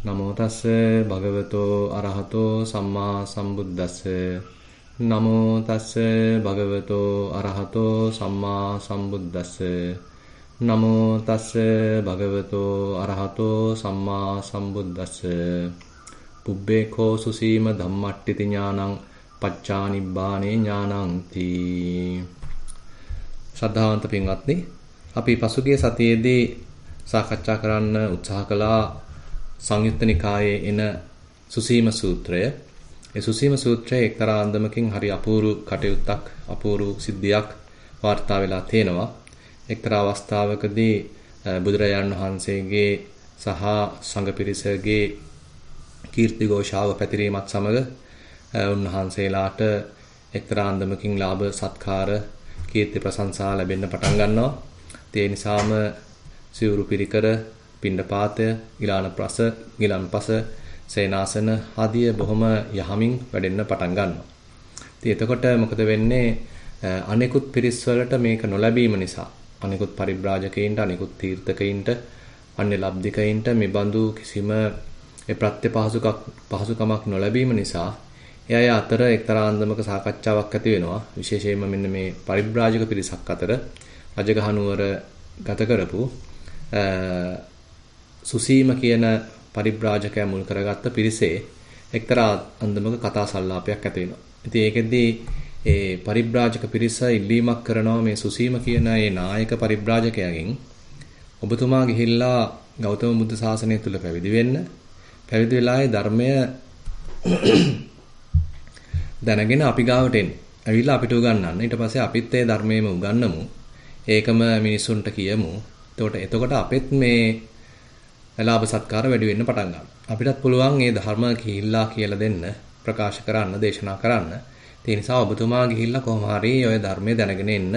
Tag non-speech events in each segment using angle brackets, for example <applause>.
නමෝ තස්ස භගවතෝ අරහතෝ සම්මා සම්බුද්දස්ස. නමෝ තස්ස භගවතෝ අරහතෝ සම්මා සම්බුද්දස්ස. නමෝ තස්ස භගවතෝ අරහතෝ සම්මා සම්බුද්දස්ස. පුබ්බේ කෝ සුසීම ධම්මට්ටිති ඥානං පච්චානිබ්බානේ ඥානං තී ශ්‍රද්ධාවන්ත පින්වත්නි අපි පසුගිය සතියේදී සාකච්ඡා කරන්න උත්සාහ කළා සංයුත්ත නිකායේ එන සුසීම සූත්‍රය. ඒ සුසීම සූත්‍රය එක්තරා අන්දමකින් හරි අපූර්ව කටයුත්තක් අපූර්ව සිද්ධියක් වාර්තා වෙලා තියෙනවා. එක්තරා අවස්ථාවකදී බුදුරජාණන් වහන්සේගේ සහ සංඝ පිරිසගේ කීර්ති ഘോഷාව පැතිරීමත් සමග උන්වහන්සේලාට එක්තරා අන්දමකින් ලාභ සත්කාර කීර්ති ප්‍රශංසා ලැබෙන්න පටන් ගන්නවා. ඒ නිසාම සිවුරු පිරිකර පිණ්ඩපාතය, ගිලාන ප්‍රස, ගිලන්පස, සේනාසන ආදිය බොහොම යහමින් වැඩෙන්න පටන් ගන්නවා. ඉතින් එතකොට මොකද වෙන්නේ? අනෙකුත් පිරිස් වලට මේක නොලැබීම නිසා අනෙකුත් පරිබ්‍රාජකයින්ට අනෙකුත් තීර්ථකයින්ට අන්‍ය ලබ්ධිකයින්ට මේ බඳු කිසිම ඒ ප්‍රත්‍ය පහසුකක් පහසුකමක් නොලැබීම නිසා එය අතර එක්තරා අන්දමක සාකච්ඡාවක් ඇති වෙනවා විශේෂයෙන්ම මෙන්න මේ පරිබ්‍රාජක පිරිසක් අතර රජගහනුවර ගත කරපු සුසීම කියන පරිබ්‍රාජකයා මුල් කරගත්ත පිරිසේ එක්තරා අන්දමක කතා සංලාපයක් ඇති වෙනවා. ඉතින් ඒකෙදී ඒ පරිබ්‍රාජක පිරිස ඉල්ලීමක් කරනවා මේ සුසීම කියන ඒ නායක පරිබ්‍රාජකයාගෙන් ඔබතුමා ගිහිල්ලා ගෞතම බුදු සාසනය තුල පැවිදි වෙන්න. පැවිදි වෙලාවේ ධර්මය <coughs> දැනගෙන අපි ගාවට එන්න. ඇවිල්ලා අපිට උගන්වන්න. ඊට පස්සේ අපිත් ඒ ධර්මයේම උගන්වමු. ඒකම මිනිසුන්ට කියමු. එතකොට එතකොට අපෙත් මේ ලාභ සත්කාර වැඩි වෙන්න පටන් ගන්නවා. අපිටත් පුළුවන් මේ ධර්ම කිහිල්ලා කියලා දෙන්න, ප්‍රකාශ කරන්න, දේශනා කරන්න. ඒ නිසා ඔබතුමා ගිහිල්ලා කොහොම හරි ওই ධර්මය දැනගෙන එන්න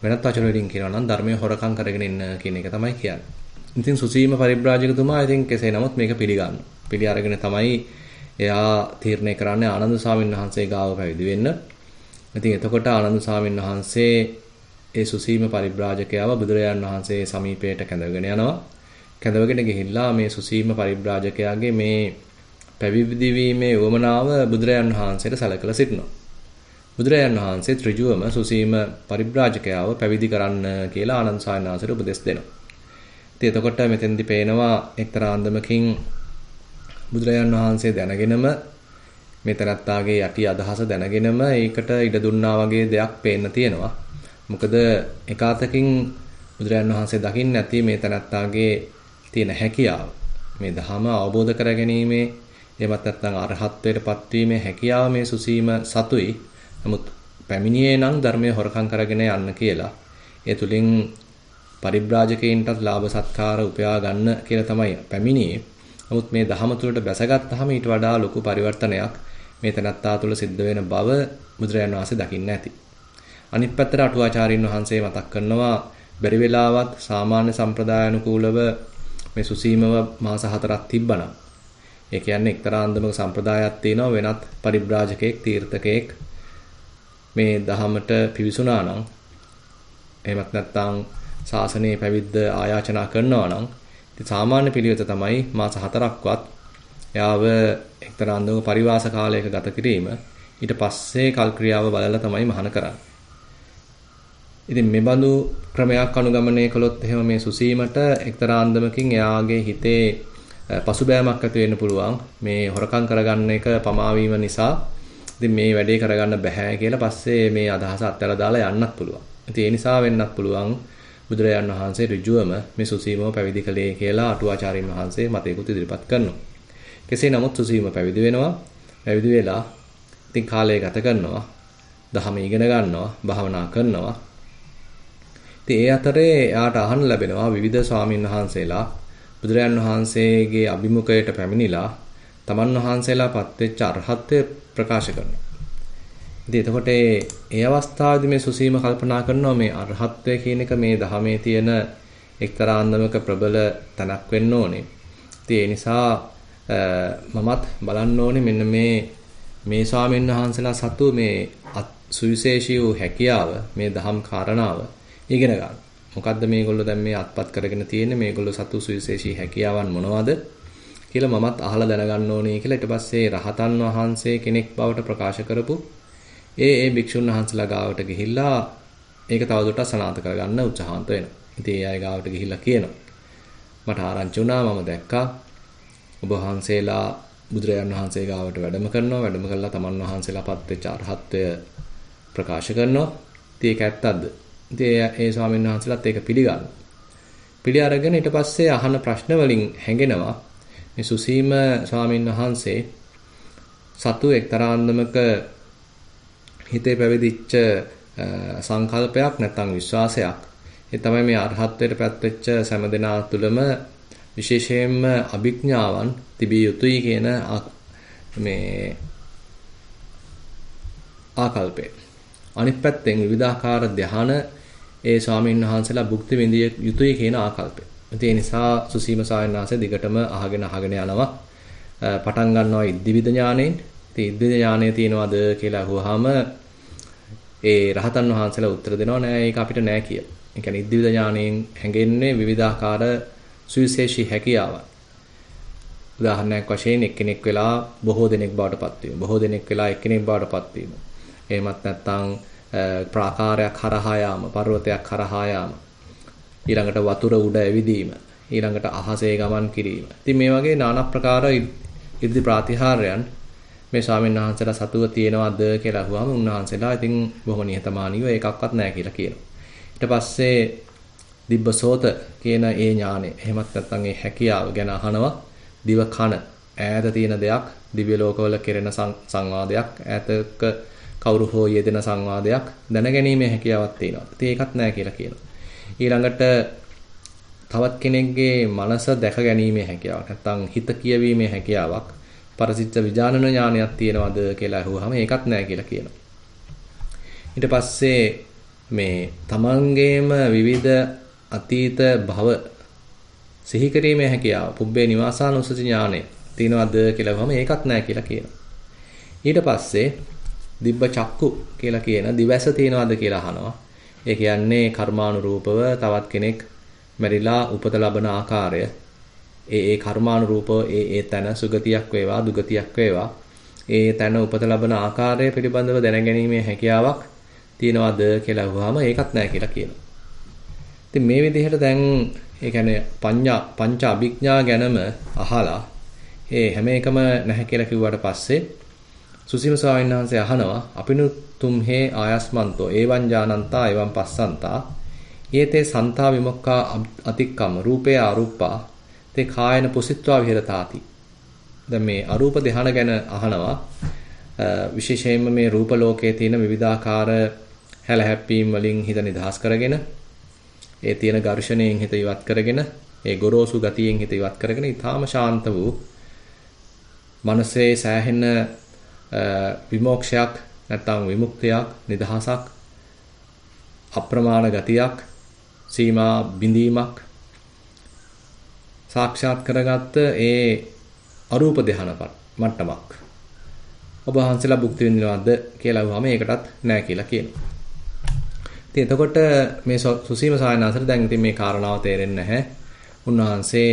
වෙනත් වචන වලින් කියනවා නම් ධර්මය හොරකම් කරගෙන ඉන්න කියන එක තමයි කියන්නේ. ඉතින් සුසීම පරිබ්‍රාජකතුමා ඉතින් කෙසේ නමුත් මේක පිළිගන්නවා. පිළි අරගෙන තමයි එයා තීරණය කරන්නේ ආනන්ද ස්වාමීන් වහන්සේ ගාව පැවිදි වෙන්න. ඉතින් එතකොට ආනන්ද ස්වාමීන් වහන්සේ ඒ සුසීම පරිබ්‍රාජකයාව බුදුරජාන් වහන්සේ සමීපයට කැඳවගෙන යනවා. කැඳවගෙන ගිහිල්ලා මේ සුසීම පරිබ්‍රාජකයාගේ මේ පැවිදි වීමේ උවමනාව බුදුරජාන් වහන්සේට සැලකලා සිටිනවා. බුදුරජාන් වහන්සේ ත්‍රිජුවම සුසීම පරිබ්‍රාජකයාව පැවිදි කරන්න කියලා ආනන්ද සායනාසට උපදෙස් දෙනවා. ඉතින් එතකොට මෙතෙන්දි පේනවා එක්තරා අන්දමකින් බුදුරජාන් වහන්සේ දැනගෙනම මේ තනත්තාගේ යටි අදහස දැනගෙනම ඒකට ඉඩ දුන්නා වගේ දෙයක් පේන්න තියෙනවා. මොකද එකාතකින් බුදුරජාන් වහන්සේ දකින්න නැති මේ තනත්තාගේ තියෙන හැකියාව මේ ධහම අවබෝධ කරගැනීමේ එහෙමත් නැත්නම් අරහත්ත්වයට පත්වීමේ හැකියාව මේ සුසීම සතුයි. නමුත් පැමිණියේ නම් ධර්මයේ හොරකම් කරගෙන යන්න කියලා. ඒ තුලින් පරිබ්‍රාජකයින්ටත් ලාභ සත්කාර උපයා ගන්න කියලා තමයි පැමිණියේ. නමුත් මේ ධහම තුලට බැසගත්තාම ඊට වඩා ලොකු පරිවර්තනයක් මේ තනත්තා තුල සිද්ධ වෙන බව බුදුරජාණන් වහන්සේ දකින්න ඇති. අනිත් පැත්තට අටුවාචාරින් වහන්සේ මතක් කරනවා බැරි වෙලාවත් සාමාන්‍ය සම්ප්‍රදාය අනුකූලව මේ සුසීමව මාස හතරක් තිබ්බනම්. ඒ කියන්නේ එක්තරා අන්දමක සම්ප්‍රදායක් තියෙනවා වෙනත් පරිබ්‍රාජකෙක් තීර්ථකෙක් මේ දහමට පිවිසුනා නම් එහෙමත් නැත්නම් ශාසනයේ පැවිද්ද ආයාචනා කරනවා නම් ඉතින් සාමාන්‍ය පිළිවෙත තමයි මාස හතරක්වත් එයාව එක්තරා අන්දමක පරිවාස කාලයක ගත කිරීම. ඊට පස්සේ කල් ක්‍රියාව බලලා තමයි මහාන කරන්නේ. ඉතින් මේ බඳු ක්‍රමයක් අනුගමනය කළොත් එහෙම මේ සුසීමට එක්තරා අන්දමකින් එයාගේ හිතේ පසුබෑමක් ඇති වෙන්න පුළුවන්. මේ හොරකම් කරගන්න එක පමාවීම නිසා ඉතින් මේ වැඩේ කරගන්න බෑ කියලා පස්සේ මේ අදහස අත්හැරලා දාලා යන්නත් පුළුවන්. ඉතින් ඒ නිසා වෙන්නත් පුළුවන් බුදුරජාන් වහන්සේ ඍජුවම මේ සුසීමව පැවිදි කළේ කියලා අටුවාචාරින් වහන්සේ මතයකුත් ඉදිරිපත් කරනවා. කෙසේ නමුත් සුසීම පැවිදි වෙනවා. පැවිදි වෙලා ඉතින් කාලය ගත කරනවා. දහම ඉගෙන ගන්නවා, භාවනා කරනවා. ඉතින් ඒ අතරේ එයාට අහන්න ලැබෙනවා විවිධ ස්වාමින් වහන්සේලා බුදුරයන් වහන්සේගේ අභිමුඛයට පැමිණිලා තමන් වහන්සේලා පත්වෙච්ච අරහත්ත්වය ප්‍රකාශ කරනවා. ඉතින් එතකොට ඒ අවස්ථාවේදී මේ සුසීම කල්පනා කරනවා මේ අරහත්ත්වය කියන එක මේ ධහමේ තියෙන එක්තරා අන්දමක ප්‍රබල තනක් වෙන්න ඕනේ. ඉතින් ඒ නිසා මමත් බලන්න ඕනේ මෙන්න මේ මේ ස්වාමීන් වහන්සේලා සතු මේ සුවිශේෂී වූ හැකියාව මේ දහම් කාරණාව ඉගෙන ගන්න. මොකද්ද මේගොල්ලෝ දැන් මේ අත්පත් කරගෙන තියෙන්නේ මේගොල්ලෝ සතු සුවිශේෂී හැකියාවන් මොනවද? කියලා මමත් අහලා දැනගන්න ඕනේ කියලා ඊට පස්සේ රහතන් වහන්සේ කෙනෙක් බවට ප්‍රකාශ කරපු ඒ ඒ භික්ෂුන් වහන්සේලා ගාවට ගිහිල්ලා ඒක තවදුරටත් සනාථ කරගන්න උත්සාහන්ත වෙනවා. ඉතින් ඒ අය ගාවට ගිහිල්ලා කියනවා. මට ආරංචි වුණා මම දැක්කා ඔබ වහන්සේලා බුදුරජාණන් වහන්සේ ගාවට වැඩම කරනවා වැඩම කළා තමන් වහන්සේලා පත් වෙච්ච අරහත්ත්වය ප්‍රකාශ කරනවා. ඉතින් ඒක ඇත්තක්ද? ඉතින් ඒ ස්වාමීන් වහන්සේලාත් ඒක පිළිගන්නවා. පිළි අරගෙන ඊට පස්සේ අහන ප්‍රශ්න වලින් හැඟෙනවා මේ සුසීම ස්වාමීන් වහන්සේ සතු එක්තරා අන්දමක හිතේ පැවිදිච්ච සංකල්පයක් නැත්නම් විශ්වාසයක් ඒ තමයි මේ අරහත්ත්වයට පැත්වෙච්ච සෑම දෙනා තුළම විශේෂයෙන්ම අභිඥාවන් තිබිය යුතුයි කියන මේ ආකල්පය. අනිත් පැත්තෙන් විවිධාකාර ධ්‍යාන ඒ ස්වාමීන් වහන්සේලා භුක්ති විඳිය යුතුයි කියන ආකල්පය. ඒ නිසා සුසීම සායනාසේ දිගටම අහගෙන අහගෙන යනවා. පටන් ගන්නවා ඉද්දිවිද ඥාණයෙන්. ඉතින් ඉද්දිවිද ඥාණය තියෙනවද කියලා අහුවාම ඒ රහතන් වහන්සේලා උත්තර දෙනවා නෑ ඒක අපිට නෑ කියලා. ඒ කියන්නේ ඉද්දිවිද ඥාණයෙන් හැඟෙන්නේ විවිධාකාර සුවිශේෂී හැකියාවන්. උදාහරණයක් වශයෙන් එක්කෙනෙක් වෙලා බොහෝ දෙනෙක් බවට පත් වීම. බොහෝ දෙනෙක් වෙලා එක්කෙනෙක් බවට පත් වීම. එහෙමත් නැත්නම් ප්‍රාකාරයක් හරහා යාම, පර්වතයක් හරහා යාම. ඊළඟට වතුර උඩ ඇවිදීම. ඊළඟට අහසේ ගමන් කිරීම. ඉතින් මේ වගේ নানা ප්‍රකාර ඉර්ධි ප්‍රාතිහාර්යයන් මේ ස්වාමීන් වහන්සේලා සතුව තියෙනවද කියලා අහුවාම උන්වහන්සේලා ඉතින් බොහොම නිහතමානීව ඒකක්වත් නැහැ කියලා කියනවා. ඊට පස්සේ දිබ්බසෝත කියන ඒ ඥානෙ එහෙමත් නැත්නම් ඒ හැකියාව ගැන අහනවා දිව කන ඈත තියෙන දෙයක් දිව්‍ය ලෝකවල කෙරෙන සංවාදයක් ඈතක කවුරු හෝ යෙදෙන සංවාදයක් දැනගැනීමේ හැකියාවක් තියෙනවා. ඉතින් ඒකත් නැහැ කියලා කියනවා. ඊළඟට තවත් කෙනෙක්ගේ මනස දැක ගැනීමේ හැකියාවක් නැත්නම් හිත කියවීමේ හැකියාවක් පරසිච්ච විඥානන ඥානයක් තියෙනවද කියලා අහුවාම ඒකත් නැහැ කියලා කියනවා. ඊට පස්සේ මේ තමන්ගේම විවිධ අතීත භව සිහි කිරීමේ හැකියාව පුබ්බේ නිවාසානුස්සති ඥානය තියෙනවද කියලා අහුවාම ඒකත් නැහැ කියලා කියනවා. ඊට පස්සේ දිබ්බ චක්කු කියලා කියන දිවැස තියෙනවද කියලා අහනවා. ඒ කියන්නේ කර්මානුරූපව තවත් කෙනෙක් මැරිලා උපත ලබන ආකාරය ඒ ඒ කර්මානුරූපව ඒ ඒ තන සුගතියක් වේවා දුගතියක් වේවා ඒ තන උපත ලබන ආකාරය පිළිබඳව දැනගැනීමේ හැකියාවක් තියනවාද කියලා අහුවාම ඒකත් නැහැ කියලා කියනවා. ඉතින් මේ විදිහට දැන් ඒ කියන්නේ පඤ්ඤා පංච අභිඥා ගැනම අහලා ඒ හැම එකම නැහැ කියලා කිව්වට පස්සේ සුසීම ස්වාමීන් වහන්සේ අහනවා අපිනු තුම්හේ ආයස්මන්තෝ එවං ජානන්තා එවං පස්සන්තා යේතේ සන්තා විමුක්ඛා අතික්කම රූපේ අරූපා තේ කායන පුසිත්වා විහෙරතාති. දැන් මේ අරූප ධානය ගැන අහනවා. විශේෂයෙන්ම මේ රූප ලෝකයේ තියෙන විවිධාකාර හැලහැප්පීම් වලින් හිත නිදහස් කරගෙන ඒ තියෙන ඝර්ෂණයෙන් හිත ඉවත් කරගෙන ඒ ගොරෝසු ගතියෙන් හිත ඉවත් කරගෙන ඊටාම ශාන්ත වූ මනසේ සෑහෙන විමෝක්ෂයක් නැත්නම් විමුක්තියක් නිදහසක් අප්‍රමාණ ගතියක් සීමා බිඳීමක් සාක්ෂාත් කරගත්ත ඒ අරූප ධාන මට්ටමක් ඔබ වහන්සේලා භුක්ති විඳිනවද කියලා අහුවම ඒකටත් නෑ කියලා කියනවා. ඉතින් එතකොට මේ සුසීම සායනාසර දැන් ඉතින් මේ කාරණාව තේරෙන්නේ නැහැ. උන්වහන්සේ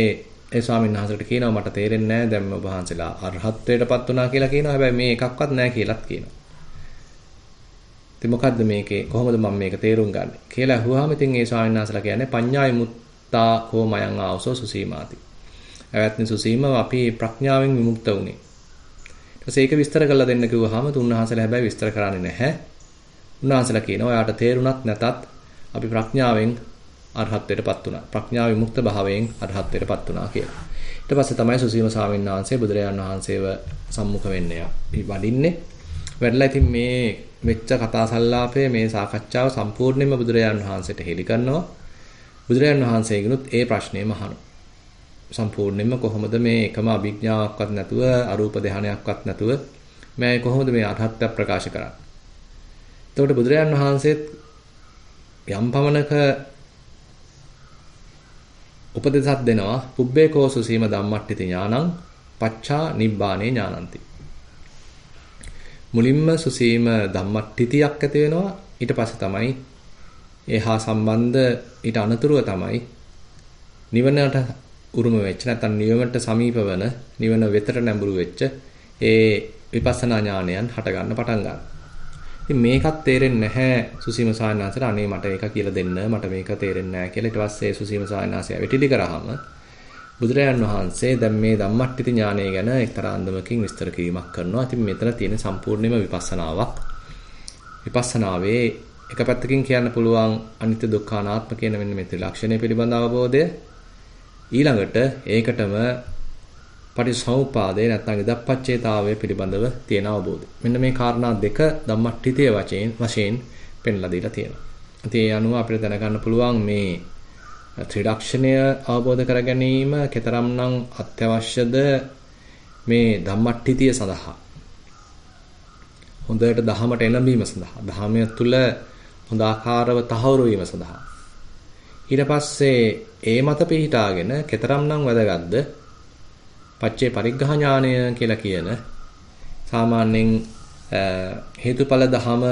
ඒ ස්වාමීන් වහන්සේට කියනවා මට තේරෙන්නේ නැහැ දැන් ඔබ වහන්සේලා අරහත්ත්වයටපත් වුණා කියලා කියනවා. හැබැයි මේ එකක්වත් නැහැ කියලාත් කියනවා. ඉතින් මොකද්ද මේකේ කොහොමද මම මේක තේරුම් ගන්නෙ කියලා අහුවාම ඉතින් ඒ ස්වාමීන් වහන්සේලා කියන්නේ පඤ්ඤාය මුත්තා කෝ මයං ආවසෝ සුසීමාති. එවත්නි සුසීම අපි ප්‍රඥාවෙන් විමුක්ත වුණේ. ඊට ඒක විස්තර කරලා දෙන්න කිව්වහම තුන්වහන්සේලා හැබැයි විස්තර කරන්නේ නැහැ. උන්වහන්සේලා කියනවා ඔයාට තේරුණත් නැතත් අපි ප්‍රඥාවෙන් අරහත්ත්වයටපත් වුණා. ප්‍රඥා විමුක්ත භාවයෙන් අරහත්ත්වයටපත් වුණා කියලා. ඊට පස්සේ තමයි සුසීම ස්වාමීන් වහන්සේ බුදුරජාන් වහන්සේව සම්මුඛ වෙන්නේ වඩින්නේ. වැඩලා ඉතින් මේ වෙච්ච කතා සංලාපය මේ සාකච්ඡාව සම්පූර්ණයෙන්ම බුදුරජාන් වහන්සේට හෙළි කරනවා. බුදුරජාන් වහන්සේගෙනුත් ඒ ප්‍රශ්නේම අහනවා. සම්පූර්ණයෙන්ම කොහොමද මේ එකම අභිඥාවක්වත් නැතුව අරූප ධානයක්වත් නැතුව මේ කොහොමද මේ අරහත්ත්ව ප්‍රකාශ කරන්නේ? එතකොට බුදුරජාන් වහන්සේත් යම් පමණක උපදේශයක් දෙනවා පුබ්බේ කෝසු සීම ධම්මට්ඨිති ඥානං පච්චා නිබ්බානේ ඥානಂತಿ මුලින්ම සුසීම ධම්මට්ඨිතියක් ඇති වෙනවා ඊට පස්සේ තමයි එහා සම්බන්ධ ඊට අනතුරුව තමයි නිවනට උරුම වෙච්ච නැත්නම් නිවනට සමීප වන නිවන වෙතට නැඹුරු වෙච්ච ඒ විපස්සනා ඥානයන් හට ගන්න පටන් ගන්නවා. ඉතින් මේකත් තේරෙන්නේ නැහැ සුසීම සායනාසට අනේ මට ඒක කියලා දෙන්න මට මේක තේරෙන්නේ නැහැ කියලා ඊට පස්සේ සුසීම සායනාසය වෙටිලි කරාම බුදුරජාන් වහන්සේ දැන් මේ ධම්මට්ටිති ඥානය ගැන එක්තරා අන්දමකින් විස්තර කිරීමක් කරනවා. ඉතින් මෙතන තියෙන සම්පූර්ණයෙන්ම විපස්සනාවක්. විපස්සනාවේ එක පැත්තකින් කියන්න පුළුවන් අනිත්‍ය දුක්ඛ අනාත්ම කියන මෙන්න මේ ත්‍රිලක්ෂණය පිළිබඳ අවබෝධය ඊළඟට ඒකටම පටිසමුපාදේ නැත්නම් ඉදප්පච්චේතාවය පිළිබඳව තියෙන අවබෝධය. මෙන්න මේ කාරණා දෙක ධම්මට්ඨිතයේ වශයෙන් වශයෙන් පෙන්ලා දීලා තියෙනවා. ඉතින් ඒ අනුව අපිට දැනගන්න පුළුවන් මේ ත්‍රිලක්ෂණය අවබෝධ කර ගැනීම කතරම්නම් අත්‍යවශ්‍යද මේ ධම්මට්ඨිතිය සඳහා. හොඳට දහමට එළඹීම සඳහා. ධහමය තුල හොඳ ආකාරව තහවුරු වීම සඳහා. ඊට පස්සේ ඒ මත පිහිටාගෙන කතරම්නම් වැදගත්ද පච්චේ පරිග්‍රහ ඥානය කියලා කියන සාමාන්‍යයෙන් හේතුඵල ධහම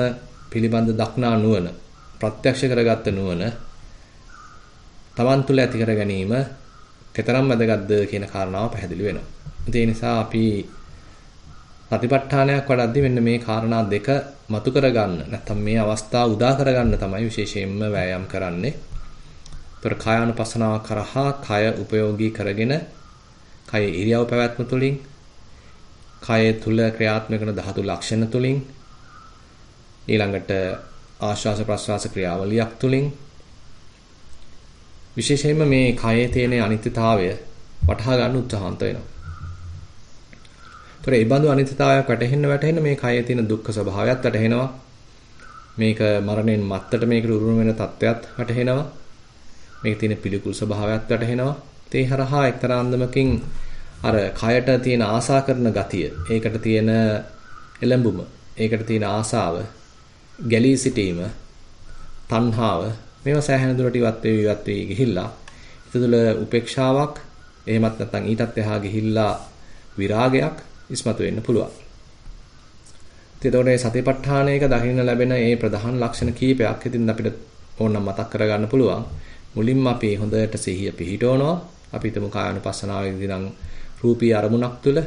පිළිබඳ දක්නා නුවණ ප්‍රත්‍යක්ෂ කරගත්ත නුවණ Taman තුල ඇති කර ගැනීම කතරම් වැදගත්ද කියන කාරණාව පැහැදිලි වෙනවා. ඒ නිසා අපි සතිපට්ඨානයක් වඩද්දි මෙන්න මේ කාරණා දෙක මතු කරගන්න නැත්නම් මේ අවස්ථාව උදා කරගන්න තමයි විශේෂයෙන්ම වෑයම් කරන්නේ. ඒතර කායानुපසනාව කරහා කය උපයෝගී කරගෙන කය ඉරියව් පැවැත්ම තුළින් කය තුල ක්‍රියාත්මක කරන ධාතු ලක්ෂණ තුළින් ඊළඟට ආශ්වාස ප්‍රශ්වාස ක්‍රියාවලියක් තුළින් විශේෂයෙන්ම මේ කයේ තියෙන අනිත්‍යතාවය වටහා ගන්න උත්සාහන්ත වෙනවා. ඒතර ඒ බඳු අනිත්‍යතාවයක් වැටහෙන්න වැටහෙන්න මේ කයේ තියෙන දුක්ඛ ස්වභාවයත් වැටහෙනවා. මේක මරණයෙන් මත්තට මේකට උරුම වෙන තත්ත්වයක් වැටහෙනවා. මේකේ තියෙන පිළිකුල් ස්වභාවයත් වැටහෙනවා. ඒ හරහා එක්තරා අන්දමකින් අර කයට තියෙන ආසා කරන ගතිය, ඒකට තියෙන එළඹුම, ඒකට තියෙන ආසාව, ගැලී සිටීම, තණ්හාව මේවා සෑහෙන දුරට ඉවත් වෙවි ඉවත් වෙවි ගිහිල්ලා ඊට තුළ උපේක්ෂාවක් එහෙමත් නැත්නම් ඊටත් එහා ගිහිල්ලා විරාගයක් ඉස්මතු වෙන්න පුළුවන්. එතකොට මේ සතිපට්ඨානයක දකින්න ලැබෙන මේ ප්‍රධාන ලක්ෂණ කීපයක් ඉතින් අපිට ඕනනම් මතක් කරගන්න පුළුවන්. මුලින්ම අපි හොඳට සිහිය පිහිටවනවා. අපි හිතමු කායानुපස්සනාවේදී නම් රූපී අරමුණක් තුළ,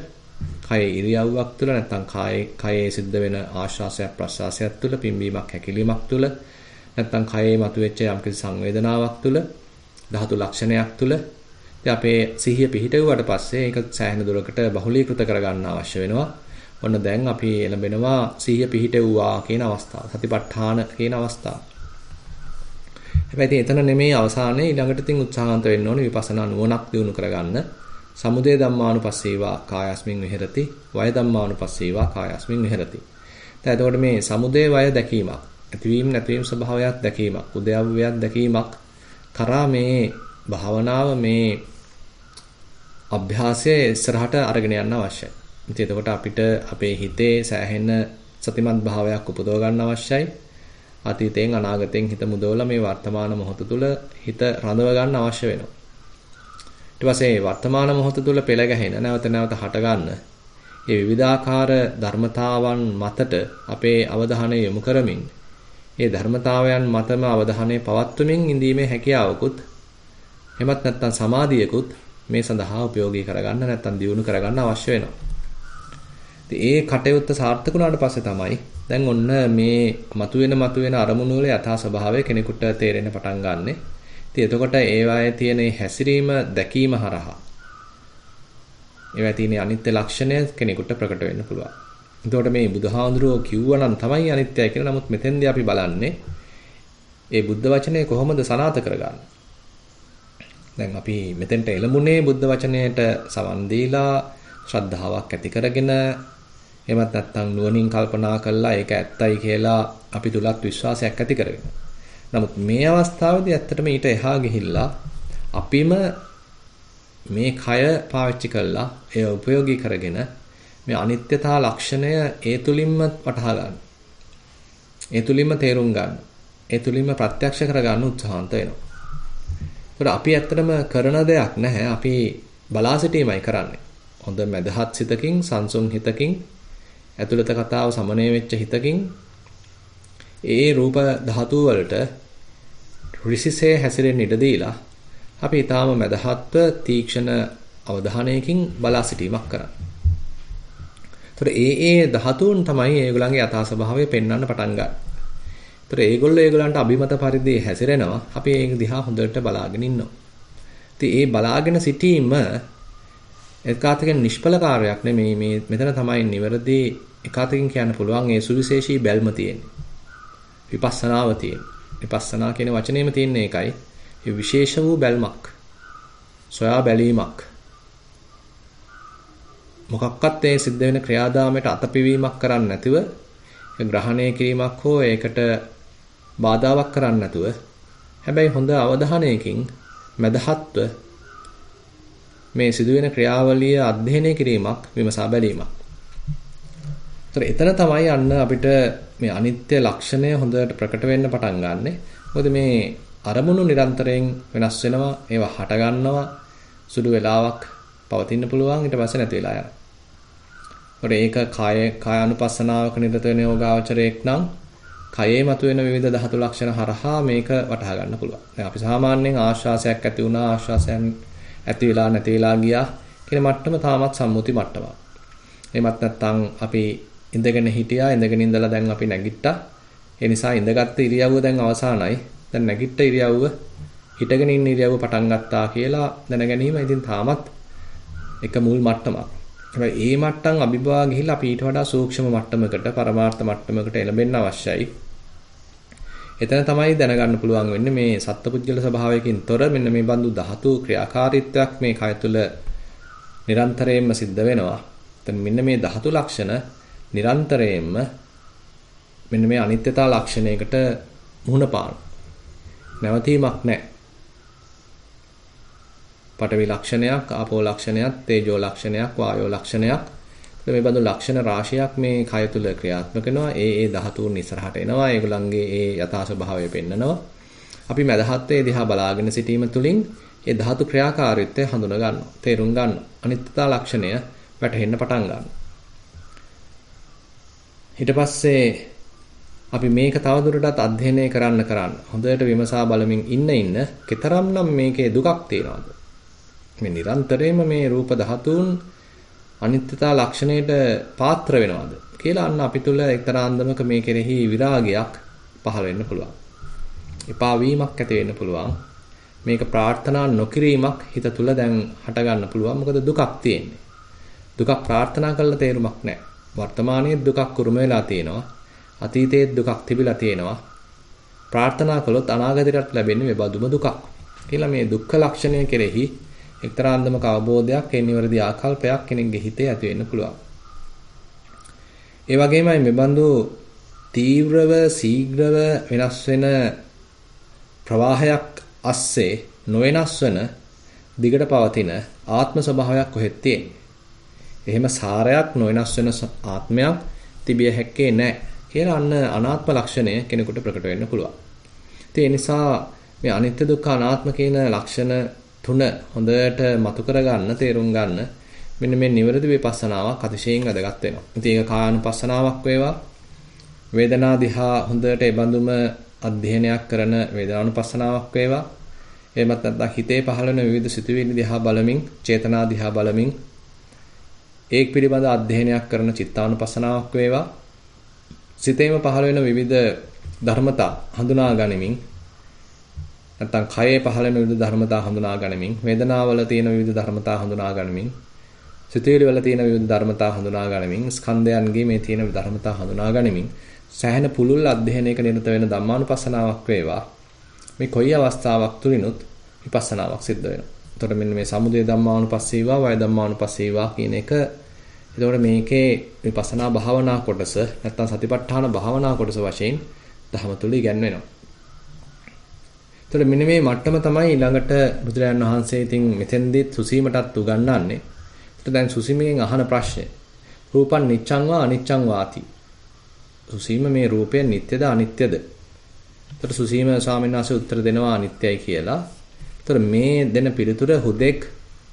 කය ඉරියව්වක් තුළ නැත්නම් කායේ කයේ සිද්ධ වෙන ආශ්වාසයක් ප්‍රශ්වාසයක් තුළ, පිම්බීමක් හැකිලීමක් තුළ නැත්නම් කයේ මතුවෙච්ච යම්කිසි සංවේදනාවක් තුළ, ධාතු ලක්ෂණයක් තුළ ඉතින් අපේ සිහිය පිහිටුවාට පස්සේ ඒක සෑහෙන දුරකට බහුලීකృత කරගන්න අවශ්‍ය වෙනවා. ඔන්න දැන් අපි එළඹෙනවා සිහිය පිහිටුවා කියන අවස්ථාව. සතිපට්ඨාන කියන අවස්ථාව. හැබැයි එතන නෙමෙයි අවසානයේ ඊළඟට තින් උත්සාහන්ත වෙන්න ඕනේ විපස්සනා නුවණක් දිනු කරගන්න. සමුදය ධම්මානුපස්සීවා කායස්මින් විහෙරති වය ධම්මානුපස්සීවා කායස්මින් විහෙරති. දැන් එතකොට මේ සමුදය වය දැකීමක් ඇතිවීම නැතිවීම ස්වභාවයක් දැකීමක් උදයව්වයක් දැකීමක් කරා මේ භාවනාව මේ අභ්‍යාසයේ ඉස්සරහට අරගෙන යන්න අවශ්‍යයි. ඉතින් එතකොට අපිට අපේ හිතේ සෑහෙන සතිමත් භාවයක් උපදව ගන්න අවශ්‍යයි. අතීතයෙන් අනාගතයෙන් හිත මුදවලා මේ වර්තමාන මොහොත තුල හිත රඳව ගන්න අවශ්‍ය වෙනවා. ඊට පස්සේ වර්තමාන මොහොත තුල පෙළ ගැහෙන නැවත නැවත හට ගන්න ඒ විවිධාකාර ධර්මතාවන් මතට අපේ අවධානය යොමු කරමින් ඒ ධර්මතාවයන් මතම අවධානය පවත්වමින් ඉඳීමේ හැකියාවකුත් එමත් නැත්නම් සමාධියකුත් මේ සඳහා ප්‍රයෝගී කරගන්න නැත්නම් දියුණු කරගන්න අවශ්‍ය වෙනවා. ඒ කටයුත්ත සාර්ථක වුණාට පස්සේ තමයි දැන් ඔන්න මේ මතුවෙන මතුවෙන අරමුණු වල යථා ස්වභාවය කෙනෙකුට තේරෙන්න පටන් ගන්නෙ. ඉතින් එතකොට ඒවායේ තියෙන හැසිරීම දැකීම හරහා ඒවා තියෙන අනිත්‍ය ලක්ෂණය කෙනෙකුට ප්‍රකට වෙන්න පුළුවන්. එතකොට මේ බුදුහාඳුරෝ කිව්වනම් තමයි අනිත්‍යයි කියලා. නමුත් මෙතෙන්දී අපි බලන්නේ ඒ බුද්ධ වචනේ කොහොමද සනාත කරගන්නේ? දැන් අපි මෙතෙන්ට එළඹුණේ බුද්ධ වචනයට සවන් දීලා ශ්‍රද්ධාවක් ඇති කරගෙන එහෙමත් නැත්නම් නුවණින් කල්පනා කළා ඒක ඇත්තයි කියලා අපි තුලත් විශ්වාසයක් ඇති කරගෙන. නමුත් මේ අවස්ථාවේදී ඇත්තටම ඊට එහා ගිහිල්ලා අපිම මේ කය පාවිච්චි කළා ඒ උපයෝගී කරගෙන මේ අනිත්‍යතා ලක්ෂණය ඒ තුලින්ම වටහා ගන්න. ඒ තුලින්ම තේරුම් ගන්න. ඒ තුලින්ම ප්‍රත්‍යක්ෂ කර ගන්න උත්සාහන්ත වෙනවා. ඒකට අපි ඇත්තටම කරන දෙයක් නැහැ. අපි බලා සිටීමයි කරන්නේ. හොඳ මදහත් සිතකින්, සංසුන් හිතකින්, ඇතුළත කතාව සමනය වෙච්ච හිතකින් ඒ රූප ධාතු වලට රිසිසේ හැසිරෙන්න ඉඩ දීලා අපි ඊටාම මදහත්ව තීක්ෂණ අවධානයකින් බලා සිටීමක් කරන්නේ. ඒතර ඒ ඒ ධාතුන් තමයි ඒගොල්ලන්ගේ යථා ස්වභාවය පෙන්වන්න පටන් ගන්න. ඒතර ඒගොල්ලෝ ඒගොල්ලන්ට අභිමත පරිදි හැසිරෙනවා. අපි ඒක දිහා හොඳට බලාගෙන ඉන්නවා. ඉතින් ඒ බලාගෙන සිටීම එකාතකින් නිෂ්ඵල කාර්යයක් නෙමෙයි මේ මෙතන තමයි නිවැරදි එකාතකින් කියන්න පුළුවන් ඒ සුවිශේෂී බැල්ම තියෙන්නේ. විපස්සනාව තියෙන්නේ. විපස්සනා කියන වචනේම තියෙන එකයි. ඒ විශේෂ වූ බැල්මක්. සොයා බැලීමක්. මොකක්වත් ඒ සිද්ධ වෙන ක්‍රියාදාමයට අතපිවීමක් කරන්නේ නැතිව ග්‍රහණය කිරීමක් හෝ ඒකට බාධාවක් කරන්නේ නැතුව හැබැයි හොඳ අවධානයකින් මදහත්ව මේ සිදුවෙන ක්‍රියාවලිය අධ්‍යයනය කිරීමක් විමසා බැලීමක්. ඒතර එතන තමයි අන්න අපිට මේ අනිත්‍ය ලක්ෂණය හොඳට ප්‍රකට වෙන්න පටන් ගන්නෙ. මොකද මේ අරමුණු නිරන්තරයෙන් වෙනස් වෙනවා, ඒවා හට ගන්නවා, සුළු වෙලාවක් පවතින්න පුළුවන් ඊට පස්සේ නැති වෙලා යනවා. ඒකට ඒක කාය කායानुපස්සනාවක නිරත වෙන යෝගාවචරයක් නම් කයේ මතුවෙන විවිධ ධාතු ලක්ෂණ හරහා මේක වටහා ගන්න පුළුවන්. දැන් අපි සාමාන්‍යයෙන් ආශ්වාසයක් ඇති වුණා ආශ්වාසයන් ඇති වෙලා නැති වෙලා ගියා කියන මට්ටම තාමත් සම්මුති මට්ටමක්. එහෙමත් නැත්නම් අපි ඉඳගෙන හිටියා ඉඳගෙන ඉඳලා දැන් අපි නැගිට්ටා. ඒ නිසා ඉඳගත්තු ඉරියව්ව දැන් අවසానයි. දැන් නැගිට්ට ඉරියව්ව හිටගෙන ඉන්න ඉරියව්ව පටන් ගත්තා කියලා දැන ගැනීම ඉතින් තාමත් එක මුල් මට්ටමක්. හැබැයි ඒ මට්ටම් අභිභවා ගිහිල්ලා අපි ඊට වඩා සූක්ෂම මට්ටමකට පරමාර්ථ මට්ටමකට එළඹෙන්න අවශ්‍යයි. එතන තමයි දැනගන්න පුළුවන් වෙන්නේ මේ සත්පුද්ගල ස්වභාවයකින් තොර මෙන්න මේ බඳු ධාතු ක්‍රියාකාරීත්වයක් මේ කය තුළ නිරන්තරයෙන්ම සිද්ධ වෙනවා. එතන මෙන්න මේ ධාතු ලක්ෂණ නිරන්තරයෙන්ම මෙන්න මේ අනිත්‍යතා ලක්ෂණයකට මුහුණ පාන. නැවතීමක් නැහැ. පඨවි ලක්ෂණයක්, ආපෝ ලක්ෂණයක්, තේජෝ ලක්ෂණයක්, වායෝ ලක්ෂණයක්. මේ බඳු ලක්ෂණ රාශියක් මේ කය තුල ක්‍රියාත්මක වෙනවා. ඒ ඒ ධාතුන් ඉස්සරහට එනවා. ඒගොල්ලන්ගේ ඒ යථා ස්වභාවය පෙන්නනවා. අපි මදහත්යේ දිහා බලාගෙන සිටීම තුළින් ඒ ධාතු ක්‍රියාකාරීත්වය හඳුනා ගන්නවා. තේරුම් ගන්නවා. අනිත්‍යතා ලක්ෂණය වැටහෙන්න පටන් ගන්නවා. ඊට පස්සේ අපි මේක තවදුරටත් අධ්‍යයනය කරන්න කරන්න හොඳට විමසා බලමින් ඉන්න ඉන්න කතරම්නම් මේකේ දුකක් තියනවද මේ නිරන්තරයෙන්ම මේ රූප ධාතුන් අනිත්‍යතා ලක්ෂණයට පාත්‍ර වෙනවද කියලා අන්න අපි තුල එක්තරා අන්දමක මේ කෙරෙහි විරාගයක් පහළ වෙන්න පුළුවන්. එපා වීමක් ඇති වෙන්න පුළුවන්. මේක ප්‍රාර්ථනා නොකිරීමක් හිත තුල දැන් හට ගන්න පුළුවන්. මොකද දුකක් තියෙන්නේ. දුකක් ප්‍රාර්ථනා කළා තේරුමක් නැහැ. වර්තමානයේ දුකක් කුරුම වෙලා තියෙනවා. අතීතයේ දුකක් තිබිලා තියෙනවා. ප්‍රාර්ථනා කළොත් අනාගතයටත් ලැබෙන්නේ මේ බඳුම දුකක්. කියලා මේ දුක්ඛ ලක්ෂණය කෙරෙහි එක්තරා අන්දමක අවබෝධයක් ඒ නිවැරදි ආකල්පයක් කෙනෙක්ගේ හිතේ ඇති වෙන්න පුළුවන්. ඒ වගේමයි මෙබඳු තීව්‍රව ශීඝ්‍රව වෙනස් වෙන ප්‍රවාහයක් අස්සේ නොවෙනස් වෙන දිගට පවතින ආත්ම ස්වභාවයක් කොහෙද තියෙන්නේ? එහෙම සාරයක් නොවෙනස් වෙන ආත්මයක් තිබිය හැක්කේ නැහැ කියලා අන්න අනාත්ම ලක්ෂණය කෙනෙකුට ප්‍රකට වෙන්න පුළුවන්. ඒ නිසා මේ අනිත්‍ය දුක්ඛ අනාත්ම කියන ලක්ෂණ තුන හොඳට මතු කරගන්න තේරුම් ගන්න මෙන්න මේ නිවැරදි විපස්සනාවක් අතිශයින් වැදගත් වෙනවා. ඉතින් ඒක කායानुපස්සනාවක් වේවා වේදනා දිහා හොඳට ඒ බඳුම අධ්‍යයනයක් කරන වේදනානුපස්සනාවක් වේවා එහෙමත් නැත්නම් හිතේ පහළ වෙන විවිධ සිතුවිලි දිහා බලමින් චේතනා දිහා බලමින් ඒක පිළිබඳ අධ්‍යයනයක් කරන චිත්තානුපස්සනාවක් වේවා සිතේම පහළ වෙන විවිධ ධර්මතා හඳුනා ගනිමින් නැත්නම් කයේ පහළ වෙන විවිධ ධර්මතා හඳුනා ගනිමින් වේදනාවල තියෙන විවිධ ධර්මතා හඳුනා ගනිමින් සිතුවිලි වල තියෙන විවිධ ධර්මතා හඳුනා ගනිමින් ස්කන්ධයන්ගේ මේ තියෙන ධර්මතා හඳුනා ගනිමින් සෑහෙන පුළුල් අධ්‍යයනයක නිරත වෙන ධම්මානුපස්සනාවක් වේවා මේ කොයි අවස්ථාවක් තුලිනුත් විපස්සනාවක් සිද්ධ වෙනවා. එතකොට මෙන්න මේ සමුදය ධම්මානුපස්සීවා වය ධම්මානුපස්සීවා කියන එක එතකොට මේකේ විපස්සනා භාවනා කොටස නැත්නම් සතිපට්ඨාන භාවනා කොටස වශයෙන් ධහම තුල ඉගැන්වෙනවා. එතකොට මෙන්න මේ මට්ටම තමයි ඊළඟට බුදුරජාණන් වහන්සේ ඉතින් මෙතෙන්දිත් සුසීමටත් උගන්වන්නේ. එතකොට දැන් සුසීමෙන් අහන ප්‍රශ්නේ රූපං නිච්ඡං වා අනිච්ඡං වාති. සුසීම මේ රූපය නිට්ටයද අනිත්‍යද? එතකොට සුසීම ස්වාමීන් වහන්සේ උත්තර දෙනවා අනිත්‍යයි කියලා. එතකොට මේ දෙන පිළිතුර හුදෙක්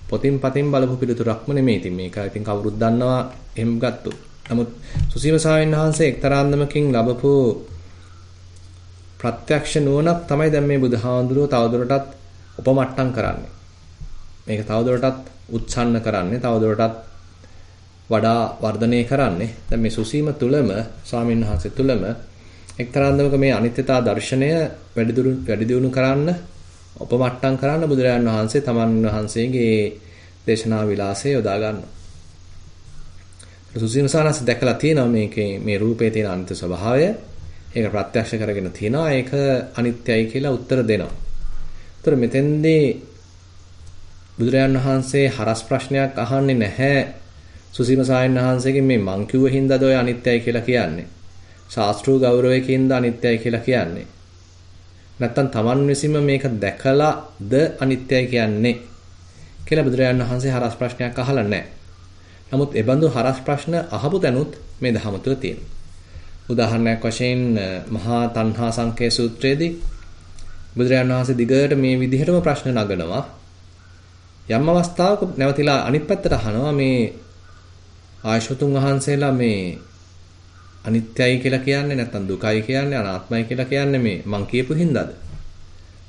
පොතින් පතින් බලපු පිළිතුරක්ම නෙමෙයි. ඉතින් මේක ඉතින් කවුරුත් දන්නවා එහෙම ගත්තොත්. නමුත් සුසීම ස්වාමීන් වහන්සේ එක්තරා අන්දමකින් ලැබපු ප්‍රත්‍යක්ෂ නුවණක් තමයි දැන් මේ බුදුහාඳුරෝ තවදුරටත් උපමට්ටම් කරන්නේ. මේක තවදුරටත් උත්සන්න කරන්නේ තවදුරටත් වඩා වර්ධනය කරන්නේ. දැන් මේ සුසීම තුලම ස්වාමීන් වහන්සේ තුලම එක්තරාන්දමක මේ අනිත්‍යතා දර්ශනය වැඩිදුරු වැඩි දියුණු කරන්න උපමට්ටම් කරන්න බුදුරජාණන් වහන්සේ තමන් වහන්සේගේ දේශනා විලාසය යොදා ගන්නවා. සුසීමසානස් දැකලා තියෙනවා මේකේ මේ රූපේ තියෙන අනිත්‍ය ස්වභාවය. ඒක ප්‍රත්‍යක්ෂ කරගෙන තියෙනවා. ඒක අනිත්‍යයි කියලා උත්තර දෙනවා. ඒතර මෙතෙන්දී බුදුරජාණන් වහන්සේ හරස් ප්‍රශ්නයක් අහන්නේ නැහැ. සුසීම සායන් වහන්සේගෙන් මේ මං කිව්ව හින්දාද ඔය අනිත්‍යයි කියලා කියන්නේ. ශාස්ත්‍රීය ගෞරවයකින්ද අනිත්‍යයි කියලා කියන්නේ. නැත්තම් Taman විසින්ම මේක දැකලාද අනිත්‍යයි කියන්නේ කියලා බුදුරජාණන් වහන්සේ හරස් ප්‍රශ්නයක් අහලා නැහැ. නමුත් ඒ බඳු හරස් ප්‍රශ්න අහපු දැනුත් මේ දහම තුල තියෙනවා. උදාහරණයක් වශයෙන් මහා තණ්හා සංකේ සූත්‍රයේදී බුදුරජාණන් වහන්සේ දිගට මේ විදිහටම ප්‍රශ්න නගනවා. යම් අවස්ථාවක නැවතිලා අනිත් පැත්තට අහනවා මේ ආයශතුන් වහන්සේලා මේ අනිත්‍යයි කියලා කියන්නේ නැත්නම් දුකයි කියන්නේ අනාත්මයි කියලා කියන්නේ මේ මං කියපු හින්දාද?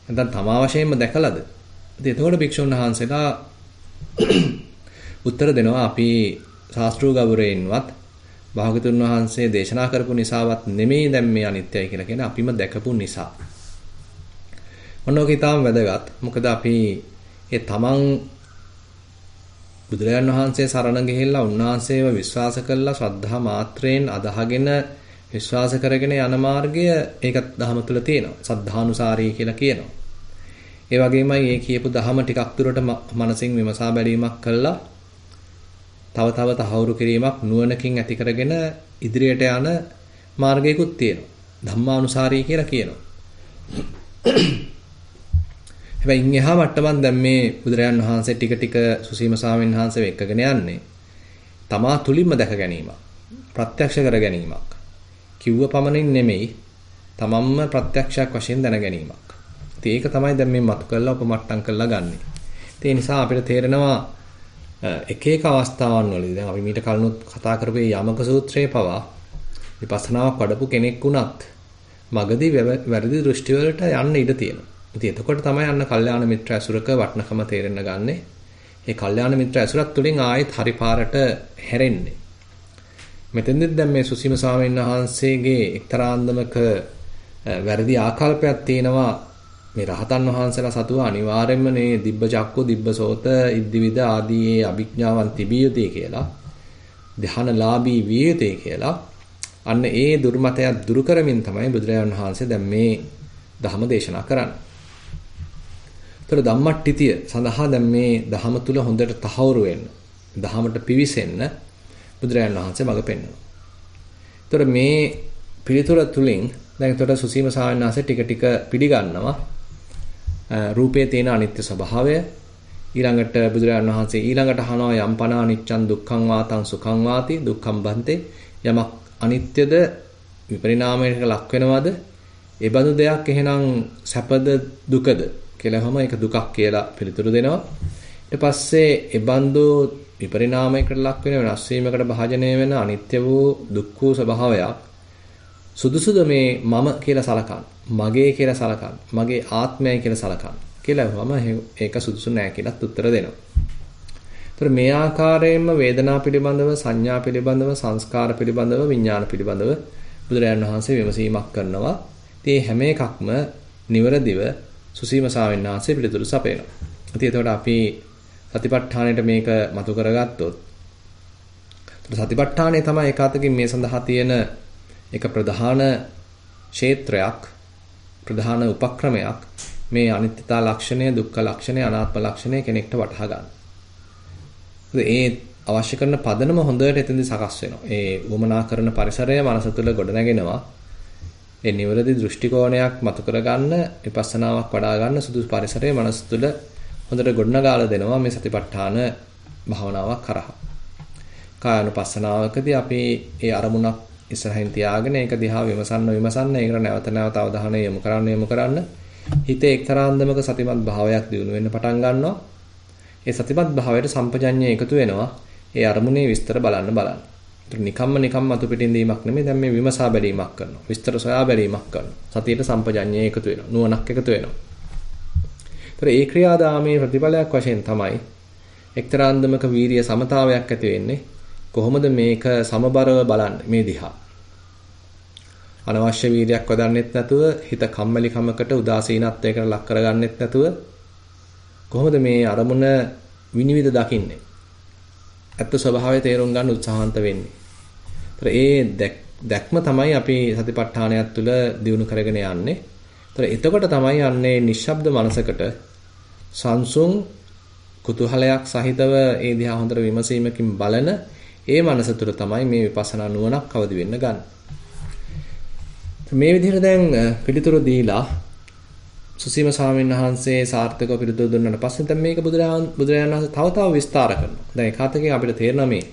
නැත්නම් තමා වශයෙන්ම දැකලාද? ඉතින් එතකොට භික්ෂුන් වහන්සේලා <coughs> උත්තර දෙනවා අපි ශාස්ත්‍රීය ගෞරවයෙන්වත් භාගතුන් වහන්සේ දේශනා කරපු නිසාවත් නෙමෙයි දැන් මේ අනිත්‍යයි කියලා කියන්නේ අපිම දැකපු නිසා. මොනෝක ඊටාම් වැදගත්. මොකද අපි ඒ තමන් බුදුරජාණන් වහන්සේ සරණ ගිහිල්ලා උන්වහන්සේව විශ්වාස කළා ශ්‍රද්ධා මාත්‍රයෙන් අදහගෙන විශ්වාස කරගෙන යන මාර්ගය ඒක දහම තුල තියෙනවා. සද්ධානුසාරී කියලා කියනවා. ඒ වගේමයි මේ කියපු දහම ටිකක් දුරට මනසින් විමසා බැලීමක් කළා. තව තව තහවුරු කිරීමක් නුවණකින් ඇති කරගෙන ඉදිරියට යන මාර්ගයකුත් තියෙනවා. ධම්මානුසාරී කියලා කියනවා. හැබැයි ඉන් එහා මට්ටමක් දැන් මේ බුදුරයන් වහන්සේ ටික ටික සුසීම ස්වාමීන් වහන්සේව එක්කගෙන යන්නේ. තමා තුලින්ම දැක ගැනීමක් ප්‍රත්‍යක්ෂ කර ගැනීමක්. කිව්ව පමණින් නෙමෙයි තමන්ම ප්‍රත්‍යක්ෂයක් වශයෙන් දැන ගැනීමක්. ඉතින් ඒක තමයි දැන් මේ මතු කරලා උපමට්ටම් කරලා ගන්නෙ. ඒ නිසා අපිට තේරෙනවා එක එක අවස්ථාවන් වලදී දැන් අපි මීට කලිනුත් කතා කරපු යමක සූත්‍රයේ පවා විපස්සනාවක් වඩපු කෙනෙක් වුණත් මගදී වැරදි දෘෂ්ටි වලට යන්න ඉඩ තියෙනවා. ඉතින් එතකොට තමයි අන්න කල්යාණ මිත්‍ර ඇසුරක වටිනකම තේරෙන්න ගන්නෙ. ඒ කල්යාණ මිත්‍ර ඇසුරත් තුලින් ආයෙත් හරි පාරට හැරෙන්නේ. මෙතෙන්දෙත් දැන් මේ සුසීම ස්වාමීන් වහන්සේගේ එක්තරාන්දමක වැරදි ආකල්පයක් තියෙනවා මේ රහතන් වහන්සේලා සතුව අනිවාර්යයෙන්ම මේ දිබ්බ චක්කු දිබ්බ සෝත ඉද්දිවිද ආදී ඒ අභිඥාවන් තිබිය යුතුයි කියලා ධානලාභී විය යුතුයි කියලා අන්න ඒ දුර්මතයක් දුරු කරමින් තමයි බුදුරජාණන් වහන්සේ දැන් මේ ධර්ම දේශනා කරන්නේ. ඒතර ධම්මට්ටිතිය සඳහා දැන් මේ ධහම තුල හොඳට තහවුරු වෙන්න, ධහමට පිවිසෙන්න බුදුරජාණන් වහන්සේ මඟ පෙන්වනවා. ඒතර මේ පිළිතුර තුලින් දැන් ඒතර සුසීම සාවනාසේ ටික ටික පිළිගන්නවා. රූපයේ තියෙන අනිත්‍ය ස්වභාවය ඊළඟට බුදුරජාණන් වහන්සේ ඊළඟට අහනවා යම් පන අනිච්චං දුක්ඛං වාතං සුඛං වාති දුක්ඛං බන්තේ යමක් අනිත්‍යද විපරිණාමයකට ලක් වෙනවද? ඒ බඳු දෙයක් එහෙනම් සැපද දුකද? කියලාම ඒක දුකක් කියලා පිළිතුරු දෙනවා. ඊට පස්සේ ඒ බඳු විපරිණාමයකට ලක් වෙන වෙනස් වීමකට භාජනය වෙන අනිත්‍ය වූ දුක් වූ ස්වභාවයක් සුදුසුද මේ මම කියලා සලකන්න. මගේ කියලා සලකන්න. මගේ ආත්මයයි කියලා සලකන්න. කියලා වම ඒක සුදුසු නෑ කියලාත් උත්තර දෙනවා. ඒතර මේ ආකාරයෙන්ම වේදනා පිළිබඳව, සංඥා පිළිබඳව, සංස්කාර පිළිබඳව, විඥාන පිළිබඳව බුදුරජාණන් වහන්සේ විමසීමක් කරනවා. ඉතින් හැම එකක්ම නිවරදිව සුසීම සාවෙන්නාංශය පිළිතුරු සපයනවා. ඉතින් එතකොට අපි සතිපට්ඨානෙට මේක මතු කරගත්තොත් සතිපට්ඨානය තමයි ඒකාතකින් මේ සඳහා තියෙන එක ප්‍රධාන ක්ෂේත්‍රයක් ප්‍රධාන උපක්‍රමයක් මේ අනිත්‍යතා ලක්ෂණය දුක්ඛ ලක්ෂණය අනාත්ම ලක්ෂණය කෙනෙක්ට වටහා ගන්න. ඒ අවශ්‍ය කරන පදනම හොඳට එතෙන්දී සකස් වෙනවා. ඒ වමනා කරන පරිසරය මනස තුළ ගොඩනගෙනවා. ඒ නිවැරදි දෘෂ්ටි කෝණයක් මතු කරගන්න විපස්සනාවක් වඩා ගන්න සුදුසු පරිසරය මනස තුළ හොඳට ගොඩනගාලා දෙනවා මේ සතිපට්ඨාන භාවනාවක් කරහා. කායනුපස්සනාවකදී අපි ඒ අරමුණක් ඉස්සරහින් තියාගෙන ඒක දිහා විමසන්න විමසන්න ඒකට නැවත නැවත අවධානය යොමු කරන්න යොමු කරන්න හිතේ එක්තරාන්දමක සතිමත් භාවයක් දිනු වෙන්න පටන් ගන්නවා. ඒ සතිමත් භාවයට සම්පජඤ්ඤය එකතු වෙනවා. ඒ අරමුණේ විස්තර බලන්න බලන්න. ඒක නිකම්ම නිකම්ම අතු පිටින් දීමක් නෙමෙයි දැන් මේ විමසා බැලීමක් කරනවා. විස්තර සොයා බැලීමක් කරනවා. සතියට සම්පජඤ්ඤය එකතු වෙනවා. නුවණක් එකතු වෙනවා. ඒතර ඒ ක්‍රියාදාමයේ ප්‍රතිඵලයක් වශයෙන් තමයි එක්තරා අන්දමක වීරිය සමතාවයක් ඇති වෙන්නේ. කොහොමද මේක සමබරව බලන්නේ මේ දිහා. අනවශ්‍ය වීරියක් වදන්නෙත් නැතුව හිත කම්මැලි කමකට උදාසීනත්වයකට ලක් කරගන්නෙත් නැතුව කොහොමද මේ අරමුණ විනිවිද දකින්නේ? ඇත්ත ස්වභාවය තේරුම් ගන්න උත්සාහන්ත වෙන්නේ. ඒතර ඒ දැක්ම තමයි අපි සතිපට්ඨානයත් තුළ දියුණු කරගෙන යන්නේ. ඒතර එතකොට තමයි යන්නේ නිශ්ශබ්ද මනසකට සංසුන් කුතුහලයක් සහිතව ඒ දිහා හොඳට විමසීමකින් බලන ඒ මනස තුළ තමයි මේ විපස්සනා නුවණක් අවදි වෙන්න ගන්න. මේ විදිහට දැන් පිළිතුරු දීලා සුසීම ස්වාමීන් වහන්සේ සාර්ථකව පිළිතුරු දුන්නාට පස්සේ දැන් මේක බුදුරජාණන් බුදුරජාණන් වහන්සේ තව තව විස්තර කරනවා. දැන් ඒකාතකේ අපිට තේරෙනවා මේ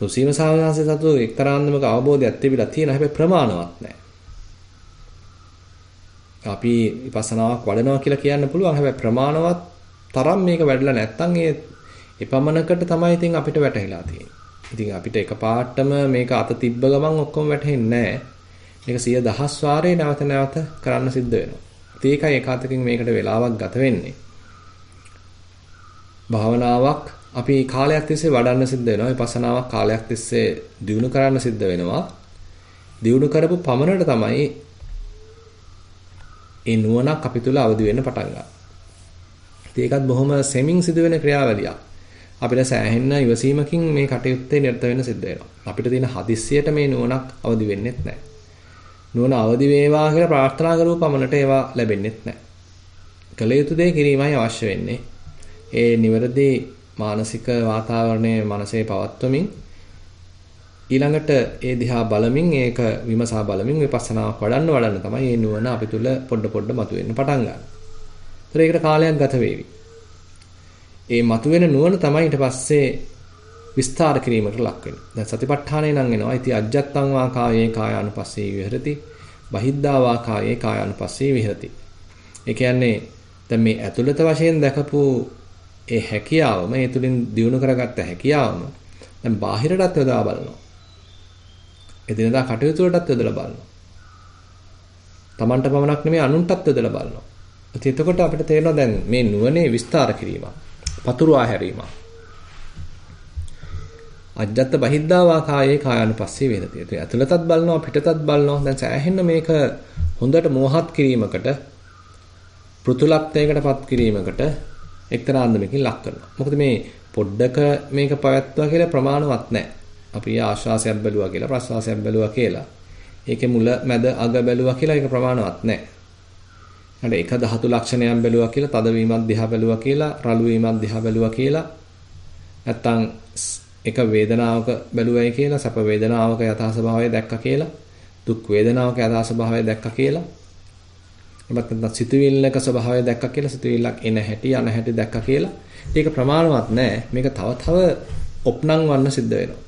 සුසීම ස්වාමීන් වහන්සේ සතු එක්තරාන්දමක අවබෝධයක් තිබිලා තියෙන හැබැයි ප්‍රමාණවත් නැහැ. අපි විපස්සනාවක් වඩනවා කියලා කියන්න පුළුවන්. හැබැයි ප්‍රමාණවත් තරම් මේක වැඩිලා නැත්තම් ඒ එපමණකට තමයි ඉතින් අපිට වැටහිලා තියෙන්නේ. ඉතින් අපිට එකපාරටම මේක අත තිබ්බ ගමන් ඔක්කොම වැටහෙන්නේ නැහැ. මේක සිය දහස් වාරේ නැවත නැවත කරන්න සිද්ධ වෙනවා. ඒකයි එකාතකින් මේකට වෙලාවක් ගත වෙන්නේ. භාවනාවක් අපි කාලයක් තිස්සේ වඩන්න සිද්ධ වෙනවා. විපස්සනාවක් කාලයක් තිස්සේ දියුණු කරන්න සිද්ධ වෙනවා. දියුණු කරපු පමණට තමයි ඒ නුවණක් අපි තුල අවදි වෙන්න පටන් ගන්නවා. ඒකත් බොහොම සෙමින් සිදුවෙන ක්‍රියාවලියක්. අපිට සෑහෙන්න ඉවසීමකින් මේ කටයුත්තේ නිරත වෙන්න සිද්ධ වෙනවා. අපිට තියෙන හදිස්සියට මේ නුවණක් අවදි වෙන්නේත් නැහැ. නුවණ අවදි වේවා කියලා ප්‍රාර්ථනා කරුව පමණට ඒවා ලැබෙන්නේත් නැහැ. කළ යුතු දේ කිරීමයි අවශ්‍ය වෙන්නේ. ඒ නිවැරදි මානසික වාතාවරණය මනසේ පවත්වමින් ඊළඟට ඒ දිහා බලමින් ඒක විමසා බලමින් විපස්සනාවක් වඩන්න වඩන්න තමයි මේ නුවණ අපි තුල පොඩ පොඩ මතුවෙන්න පටන් ගන්න. ඒතර ඒකට කාලයක් ගත වේවි. ඒ මතුවෙන නුවණ තමයි ඊට පස්සේ විස්තර කිරීමට ලක් වෙන්නේ. දැන් සතිපට්ඨානය නම් එනවා. ඉතින් අජ්ජත්තං වා කායේ කායානුපස්සේ විහෙරති. බහිද්ධා වා කායේ කායානුපස්සේ විහෙරති. ඒ කියන්නේ දැන් මේ ඇතුළත වශයෙන් දැකපු ඒ හැකියාවම ඒ තුලින් දිනු කරගත්ත හැකියාවම දැන් බාහිරටත් යොදා බලනවා. එදිනදා කටයුතු වලටත් යොදලා බලනවා. Tamanට පමණක් නෙමෙයි අනුන්ටත් යොදලා බලනවා. ඉතින් එතකොට අපිට තේරෙනවා දැන් මේ නුවණේ විස්තර කිරීම. පතුරවා හැරීම. අජ්ජත් බහිද්ධාවා කායේ කායानुපස්සේ වේදති. ඒ ඇතුළතත් බලනවා පිටතත් බලනවා. දැන් සෑහෙන්න මේක හොඳට මෝහත් කිරීමකට පෘතුලක්තයකටපත් කිරීමකට එක්තරා අන්දමකින් ලක් කරනවා. මොකද මේ පොඩ්ඩක මේක පවත්වා කියලා ප්‍රමාණවත් නැහැ. අපි ආශ්වාසයක් බැලුවා කියලා ප්‍රශ්වාසයක් බැලුවා කියලා. ඒකේ මුල මැද අග බැලුවා කියලා ඒක ප්‍රමාණවත් නැහැ. හරි එක ධාතු ලක්ෂණයක් බැලුවා කියලා තදවීමක් දිහා බැලුවා කියලා රළු වීමක් දිහා බැලුවා කියලා නැත්තම් එක වේදනාවක බැලුවයි කියලා සැප වේදනාවක යථා ස්වභාවය දැක්කා කියලා දුක් වේදනාවක යථා ස්වභාවය දැක්කා කියලා. එමත් නැත්නම් සිතුවිල්ලක ස්වභාවය දැක්කා කියලා සිතුවිල්ලක් එන හැටි යන හැටි දැක්කා කියලා. ඒක ප්‍රමාණවත් නෑ. මේක තව තව ඔප්නම් වන්න සිද්ධ වෙනවා.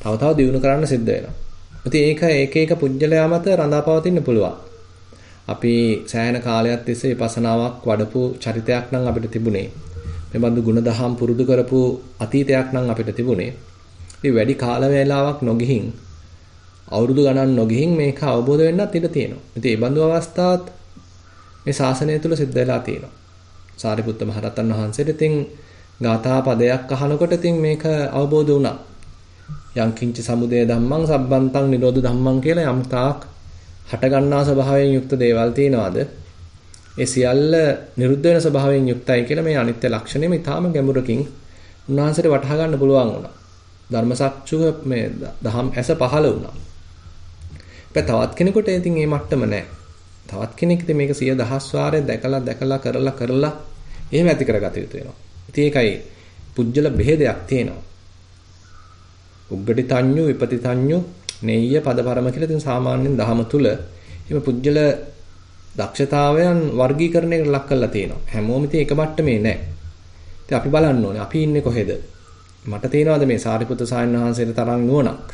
තව තව දියුණු කරන්න සිද්ධ වෙනවා. ඉතින් ඒක එක එක පුජ්‍යලයා මත රඳාපවතින්න පුළුවන්. අපි සෑහෙන කාලයක් තිස්සේ විපස්සනාවක් වඩපු චරිතයක් නම් අපිට තිබුණේ. මේ බඳු ಗುಣදහම් පුරුදු කරපු අතීතයක් නම් අපිට තිබුණේ. ඉතින් වැඩි කාල වේලාවක් නොගිහින් අවුරුදු ගණන් නොගිහින් මේක අවබෝධ වෙන්නත් ඉඩ තියෙනවා. ඉතින් මේ බඳු අවස්ථාත් මේ ශාසනය තුල සිද්ධ වෙලා තියෙනවා. සාරිපුත්ත මහරහතන් වහන්සේට ඉතින් ගාථා පදයක් අහනකොට ඉතින් මේක අවබෝධ වුණා. යංකින්ච සමුදය ධම්මං සබ්බන්තං නිරෝධ ධම්මං කියලා යම් තාක් හටගන්නා ස්වභාවයෙන් යුක්ත දේවල් තියනවාද? ඒ සියල්ල නිරුද්ධ වෙන ස්වභාවයෙන් යුක්තයි කියලා මේ අනිත්‍ය ලක්ෂණය මේ තාම ගැඹුරකින් උන්වහන්සේට වටහා ගන්න පුළුවන් වුණා. ධර්මසත්‍චුව මේ දහම් ඇස පහළ වුණා. තවත් කෙනෙකුට ඉතින් මේ මට්ටම නැහැ. තවත් කෙනෙක් ඉතින් මේක සිය දහස් වාරයක් දැකලා දැකලා කරලා කරලා එහෙම ඇති කරගත යුතු වෙනවා. ඉතින් ඒකයි පුජ්‍යල බෙහෙදයක් තියෙනවා. උග්ගටි තඤ්ඤු විපති තඤ්ඤු නෙය්‍ය පදපරම කියලා ඉතින් සාමාන්‍යයෙන් දහම තුල එහෙම පුජ්‍යල දක්ෂතාවයන් වර්ගීකරණයකට ලක් කරලා තියෙනවා. හැමෝම ඉතින් එක මට්ටමේ නැහැ. ඉතින් අපි බලන්න ඕනේ අපි ඉන්නේ කොහෙද? මට තේනවාද මේ සාරිපුත්‍ර සායන් වහන්සේට තරම් නුවණක්?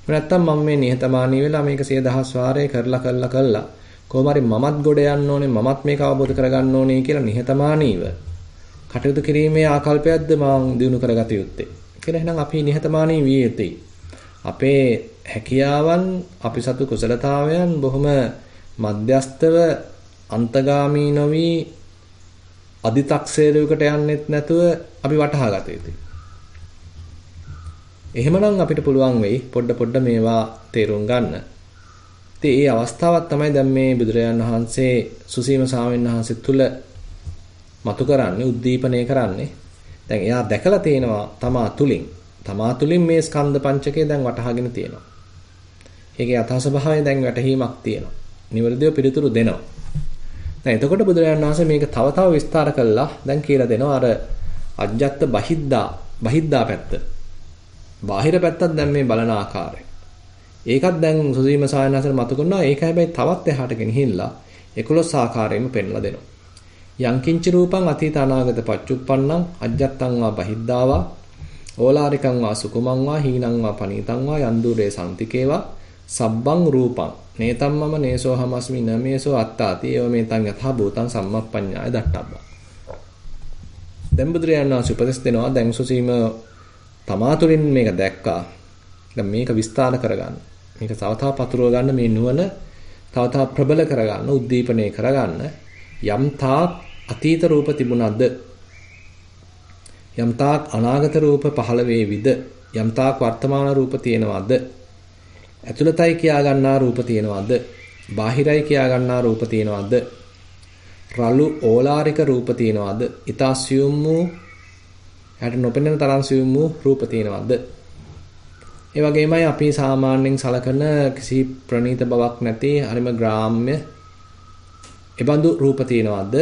එහෙම නැත්නම් මම මේ නිහතමානී වෙලා මේක සිය දහස් වාරේ කරලා කරලා කරලා කොහොම හරි මමත් ගොඩ යන්න ඕනේ මමත් මේක අවබෝධ කරගන්න ඕනේ කියලා නිහතමානීව කටයුතු කිරීමේ ආකල්පයක්ද මම දිනු කරගත යුත්තේ. කියලා එහෙනම් අපි නිහතමානී විය යුතුයි. අපේ හැකියාවන් අපි සතු කුසලතාවයන් බොහොම මධ්‍යස්තව අන්තගාමී නොවි අදි탁සේරුවකට යන්නෙත් නැතුව අපි වටහා ගත යුතුයි. එහෙමනම් අපිට පුළුවන් වෙයි පොඩ පොඩ මේවා තේරුම් ගන්න. ඉතින් ඒ අවස්ථාවක් තමයි දැන් මේ බුදුරජාන් වහන්සේ සුසීම සාමීන් වහන්සේ තුල මතු කරන්නේ උද්දීපනය කරන්නේ. දැන් එයා දැකලා තේනවා තමා තුලින්. තමා තුලින් මේ ස්කන්ධ පංචකය දැන් වටහාගෙන තියෙනවා. ඒකේ යථා ස්වභාවය දැන් වැටහීමක් තියෙනවා. නිවර්දිව පිළිතුරු දෙනවා. දැන් එතකොට බුදුරජාණන් වහන්සේ මේක තව තව විස්තර කළා දැන් කියලා දෙනවා අර අජ්ජත් බහිද්දා බහිද්දා පැත්ත. බාහිර පැත්තත් දැන් මේ බලන ආකාරය. ඒකත් දැන් සුසීම සායනසර මතු කරනවා ඒක හැබැයි තවත් එහාට ගෙනහිල්ලා 11 ආකාරයෙන්ම පෙන්ලා දෙනවා. යංකින්ච රූපං අතීත අනාගත පච්චුප්පන්නං අජ්ජත්තං වා බහිද්දාවා ඕලාරිකං වා සුකුමං වා හීනං වා පනීතං වා යන්දුරේ සම්තිකේවා සබ්බං රූපං. නේතම්මම නේසෝ හමස්මි නමේසෝ අත්තාති. ඒව මේතං යථා භූතං සම්මප්පඤ්ඤාය දට්ඨබ්බා දැන් බුදුරයන් වහන්සේ උපදෙස් දෙනවා දැන් සුසීම තමා තුළින් මේක දැක්කා. දැන් මේක විස්තර කරගන්න. මේක තව තව පතුරව ගන්න මේ නුවණ තව තව ප්‍රබල කරගන්න උද්දීපනය කරගන්න. යම් තාක් අතීත රූප තිබුණාද යම් තාක් අනාගත රූප පහළ වේවිද යම් තාක් වර්තමාන රූප තියෙනවද ඇතුළතයි කියා ගන්නා රූප තියෙනවද? බාහිරයි කියා ගන්නා රූප තියෙනවද? රළු ඕලාරික රූප තියෙනවද? ඊතා සියුම් වූ හැට නොපෙනෙන තරම් සියුම් වූ රූප තියෙනවද? ඒ වගේමයි අපි සාමාන්‍යයෙන් සලකන කිසි ප්‍රණීත බවක් නැති හරිම ග්‍රාම්‍ය එබඳු රූප තියෙනවද?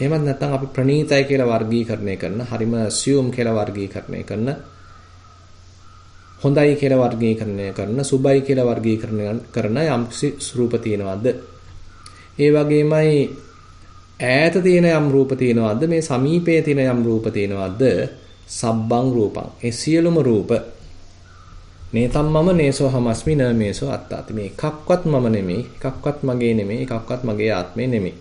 එහෙමත් නැත්නම් අපි ප්‍රණීතයි කියලා වර්ගීකරණය කරන හරිම සියුම් කියලා වර්ගීකරණය කරන හොඳයි කියලා වර්ගීකරණය කරන සුබයි කියලා වර්ගීකරණය කරන යම්කිසි රූප තියෙනවද? ඒ වගේමයි ඈත තියෙන යම් රූප තියෙනවද? මේ සමීපයේ තියෙන යම් රූප තියෙනවද? සබ්බං රූපං. ඒ සියලුම රූප නේතම්මම නේසෝ හමස්මි නමේසෝ අත්තාති. මේ එකක්වත් මම නෙමෙයි, එකක්වත් මගේ නෙමෙයි, එකක්වත් මගේ ආත්මේ නෙමෙයි.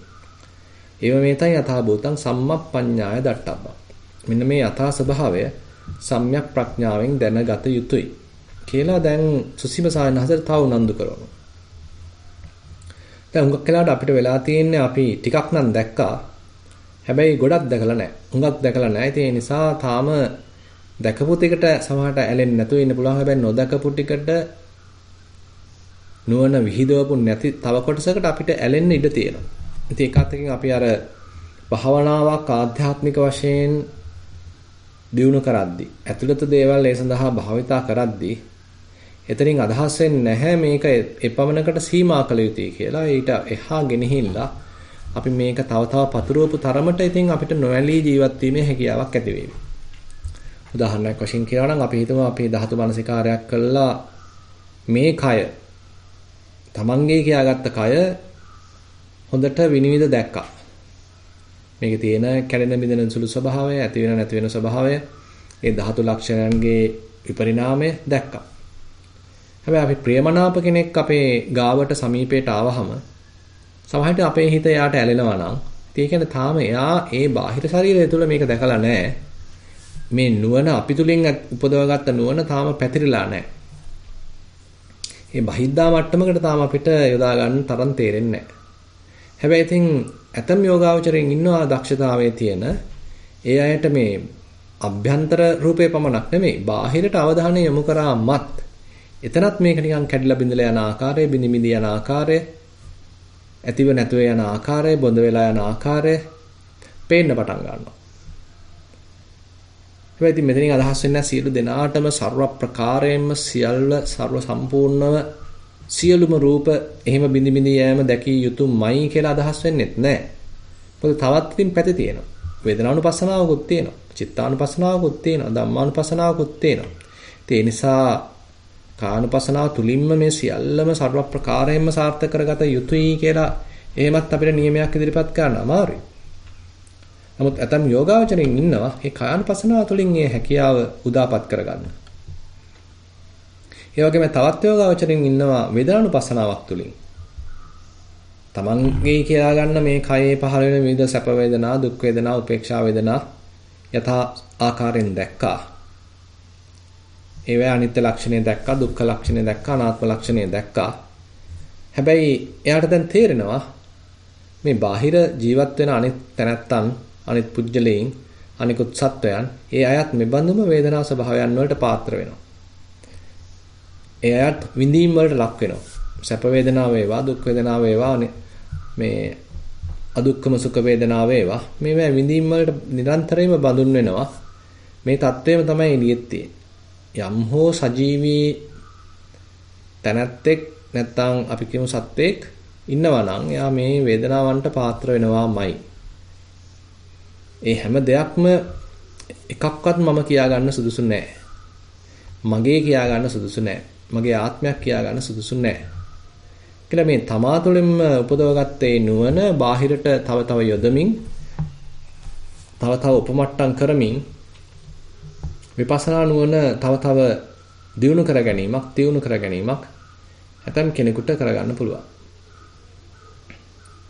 ඒව මේතයි යථා භූතං සම්මප්පඤ්ඤාය දට්ඨබ්බං. මෙන්න මේ යථා ස්වභාවය සම්‍යක් ප්‍රඥාවෙන් දැනගත යුතුයි කියලා දැන් සුසීම සායනහසට තව උනන්දු කරනවා. දැන් හුඟක් වෙලාවට අපිට වෙලා තියෙන්නේ අපි ටිකක් නම් දැක්කා. හැබැයි ගොඩක් දැකලා නැහැ. හුඟක් දැකලා නැහැ. ඒ නිසා තාම දැකපු ටිකට සමහරට ඇලෙන්නේ නැතුව ඉන්න පුළුවන්. හැබැයි නොදකපු ටිකට නුවණ විහිදවපු නැති තව කොටසකට අපිට ඇලෙන්න ඉඩ තියෙනවා. ඉතින් ඒකත් එක්කන් අපි අර භාවනාවක් ආධ්‍යාත්මික වශයෙන් දියුණු කරද්දී ඇතුළත දේවල් ඒ සඳහා භාවිතා කරද්දී එතනින් අදහස් වෙන්නේ නැහැ මේක එපමණකට සීමා කළ යුතුයි කියලා ඊට එහා ගෙනහිල්ලා අපි මේක තව තව පතුරවපු තරමට ඉතින් අපිට නොඇලී ජීවත් වීමේ හැකියාවක් ඇති වෙවි. උදාහරණයක් වශයෙන් කියනවා නම් අපි හිතමු අපි ධාතු මනසිකාරයක් කළා මේ කය තමන්ගේ කියාගත්ත කය හොඳට විනිවිද දැක්කා. මේකේ තියෙන කැඩෙන බිඳෙන සුළු ස්වභාවය, ඇති වෙන නැති වෙන ස්වභාවය, ඒ ධාතු ලක්ෂණයන්ගේ විපරිණාමය දැක්කා. හැබැයි අපි ප්‍රියමනාප කෙනෙක් අපේ ගාවට සමීපයට ආවහම සමහරවිට අපේ හිත එයාට ඇලෙනවා නම් ඒ කියන්නේ තාම එයා ඒ බාහිර ශරීරය තුළ මේක දැකලා නැහැ. මේ නුවණ අපි තුලින් උපදවගත්ත නුවණ තාම පැතිරිලා නැහැ. මේ බහිද්දා මට්ටමකට තාම අපිට යොදා ගන්න තරම් තේරෙන්නේ නැහැ. හැබැයි ඉතින් ඇතම් යෝගාවචරයෙන් ඉන්නවා දක්ෂතාවයේ තියෙන ඒ අයට මේ අභ්‍යන්තර රූපේ පමණක් නෙමෙයි බාහිරට අවධානය යොමු කරාමත් එතනත් මේක නිකන් කැඩිලා බිඳලා යන ආකාරය බිනි බිනි යන ආකාරය ඇතිව නැතුව යන ආකාරය බොඳ වෙලා යන ආකාරය පේන්න පටන් ගන්නවා. හැබැයි ඉතින් මෙතනින් අදහස් වෙන්නේ සියලු දෙනාටම ਸਰව ප්‍රකාරයෙන්ම සියල්ල ਸਰව සම්පූර්ණව සියලුම රූප එහෙම බිඳි බිඳි යෑම දැකිය යුතුමයි කියලා අදහස් වෙන්නෙත් නැහැ. මොකද තවත් ඉතින් පැති තියෙනවා. වේදනානුපස්සනාවකුත් තියෙනවා. චිත්තානුපස්සනාවකුත් තියෙනවා. ධම්මානුපස්සනාවකුත් තියෙනවා. ඒ නිසා කානුපස්සනාව තුලින්ම මේ සියල්ලම ਸਰව ප්‍රකාරයෙන්ම සාර්ථක කරගත යුතුයි කියලා එහෙමත් අපිට නියමයක් ඉදිරිපත් කරන්න අමාරුයි. නමුත් ඇතම් යෝගාවචරයෙන් ඉන්නවා මේ කායනුපස්සනාව තුළින් මේ හැකියාව උදාපත් කරගන්න. ඒ වගේම තවත් යෝගාවචරින් ඉන්නවා වේදනානුපස්සනාවක් තුලින්. තමන්ගේ කියලා ගන්න මේ කයේ පහළ වෙන විවිධ සැප වේදනා, දුක් වේදනා, උපේක්ෂා වේදනා යථා ආකාරයෙන් දැක්කා. ඒවැ අනිත්‍ය ලක්ෂණය දැක්කා, දුක්ඛ ලක්ෂණය දැක්කා, අනාත්ම ලක්ෂණය දැක්කා. හැබැයි එයාට දැන් තේරෙනවා මේ බාහිර ජීවත් වෙන අනිත් තැනැත්තන් අනිත් පුජ්‍යලයන් අනිකුත් සත්වයන් ඒ අයත් මෙබඳුම වේදනා ස්වභාවයන් වලට පාත්‍ර වෙනවා. එයත් විඳීම් වලට ලක් වෙනවා. සැප වේදනාව වේවා, දුක් වේදනාව වේවා, මේ අදුක්කම සුඛ වේදනාව වේවා. මේවා විඳීම් වලට නිරන්තරයෙන්ම බඳුන් වෙනවා. මේ தත්වයම තමයි එළියෙත් තියෙන්නේ. යම් හෝ සජීවී තැනැත්තෙක් නැත්තම් අපි කියමු සත්වෙක් ඉන්නවා නම් එයා මේ වේදනාවන්ට පාත්‍ර වෙනවාමයි. ඒ හැම දෙයක්ම එකක්වත් මම කියා ගන්න සුදුසු නෑ. මගේ කියා ගන්න සුදුසු නෑ. මගේ ආත්මයක් කියා ගන්න සුදුසු නෑ. කියලා මේ තමා තුළින්ම උපදවගත්තේ නුවණ බාහිරට තව තව යොදමින් තව තව උපමට්ටම් කරමින් විපස්සනා නුවණ තව තව දියුණු කර ගැනීමක් දියුණු කර ගැනීමක් ඇතම් කෙනෙකුට කරගන්න පුළුවන්.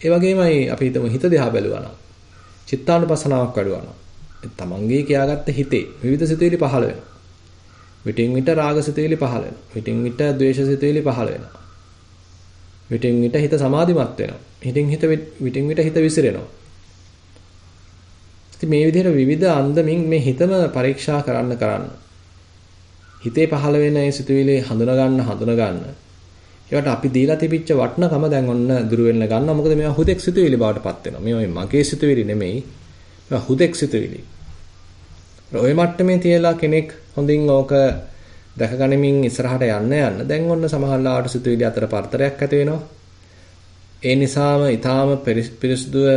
ඒ වගේමයි අපි හිතමු හිත දිහා බැලුවා නම් චිත්තානුපසනාවක් වැඩුවා නම් තමන්ගේ කියාගත්ත හිතේ විවිධ සිතුවිලි පහළ වෙනවා. විටින් විට රාග සිතුවිලි පහළ වෙනවා. විටින් විට ද්වේෂ සිතුවිලි පහළ වෙනවා. විටින් විට හිත සමාධිමත් වෙනවා. හිතින් හිත විටින් විට හිත විසිරෙනවා. ඉතින් මේ විදිහට විවිධ අන්දමින් මේ හිතම පරීක්ෂා කරන්න කරන්න. හිතේ පහළ වෙන ඒ සිතුවිලි හඳුනා ගන්න හඳුනා ගන්න. ඒවට අපි දීලා තිබිච්ච වටිනකම දැන් ඔන්න දුරු වෙන්න ගන්නවා. මොකද මේවා හුදෙක් සිතුවිලි බවට පත් වෙනවා. මේවා මගේ සිතුවිලි නෙමෙයි. මේවා හුදෙක් සිතුවිලි. ඔය මට්ටමේ තියලා කෙනෙක් හොඳින් ඕක දැකගනිමින් ඉස්සරහට යන්න යන්න දැන් ඔන්න සමහරලාට සිතුවිලි අතර පරතරයක් ඇති වෙනවා. ඒ නිසාම ඊටාම පිරිසුදුව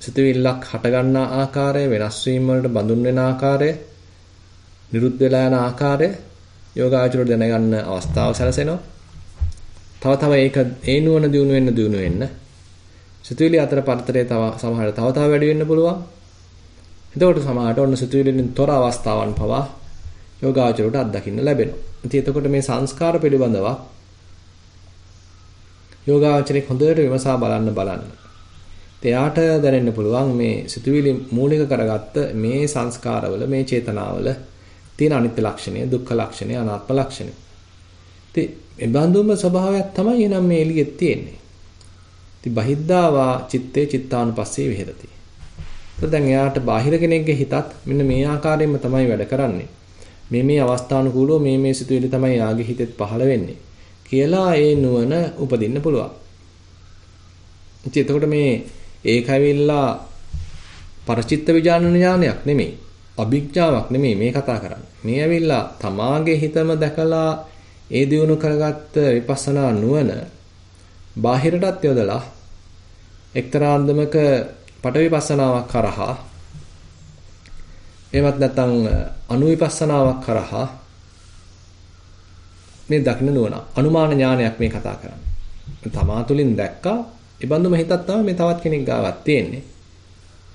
සිතුවිල්ලක් හටගන්නා ආකාරය වෙනස් වීම වලට බඳුන් වෙන ආකාරය නිරුද්ධ වෙලා යන ආකාරය යෝගාචරයට දැනගන්න අවස්ථාව සැලසෙනවා. තව තව ඒක ඒ නුවණ දිනු වෙන්න දිනු වෙන්න සිතුවිලි අතර පරතරය තව සමහරට තව තව වැඩි වෙන්න පුළුවන්. එතකොට සමහරට ඔන්න සිතුවිලිෙන් තොර අවස්ථාවන් පවා යෝගාචරයට අත්දකින්න ලැබෙනවා. ඉතින් එතකොට මේ සංස්කාර පිළිබඳව යෝගාචරයේ හොඳට විමසා බලන්න බලන්න. එයාට දැනෙන්න පුළුවන් මේ සිතුවිලි මූලික කරගත්ත මේ සංස්කාරවල මේ චේතනාවල තියෙන අනිත්‍ය ලක්ෂණය, දුක්ඛ ලක්ෂණය, අනාත්ම ලක්ෂණය. ඉතින් මේ බඳුම ස්වභාවයක් තමයි එනම් මේ එළියෙත් තියෙන්නේ. ඉතින් බහිද්ධාවා චිත්තේ චිත්තානුපස්සේ විහෙරති. දැන් එයාට බාහිර කෙනෙක්ගේ හිතත් මෙන්න මේ ආකාරයෙන්ම තමයි වැඩ කරන්නේ. මේ මේ අවස්ථානුකූලව මේ මේ සිතුවිලි තමයි යාගේ හිතෙත් පහළ වෙන්නේ කියලා ඒ නුවණ උපදින්න පුළුවන්. ඉතින් එතකොට මේ ඒකවිල්ලා පරචිත්ත විඥාන ඥානයක් නෙමෙයි. අභිඥාවක් නෙමෙයි මේ කතා කරන්නේ. මේ ඇවිල්ලා තමාගේ හිතම දැකලා ඒ දියුණු කරගත්ත විපස්සනා නුවණ බාහිරටත් යොදලා එක්තරා අන්දමක පටවිපස්සනාවක් කරහා එහෙමත් නැත්නම් අනුවිපස්සනාවක් කරහා මේ දකින්න නුවණ අනුමාන ඥානයක් මේ කතා කරන්නේ. තමා තුළින් දැක්කා ඒ බඳුම හිතක් තමයි මේ තවත් කෙනෙක් ගාවක් තියෙන්නේ.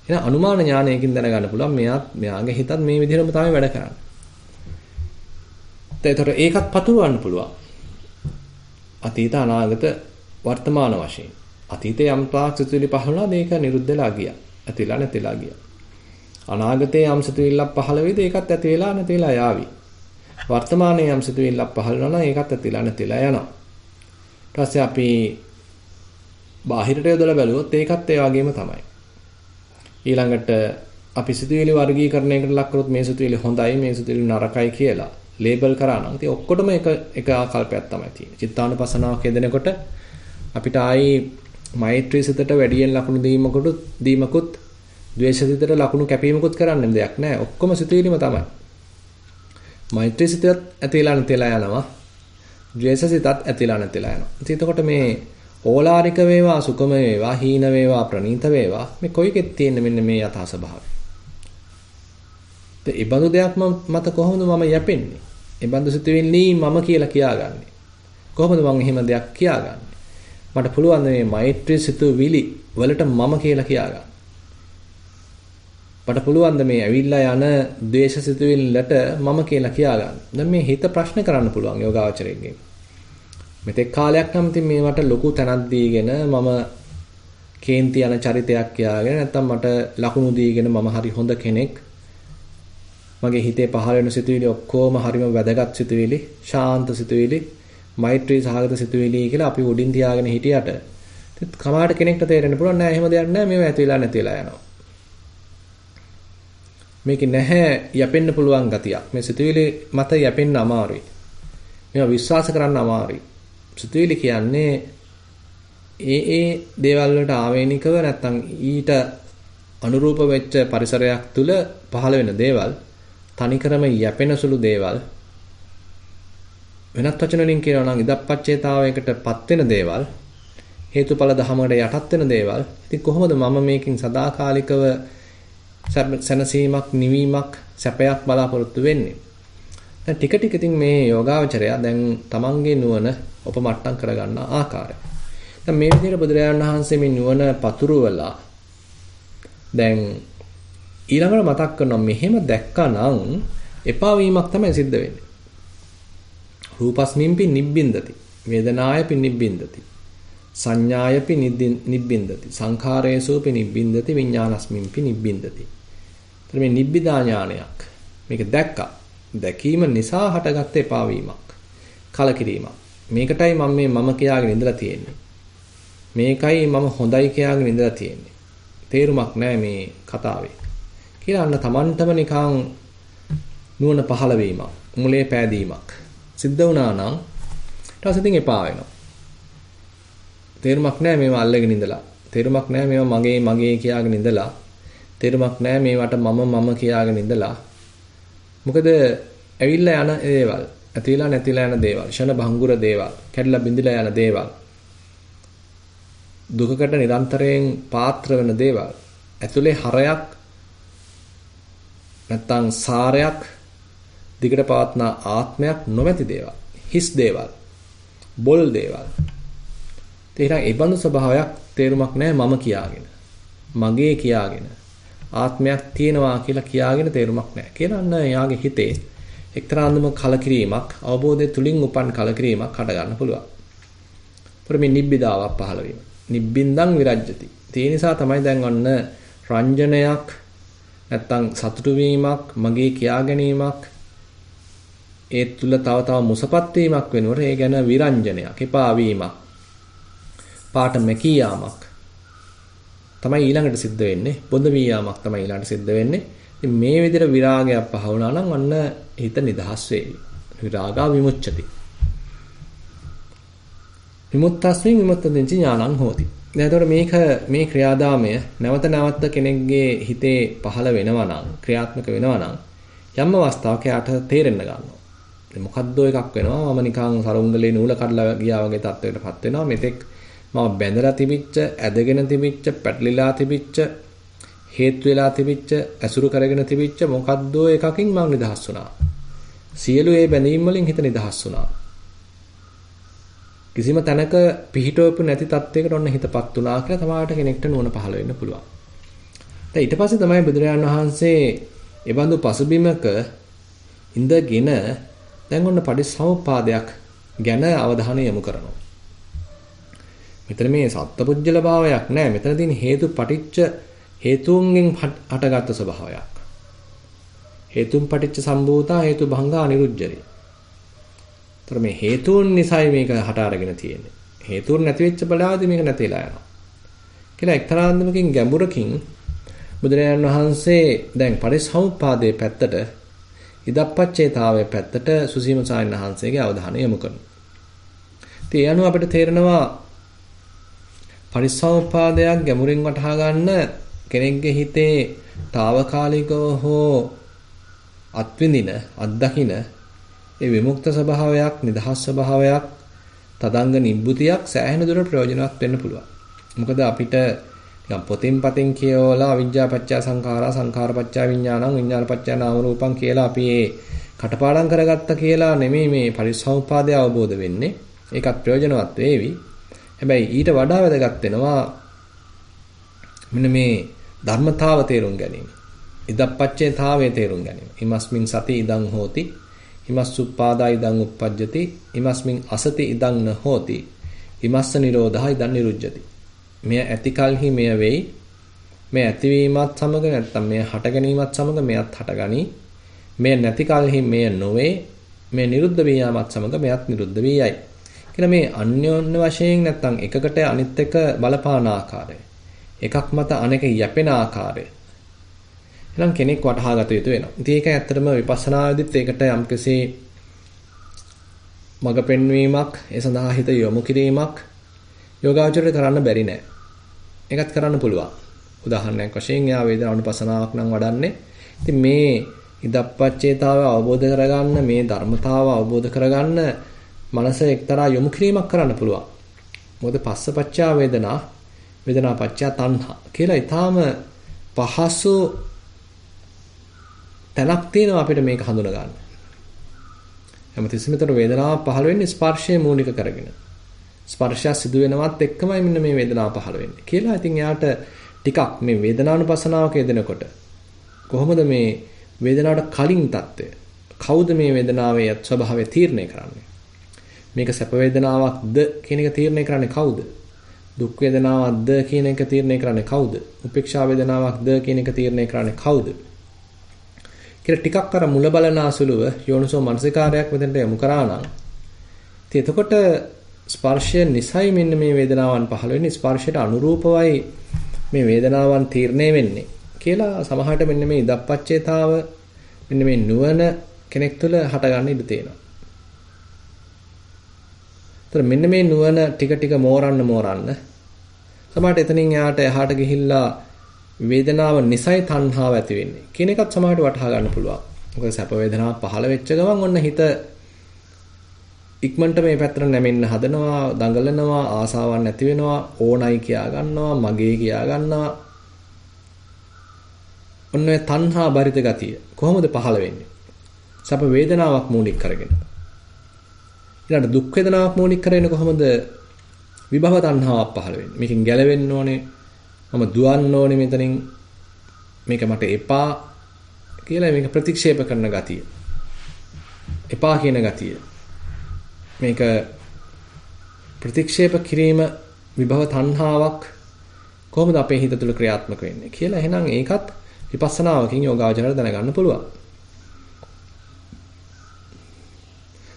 එහෙනම් අනුමාන ඥානයකින් දැනගන්න පුළුවන් මෙයාත් මෙයාගේ හිතත් මේ විදිහටම තමයි වැඩ කරන්නේ. ඒතර ඒකත් පතුරවන්න පුළුවන්. අතීත අනාගත වර්තමාන වශයෙන්. අතීතේ යම් තාක් සිතුවිලි පහළ වුණාද ඒක නිරුද්ධ වෙලා ගියා. ඇතිලා නැතිලා ගියා. අනාගතයේ යම් සිතුවිල්ලක් පහළ වෙයිද ඒකත් ඇති වෙලා නැති වෙලා යාවි. වර්තමානයේ යම් සිතුවිල්ලක් පහළ වෙනවා නම් ඒකත් ඇතිලා නැතිලා යනවා. ඊට පස්සේ අපි බාහිරට යොදලා බැලුවොත් ඒකත් ඒ වගේම තමයි. ඊළඟට අපි සිතුවිලි වර්ගීකරණයකට ලක් කරොත් මේ සිතුවිලි හොඳයි මේ සිතුවිලි නරකයි කියලා ලේබල් කරා නම් ඉතින් ඔක්කොටම එක එක ආකල්පයක් තමයි තියෙන්නේ. චිත්තානුපසනාවක් යෙදෙනකොට අපිට ආයි මෛත්‍රී සිතට වැඩියෙන් ලකුණු දීමකට දීමකුත් ද්වේෂසිතට ලකුණු කැපීමකුත් කරන්න දෙයක් නැහැ. ඔක්කොම සිතුවිලිම තමයි. මෛත්‍රී සිතත් ඇතිලා නැතිලා යනවා. ද්වේෂසිතත් ඇතිලා නැතිලා යනවා. ඉතින් එතකොට මේ ඕලාරික වේවා සුකම වේවා හීන වේවා ප්‍රනීත වේවා මේ කොයිකෙත් තියෙන මෙන්න මේ යථා ස්වභාවය. ඒ බඳු දෙයක් මත කොහොමද මම යැපෙන්නේ? ඒ බඳු සිතුවිලි මම කියලා කියාගන්නේ. කොහොමද මම එහෙම දෙයක් කියාගන්නේ? මට පුළුවන් මේ මෛත්‍රී සිතුවිලි වලට මම කියලා කියාගන්න. මට පුළුවන් මේ ඇවිල්ලා යන ද්වේෂ සිතුවිල්ලට මම කියලා කියාගන්න. දැන් මේ හිත ප්‍රශ්න කරන්න පුළුවන් යෝගාවචරයෙන්. මෙතෙක් කාලයක් නම් ඉතින් මේවට ලොකු තැනක් දීගෙන මම කේන්ති යන චරිතයක් කියාගෙන නැත්තම් මට ලකුණු දීගෙන මම හරි හොඳ කෙනෙක් මගේ හිතේ පහළ වෙන සිතුවිලි ඔක්කොම හරිම වැදගත් සිතුවිලි ශාන්ත සිතුවිලි මෛත්‍රී සහගත සිතුවිලි කියලා අපි උඩින් තියාගෙන හිටියට කමාට කෙනෙක්ට තේරෙන්න පුළුවන් නෑ එහෙම දෙයක් නෑ මේව ඇති වෙලා නැති වෙලා යනවා මේකේ නැහැ යැපෙන්න පුළුවන් ගතියක්. මේ සිතුවිලි මත යැපෙන්න අමාරුයි. මේවා විශ්වාස කරන්න අමාරුයි. සිතුවිලි කියන්නේ ඒ ඒ දේවල් වලට ආවේනිකව නැත්තම් ඊට අනුරූප වෙච්ච පරිසරයක් තුල පහළ වෙන දේවල් තනිකරම යැපෙන සුළු දේවල් වෙනත් වචන වලින් කියනවා නම් ඉදප්පච්චේතාවයකටපත් වෙන දේවල් හේතුඵල ධමයට යටත් වෙන දේවල්. ඉතින් කොහොමද මම මේකෙන් සදාකාලිකව සැනසීමක් නිවීමක් සැපයක් බලාපොරොත්තු වෙන්නේ? දැන් ටික ටික ඉතින් මේ යෝගාවචරය දැන් තමන්ගේ නුවණ උපමට්ටම් කරගන්න ආකාරය. දැන් මේ විදිහට බුදුරජාණන් වහන්සේ මේ නුවණ පතුරවලා දැන් ඊළඟට මතක් කරනවා මෙහෙම දැක්කනම් එපා වීමක් තමයි සිද්ධ වෙන්නේ. රූපස්මින්පි නිබ්බින්දති. වේදනායපි නිබ්බින්දති. සංඥායපි නිබ්බින්දති. සංඛාරේසුපි නිබ්බින්දති. විඥානස්මින්පි නිබ්බින්දති. එතන මේ නිබ්බිදා ඥානයක්. මේක දැක්කා. දැකීම නිසා හටගත්ත එපා වීමක්. කලකිරීමක්. මේකටයි මම මේ මම කියාගෙන ඉඳලා තියෙන්නේ. මේකයි මම හොඳයි කියාගෙන ඉඳලා තියෙන්නේ. තේරුමක් නැහැ මේ කතාවේ. කියලා අන්න Tamanටම නිකන් නුවණ පහළ වීමක්, මුලේ පෑදීමක් සිද්ධ වුණා නම් ඊට පස්සේ ඉතින් එපා වෙනවා. තේරුමක් නැහැ මේවා අල්ලගෙන ඉඳලා. තේරුමක් නැහැ මේවා මගේ මගේ කියාගෙන ඉඳලා. තේරුමක් නැහැ මේවට මම මම කියාගෙන ඉඳලා. මොකද ඇවිල්ලා යන දේවල්, ඇතිලා නැතිලා යන දේවල්, ෂණ භංගුර දේවල්, කැඩලා බිඳලා යන දේවල්. දුකකට නිරන්තරයෙන් පාත්‍ර වෙන දේවල්. ඇතුලේ හරයක් නැත්තම් සාරයක් දිගට පවත්නා ආත්මයක් නොමැති දේවල්. හිස් දේවල්. බොල් දේවල්. තේරෙන ඒ බඳු ස්වභාවයක් තේරුමක් නැහැ මම කියාගෙන. මගේ කියාගෙන. ආත්මයක් තියෙනවා කියලා කියාගෙන තේරුමක් නැහැ. කියලා අන්න එයාගේ හිතේ එක්තරා අන්දම කලකිරීමක් අවබෝධය තුලින් උපන් කලකිරීමක් හට ගන්න පුළුවන්. පරිමේ නිබ්බිදාවක් පහළ වීම. නිබ්බින්දං විරජ්‍යති. ඒ නිසා තමයි දැන් ඔන්න රංජනයක් නැත්තම් සතුටු වීමක් මගේ කියා ගැනීමක් ඒ තුල තව තව මුසපත් වීමක් වෙනකොට ඒ ගැන විරංජනයක් එපා වීමක් පාට මැකී යාමක් තමයි ඊළඟට සිද්ධ වෙන්නේ බොඳ වී යාමක් තමයි ඊළඟට සිද්ධ වෙන්නේ ඉතින් මේ විදිහට විරාගයක් පහ වුණා නම් අන්න හිත නිදහස් වෙයි විරාගා විමුච්ඡති විමුක්තස්මින් විමුක්තදෙන්ච ඥානං හෝති. දැන් එතකොට මේක මේ ක්‍රියාදාමය නැවත නැවත කෙනෙක්ගේ හිතේ පහළ වෙනවා නම් ක්‍රියාත්මක වෙනවා නම් යම් අවස්ථාවක යාට තේරෙන්න ගන්නවා. ඉතින් මොකද්ද එකක් වෙනවා මම නිකන් සරුංගලේ නූල කඩලා ගියා වගේ තත්ත්වයකටපත් වෙනවා. මෙතෙක් මම බැඳලා තිබිච්ච, ඇදගෙන තිබිච්ච, පැටලිලා තිබිච්ච, හේතු වෙලා තිබිච්ච, ඇසුරු කරගෙන තිබිච්ච මොකද්ද එකකින් මම නිදහස් වුණා. සියලු ඒ බැඳීම් වලින් හිත නිදහස් වුණා. කිසිම තැනක පිහිටවපු නැති තත්වයකට ඔන්න හිතපත් වුණා කියලා තමාට කෙනෙක්ට නුවණ පහළ වෙන්න පුළුවන්. දැන් ඊට පස්සේ තමයි බුදුරජාණන් වහන්සේ එබඳු පසුබිමක ඉඳගෙන දැන් ඔන්න පටිච්චසමුප්පාදයක් ගැන අවධානය යොමු කරනවා. මෙතන මේ සත්පුජ්‍යල භාවයක් නෑ. මෙතන තියෙන හේතු පටිච්ච හේතුන්ගෙන් හටගත්තු ස්වභාවයක්. හේතුන් පටිච්ච සම්භූතා හේතු භංගා නිරුජ්ජරේ. ତර මේ හේතුන් නිසායි මේක හට අරගෙන තියෙන්නේ. හේතුන් නැති වෙච්ච බලාදී මේක නැතිලා යනවා. කියලා එක්තරා අන්දමකින් ගැඹුරකින් බුදුරජාණන් වහන්සේ දැන් පරිසම්පාදයේ පැත්තට ඉදප්පච්චේතාවයේ පැත්තට සුසීම සායන වහන්සේගේ අවධානය යොමු කරනවා. ඉතින් ඒ අනුව අපිට තේරෙනවා පරිසම්පාදයක් ගැඹුරින් වටහා ගන්න කෙනෙක්ගේ හිතේ తాවකාලිකව හෝ අත්විඳින අත්දකින ඒ විමුක්ත ස්වභාවයක්, නිදහස් ස්වභාවයක්, තදංග නිබ්බුතියක් සෑහෙන දුරට ප්‍රයෝජනවත් වෙන්න පුළුවන්. මොකද අපිට නිකන් පොතින් පතින් කියවලා අවිජ්ජා පත්‍ය සංඛාරා සංඛාර පත්‍ය විඥානං විඥාන පත්‍ය නාම රූපං කියලා අපි ඒ කටපාඩම් කරගත්ත කියලා නෙමෙයි මේ පරිසම්පාදය අවබෝධ වෙන්නේ. ඒකත් ප්‍රයෝජනවත් වේවි. හැබැයි ඊට වඩා වැදගත් වෙනවා මෙන්න මේ ධර්මතාව තේරුම් ගැනීම. ඉදප්පච්චේතාවයේ තේරුම් ගැනීම. ඉමස්මින් සති ඉදං හෝති ඉමස්සුප්පාදා ඉදං uppajjati ඉමස්මින් අසති ඉදං න හෝති ඉමස්ස නිරෝධා ඉදං නිරුජ්ජති මෙය ඇති කලෙහි මෙය වෙයි. මේ ඇතිවීමත් සමග නැත්තම් මෙය හට ගැනීමත් සමග මෙයත් හටගනි. මෙය නැති කලෙහි මෙය නොවේ. මේ නිරුද්ධ වීමත් සමග මෙයත් නිරුද්ධ වී යයි. කියලා මේ අන්‍යෝන්‍ය වශයෙන් නැත්තම් එකකට අනිත් එක බලපාන ආකාරය. එකක් මත අනෙක යැපෙන ආකාරය. එහෙනම් කෙනෙක් වටහා ගත යුතු වෙනවා. ඉතින් ඒක ඇත්තටම විපස්සනාවේදීත් ඒකට යම්කිසි මඟ පෙන්වීමක්, ඒ සඳහා හිත යොමු කිරීමක් යෝගාචරයට කරන්න බැරි නෑ. ඒකත් කරන්න පුළුවන්. උදාහරණයක් වශයෙන් යා වේදනානුපසනාවක් නම් වඩන්නේ. ඉතින් මේ ඉදප්පච්චේතාවය අවබෝධ කරගන්න මේ ධර්මතාව අවබෝධ කරගන්න මනස එක්තරා යොමු කිරීමක් කරන්න පුළුවන්. මොකද පස්සපච්චා වේදනා වේදනාපච්චා තණ්හා කියලා ඊටාම පහසු තැනක් තියෙනවා අපිට මේක හඳුන ගන්න. හැමතිස්සෙම ඒතර වේදනාව පහළ වෙන්නේ ස්පර්ශය මූලික කරගෙන. ස්පර්ශය සිදු වෙනවත් එක්කමයි මෙන්න මේ වේදනාව පහළ වෙන්නේ කියලා. ඉතින් එයාට ටිකක් මේ වේදනානුපසනාවක යෙදෙනකොට කොහොමද මේ වේදනාවට කලින් తত্ত্বය? කවුද මේ වේදනාවේ යත් ස්වභාවය තීරණය කරන්නේ? මේක සැප වේදනාවක්ද කියන එක තීරණය කරන්නේ කවුද? දුක් වේදනාවක්ද කියන එක තීරණය කරන්නේ කවුද? උපේක්ෂා වේදනාවක්ද කියන එක තීරණය කරන්නේ කවුද? කියලා ටිකක් අර මුල බලන අසුලුව යෝනිසෝ මනසිකාරයක් වෙදෙන්ට යොමු කරා නම් ඉතින් එතකොට ස්පර්ශය නිසයි මෙන්න මේ වේදනාවන් පහළ වෙන්නේ ස්පර්ශයට අනුරූපවයි මේ වේදනාවන් තීරණය වෙන්නේ කියලා සමහරට මෙන්න මේ ඉදප්පච්චේතාව මෙන්න මේ නුවණ කෙනෙක් තුළ හටගන්න ඉඩ තියෙනවා. ඒතර මෙන්න මේ නුවණ ටික ටික මෝරන්න මෝරන්න සමහරට එතනින් එහාට එහාට ගිහිල්ලා වේදනාව නිසයි තණ්හාව ඇති වෙන්නේ කියන එකත් සමහරට වටහා ගන්න පුළුවන්. මොකද සැප වේදනාවක් පහළ වෙච්ච ගමන් ඔන්න හිත ඉක්මනට මේ පැත්තට නැමෙන්න හදනවා, දඟලනවා, ආසාවක් නැති වෙනවා, ඕනයි කියා ගන්නවා, මගේ කියා ගන්නවා. ඔන්න ඔය තණ්හා බරිත ගතිය කොහොමද පහළ වෙන්නේ? සැප වේදනාවක් මූලික කරගෙන. ඊළඟ දුක් වේදනාවක් මූලික කරගෙන කොහොමද විභව තණ්හාවක් පහළ වෙන්නේ? මේකෙන් ගැලවෙන්න ඕනේ. මම දුවන්න ඕනේ මෙතනින්. මේක මට එපා කියලා මේක ප්‍රතික්ෂේප කරන ගතිය. එපා කියන ගතිය. මේක ප්‍රතික්ෂේප කිරීම විභව තණ්හාවක් කොහොමද අපේ හිත තුළ ක්‍රියාත්මක වෙන්නේ කියලා එහෙනම් ඒකත් විපස්සනාවකින් යෝගාවචරයට දැනගන්න පුළුවන්.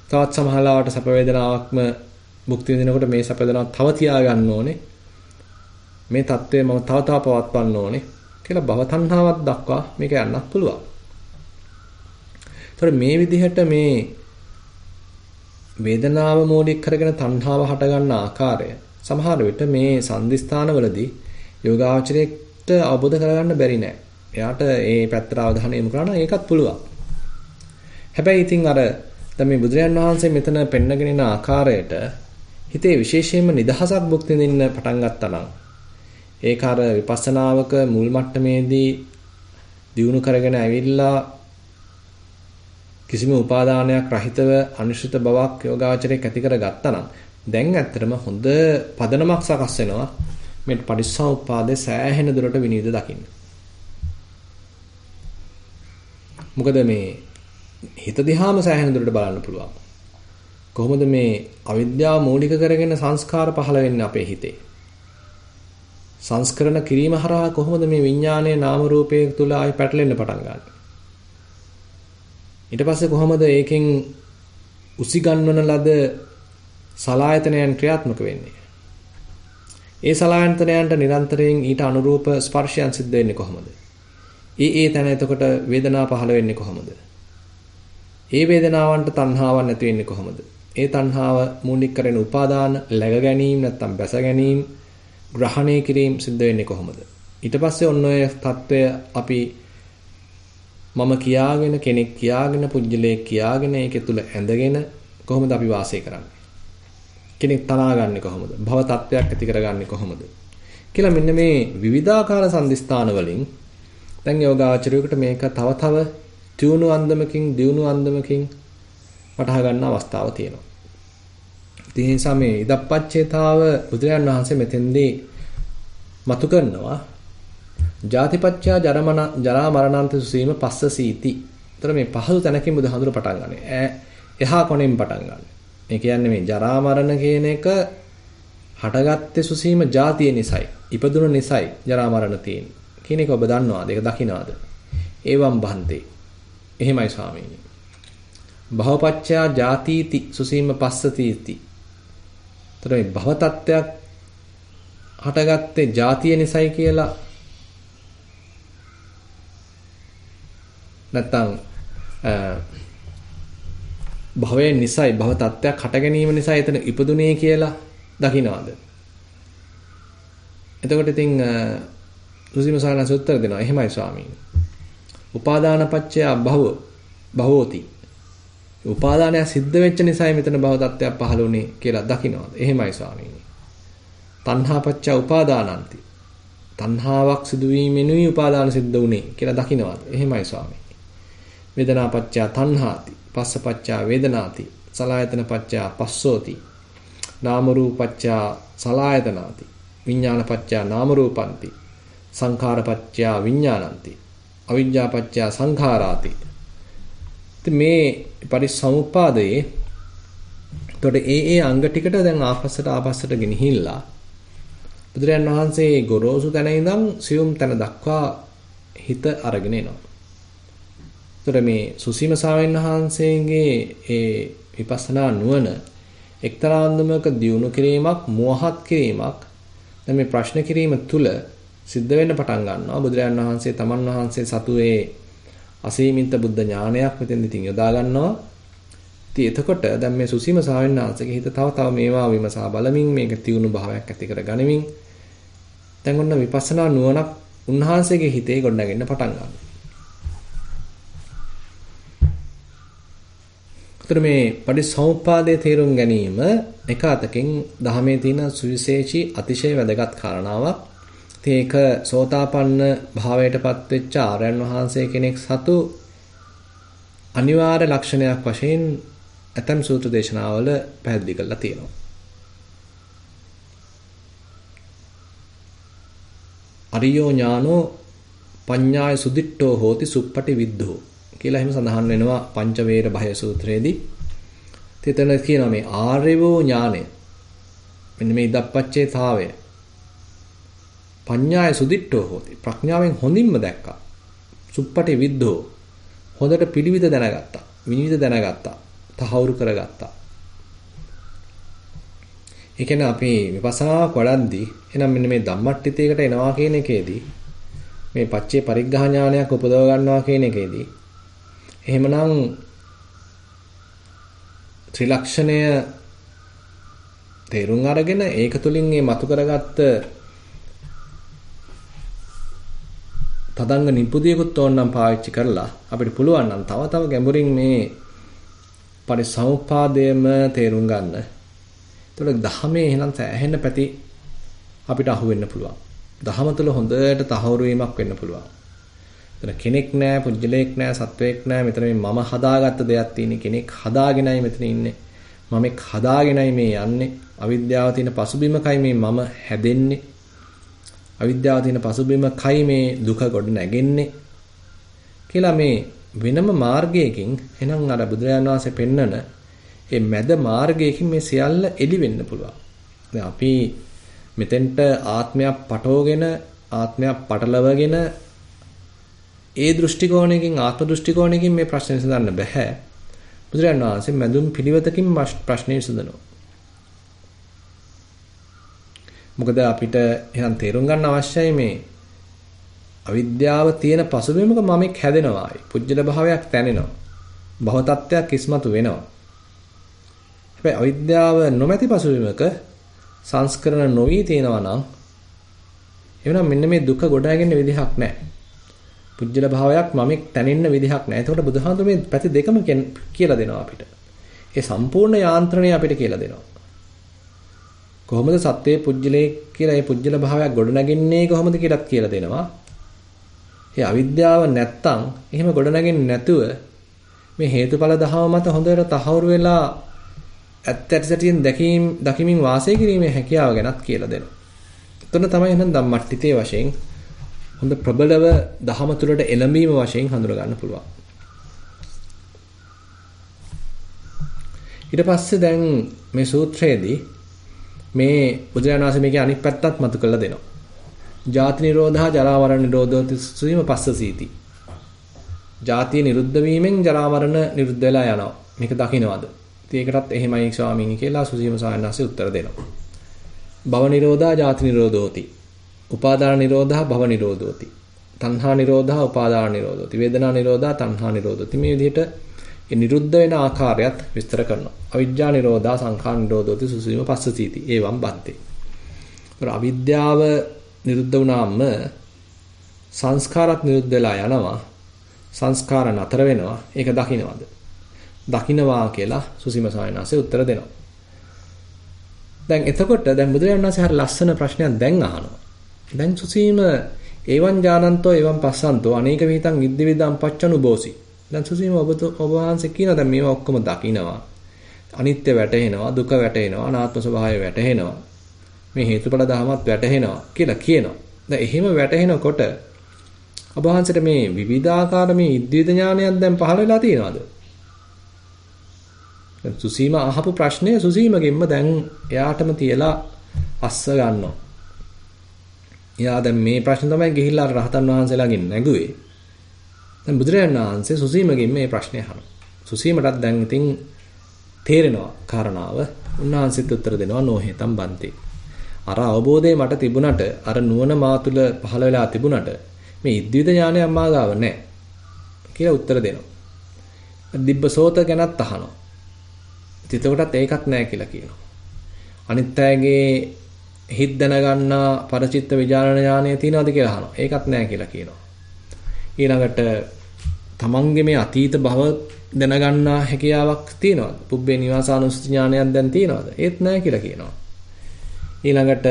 තවත් සමහරවට සැප වේදනාවක්ම භුක්ති විඳිනකොට මේ සැප වේදනාව තව තියාගන්න ඕනේ. මේ தત્ත්වය මම තව තව පවත්වන්න ඕනේ කියලා භව තණ්හාවක් දක්වා මේක යන්නත් පුළුවන්. ඒතර මේ විදිහට මේ වේදනාව මූලික කරගෙන තණ්හාව හටගන්න ආකාරය සමහර විට මේ සංදිස්ථානවලදී යෝගාචරයට අවබෝධ කරගන්න බැරි නෑ. එයාට ඒ පැත්තට අවධානය යොමු කරා නම් ඒකත් පුළුවන්. හැබැයි ඉතින් අර දැන් මේ බුදුරජාන් වහන්සේ මෙතන පෙන්නගෙන ඉන ආකාරයට හිතේ විශේෂයෙන්ම නිදහසක් භුක්ති විඳින්න පටන් ගත්තා නම් ඒක අර විපස්සනාවක මුල් මට්ටමේදී දියුණු කරගෙන ඇවිල්ලා කිසිම උපාදානයක් රහිතව අනිශ්චිත බවක් යෝගාචරයක් ඇති කර ගත්තා නම් දැන් ඇත්තටම හොඳ පදනමක් සකස් වෙනවා මේ පටිච්චසමුප්පාදේ සෑහෙන දුරට විනිවිද දකින්න. මොකද මේ හිත දිහාම සෑහෙන දුරට බලන්න පුළුවන්. කොහොමද මේ අවිද්‍යාව මූලික කරගෙන සංස්කාර පහළ වෙන්නේ අපේ හිතේ? සංස්කරණ කිරීම හරහා කොහොමද මේ විඥානයේ නාම රූපයේ තුල ආයි පැටලෙන්න පටන් ගන්නේ? ඊට පස්සේ කොහොමද ඒකෙන් උසිගන්වන ලද සලායතනයන් ක්‍රියාත්මක වෙන්නේ? ඒ සලායතනයන්ට නිරන්තරයෙන් ඊට අනුරූප ස්පර්ශයන් සිද්ධ වෙන්නේ කොහොමද? ඒ ඒ තැන එතකොට වේදනා පහළ වෙන්නේ කොහොමද? ඒ වේදනාවන්ට තණ්හාවක් නැති වෙන්නේ කොහොමද? ඒ තණ්හාව මූලික කරගෙන උපාදාන läග ගැනීම නැත්තම් බැස ගැනීම ග්‍රහණය කිරීම සිද්ධ වෙන්නේ කොහොමද? ඊට පස්සේ ඔන්න ඔය தত্ত্বය අපි මම කියාගෙන කෙනෙක් කියාගෙන පුජ්‍යලයක් කියාගෙන ඒකේ තුල ඇඳගෙන කොහොමද අපි වාසය කරන්නේ? කෙනෙක් තනාගන්නේ කොහොමද? භව තත්වයක් ඇති කරගන්නේ කොහොමද? කියලා මෙන්න මේ විවිධාකාර සංදිස්ථාන වලින් දැන් යෝගාචරයකට මේක තව තව තියුණු අන්දමකින් දියුණු අන්දමකින් වටහා ගන්න අවස්ථාව තියෙනවා. ඉතින් ඒ නිසා මේ ඉදප්පච්චේතාව බුදුරජාන් වහන්සේ මෙතෙන්දී මතු කරනවා ජාතිපච්චා ජරමන ජරා මරණන්ත සුසීම පස්ස සීති. ඒතර මේ පහසු තැනකින් බුදුහඳුර පටන් ගන්න. එහා කොනෙන් පටන් ගන්න. මේ කියන්නේ මේ ජරා මරණ කියන එක හටගත්තේ සුසීම ජාතිය නිසයි. ඉපදුන නිසයි ජරා මරණ තියෙන්නේ. කියන එක ඔබ දන්නවාද? ඒක දකින්නවාද? ඒවම් බහන්තේ. එහෙමයි ස්වාමීනි. භවපච්චයා ජාතිති සුසීම පස්සතිති. ତර මේ භව තත්ත්වයක් හටගත්තේ ජාතිය නිසයි කියලා නැත්තම් භවයෙන් නිසයි භව තත්ත්වයක් හට ගැනීම නිසා එතන ඉපදුනේ කියලා දකින්නවද? එතකොට ඉතින් සුසීම සානස උත්තර දෙනවා. එහෙමයි ස්වාමීනි. උපාදානපච්චය භව භවෝති. උපාදානය සිද්ධ වෙච්ච නිසායි මෙතන භව තත්ත්වයක් පහළ වුනේ කියලා දකින්නවද? එහෙමයි ස්වාමීනි. තණ්හාපච්චය උපාදානಂತಿ. තණ්හාවක් සිදුවීමෙනුයි උපාදාන සිද්ධ වුනේ කියලා දකින්නවද? එහෙමයි ස්වාමීනි. වේදනාපච්චය තණ්හාති. පස්සපච්චා වේදනාති සලායතන පච්චා පස්සෝති නාම රූපච්චා සලායතනාති විඥාන පච්චා නාම රූපಂತಿ සංඛාර පච්චා විඥානಂತಿ අවිජ්ජා පච්චා සංඛාරාති ඉතින් මේ පරිසමුපාදයේ එතකොට ඒ ඒ අංග ටිකට දැන් ආපස්සට ආපස්සට ගෙනහිල්ලා බුදුරයන් වහන්සේ ගොරෝසු තැන ඉඳන් සියුම් තැන දක්වා හිත අරගෙන එනවා එතකොට මේ සුසීම සාවෙන් වහන්සේගේ ඒ විපස්සනා නුවණ එක්තරා අන්දමක දියුණු කිරීමක්, මෝහත් කිරීමක් දැන් මේ ප්‍රශ්න කිරීම තුල සිද්ධ වෙන්න පටන් ගන්නවා. බුදුරජාන් වහන්සේ තමන් වහන්සේ සතු ඒ අසීමිත බුද්ධ ඥානයක් මෙතෙන් ඉතින් යොදා ගන්නවා. ඉතින් එතකොට දැන් මේ සුසීම සාවෙන් වහන්සේගේ හිත තව තව මේවා විමසා බලමින් මේක තියුණු භාවයක් ඇති කර ගනිමින් දැන් ඔන්න විපස්සනා නුවණක් උන්වහන්සේගේ හිතේ ගොඩනගෙන්න පටන් ගන්නවා. ඒතර මේ පටිසමුප්පාදයේ තේරුම් ගැනීම එක අතකින් දහමේ තියෙන සුවිශේෂී අතිශය වැදගත් කාරණාවක්. ඉතින් ඒක සෝතාපන්න භාවයටපත් වෙච්ච ආර්යයන් වහන්සේ කෙනෙක් සතු අනිවාර්ය ලක්ෂණයක් වශයෙන් ඇතම් සූත්‍ර දේශනාවල පැහැදිලි කරලා තියෙනවා. අරියෝ ඥානෝ පඤ්ඤාය සුදිට්ඨෝ හෝති සුප්පටි විද්ධෝ කියලා එහෙම සඳහන් වෙනවා පංචවේර භය සූත්‍රයේදී. තෙතන කියනවා මේ ආර්යවෝ ඥානය. මෙන්න මේ ඉදප්පච්චේතාවය. පඤ්ඤාය සුදිට්ඨෝ හෝති. ප්‍රඥාවෙන් හොඳින්ම දැක්කා. සුප්පටි විද්ධෝ. හොඳට පිළිවිද දැනගත්තා. විනිවිද දැනගත්තා. තහවුරු කරගත්තා. ඒ කියන්නේ අපි විපස්සනාවක් වඩද්දී එහෙනම් මෙන්න මේ ධම්මට්ටිතයකට එනවා කියන එකේදී මේ පච්චේ පරිග්ඝා ඥානයක් උපදව ගන්නවා කියන එකේදී එහෙමනම් ත්‍රිලක්ෂණය තේරුම් අරගෙන ඒක තුලින් මේ මතු කරගත්ත තදංග නිපුදියකුත් ඕනනම් පාවිච්චි කරලා අපිට පුළුවන් නම් තව තව ගැඹුරින් මේ පරිසමුපාදයේම තේරුම් ගන්න. ඒතකොට දහමේ එහෙනම් සෑහෙන පැති අපිට අහු වෙන්න පුළුවන්. දහම තුළ හොඳට තහවුරු වීමක් වෙන්න පුළුවන්. එතන කෙනෙක් නෑ, පුජ්‍යලයක් නෑ, සත්වයක් නෑ. මෙතන මේ මම හදාගත්ත දෙයක් තියෙන කෙනෙක් හදාගෙනයි මෙතන ඉන්නේ. මම එක් හදාගෙනයි මේ යන්නේ. අවිද්‍යාව තියෙන පසුබිමකයි මේ මම හැදෙන්නේ. අවිද්‍යාව තියෙන පසුබිමකයි මේ දුක ගොඩ නැගෙන්නේ. කියලා මේ වෙනම මාර්ගයකින් එහෙනම් අර බුදුරජාණන් වහන්සේ පෙන්නන මේ මැද මාර්ගයකින් මේ සියල්ල එලි වෙන්න පුළුවන්. දැන් අපි මෙතෙන්ට ආත්මයක් පටවගෙන ආත්මයක් පටලවගෙන ඒ දෘෂ්ටි කෝණයකින් ආත්ම දෘෂ්ටි කෝණයකින් මේ ප්‍රශ්නේ විසඳන්න බෑ. බුදුරජාණන් වහන්සේ මැදුම් පිළිවෙතකින් ප්‍රශ්නේ විසඳනවා. මොකද අපිට එහෙනම් තේරුම් ගන්න අවශ්‍යයි මේ අවිද්‍යාව තියෙන පසුබිමක මමෙක් හැදෙනවායි. පුජ්‍යල භාවයක් තැනෙනවා. භව තත්ත්වයක් ඉස්මතු වෙනවා. හැබැයි අවිද්‍යාව නොමැති පසුබිමක සංස්කරණ නොවි තියෙනවා නම් එවනම් මෙන්න මේ දුක ගොඩාගෙන විදිහක් නැහැ. පුජ්‍යල භාවයක් මමෙක් තැනෙන්න විදිහක් නැහැ. එතකොට බුදුහාමුදුර මේ පැති දෙකම කියලා දෙනවා අපිට. ඒ සම්පූර්ණ යාන්ත්‍රණය අපිට කියලා දෙනවා. කොහොමද සත්වයේ පුජ්‍යලේ කියලා මේ පුජ්‍යල භාවයක් ගොඩනගන්නේ කොහොමද කියලාත් කියලා දෙනවා. ඒ අවිද්‍යාව නැත්තම් එහෙම ගොඩනගන්නේ නැතුව මේ හේතුඵල දහම මත හොඳට තහවුරු වෙලා ඇත්ත ඇට සැටියෙන් දැකීම් දකිමින් වාසය කිරීමේ හැකියාව ගැනත් කියලා දෙනවා. එතන තමයි එහෙනම් ධම්මට්ටිතේ වශයෙන් හොඳ ප්‍රබලව දහම තුළට එළඹීම වශයෙන් හඳුනා ගන්න පුළුවන්. ඊට පස්සේ දැන් මේ සූත්‍රයේදී මේ බුදුරජාණන් වහන්සේ මේකේ අනිත් පැත්තත් මතු කරලා දෙනවා. ජාති නිරෝධා ජරා මරණ නිරෝධෝ තිස්සීම පස්සසීති. ජාතිය නිරුද්ධ වීමෙන් ජරා මරණ නිරුද්ධ වෙලා යනවා. මේක දකින්නවද? ඉතින් ඒකටත් එහෙමයි ස්වාමීනි කියලා සුසීම සායනහසේ උත්තර දෙනවා. භව නිරෝධා ජාති නිරෝධෝති. උපාදාන නිරෝධා භව නිරෝධෝති. තණ්හා නිරෝධා උපාදාන නිරෝධෝති. වේදනා නිරෝධා තණ්හා නිරෝධෝති. මේ විදිහට ඒ නිරුද්ධ වෙන ආකාරයත් විස්තර කරනවා. අවිජ්ජා නිරෝධා සංඛාර නිරෝධෝති සුසීම පස්සසීති. ඒවම් බන්තේ. ඒතර අවිද්‍යාව නිරුද්ධ වුණාම සංස්කාරات නිරුද්ධ වෙලා යනවා. සංස්කාර නතර වෙනවා. ඒක දකින්නවද? දකින්නවා කියලා සුසීම සායනාසේ උත්තර දෙනවා. දැන් එතකොට දැන් බුදුරජාණන් වහන්සේ හරිය ලස්සන ප්‍රශ්නයක් දැන් අහනවා. දැන් සුසීම ඒවං ඥානන්තෝ ඒවං පස්සන්තෝ අනේක විහිතං ඉද්දි විදං පච්චනුබෝසි. දැන් සුසීම ඔබ ඔබ වහන්සේ කියනවා දැන් මේවා ඔක්කොම දකිනවා. අනිත්‍ය වැටහෙනවා, දුක වැටහෙනවා, අනාත්ම ස්වභාවය වැටහෙනවා. මේ හේතුඵල ධමයක් වැටහෙනවා කියලා කියනවා. දැන් එහෙම වැටහෙනකොට ඔබ වහන්සේට මේ විවිධාකාර මේ ඉද්විද ඥානයක් දැන් පහළ වෙලා තියෙනවද? සුසීම අහපු ප්‍රශ්නය සුසීමගෙන්ම දැන් එයාටම තියලා අස්ස ගන්නවා. එයා දැන් මේ ප්‍රශ්න තමයි ගිහිල්ලා රහතන් වහන්සේලාගෙන් නැගුවේ. දැන් බුදුරජාණන් වහන්සේ සුසීමගෙන් මේ ප්‍රශ්නේ අහනවා. සුසීමටත් දැන් ඉතින් තේරෙනවා කාරණාව. උන්වහන්සේත් උත්තර දෙනවා නොහෙතම් බන්ති. අර අවබෝධය මට තිබුණට අර නුවණ මා තුල පහළ වෙලා තිබුණට මේ ඉද්විද ඥානය අම්මා ගාව නැහැ කියලා උත්තර දෙනවා. දිබ්බසෝත ගැනත් අහනවා. එතකොටත් ඒකත් නැහැ කියලා කියනවා. අනිත් අයගේ හිත දැනගන්නා පරචිත්ත විඥාන ඥානය තියනවද කියලා අහනවා. ඒකත් නැහැ කියලා කියනවා. ඊළඟට තමන්ගේ මේ අතීත භව දැනගන්නා හැකියාවක් තියනවද? පුබ්බේ නිවාසානුස්සති ඥානයක් දැන් තියනවද? ඒත් නැහැ කියලා කියනවා. ඊළඟට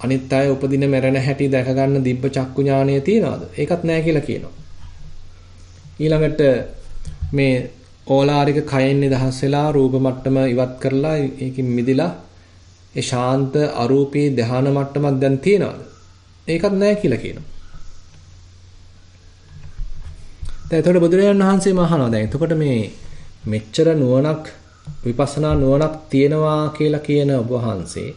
අනිත් අය උපදින මැරෙන හැටි දැක ගන්න දිබ්බ චක්කු ඥානය තියනවද? ඒකත් නැහැ කියලා කියනවා. ඊළඟට මේ ඕලාරික කයෙන් නිදහස් වෙලා රූප මට්ටම ඉවත් කරලා ඒකින් මිදිලා ඒ ශාන්ත අරූපී ධානා මට්ටමක් දැන් තියෙනවද? ඒකත් නැහැ කියලා කියනවා. දැන් එතකොට බුදුරජාණන් වහන්සේම අහනවා දැන් එතකොට මේ මෙච්චර නුවණක් විපස්සනා නුවණක් තියෙනවා කියලා කියන ඔබ වහන්සේ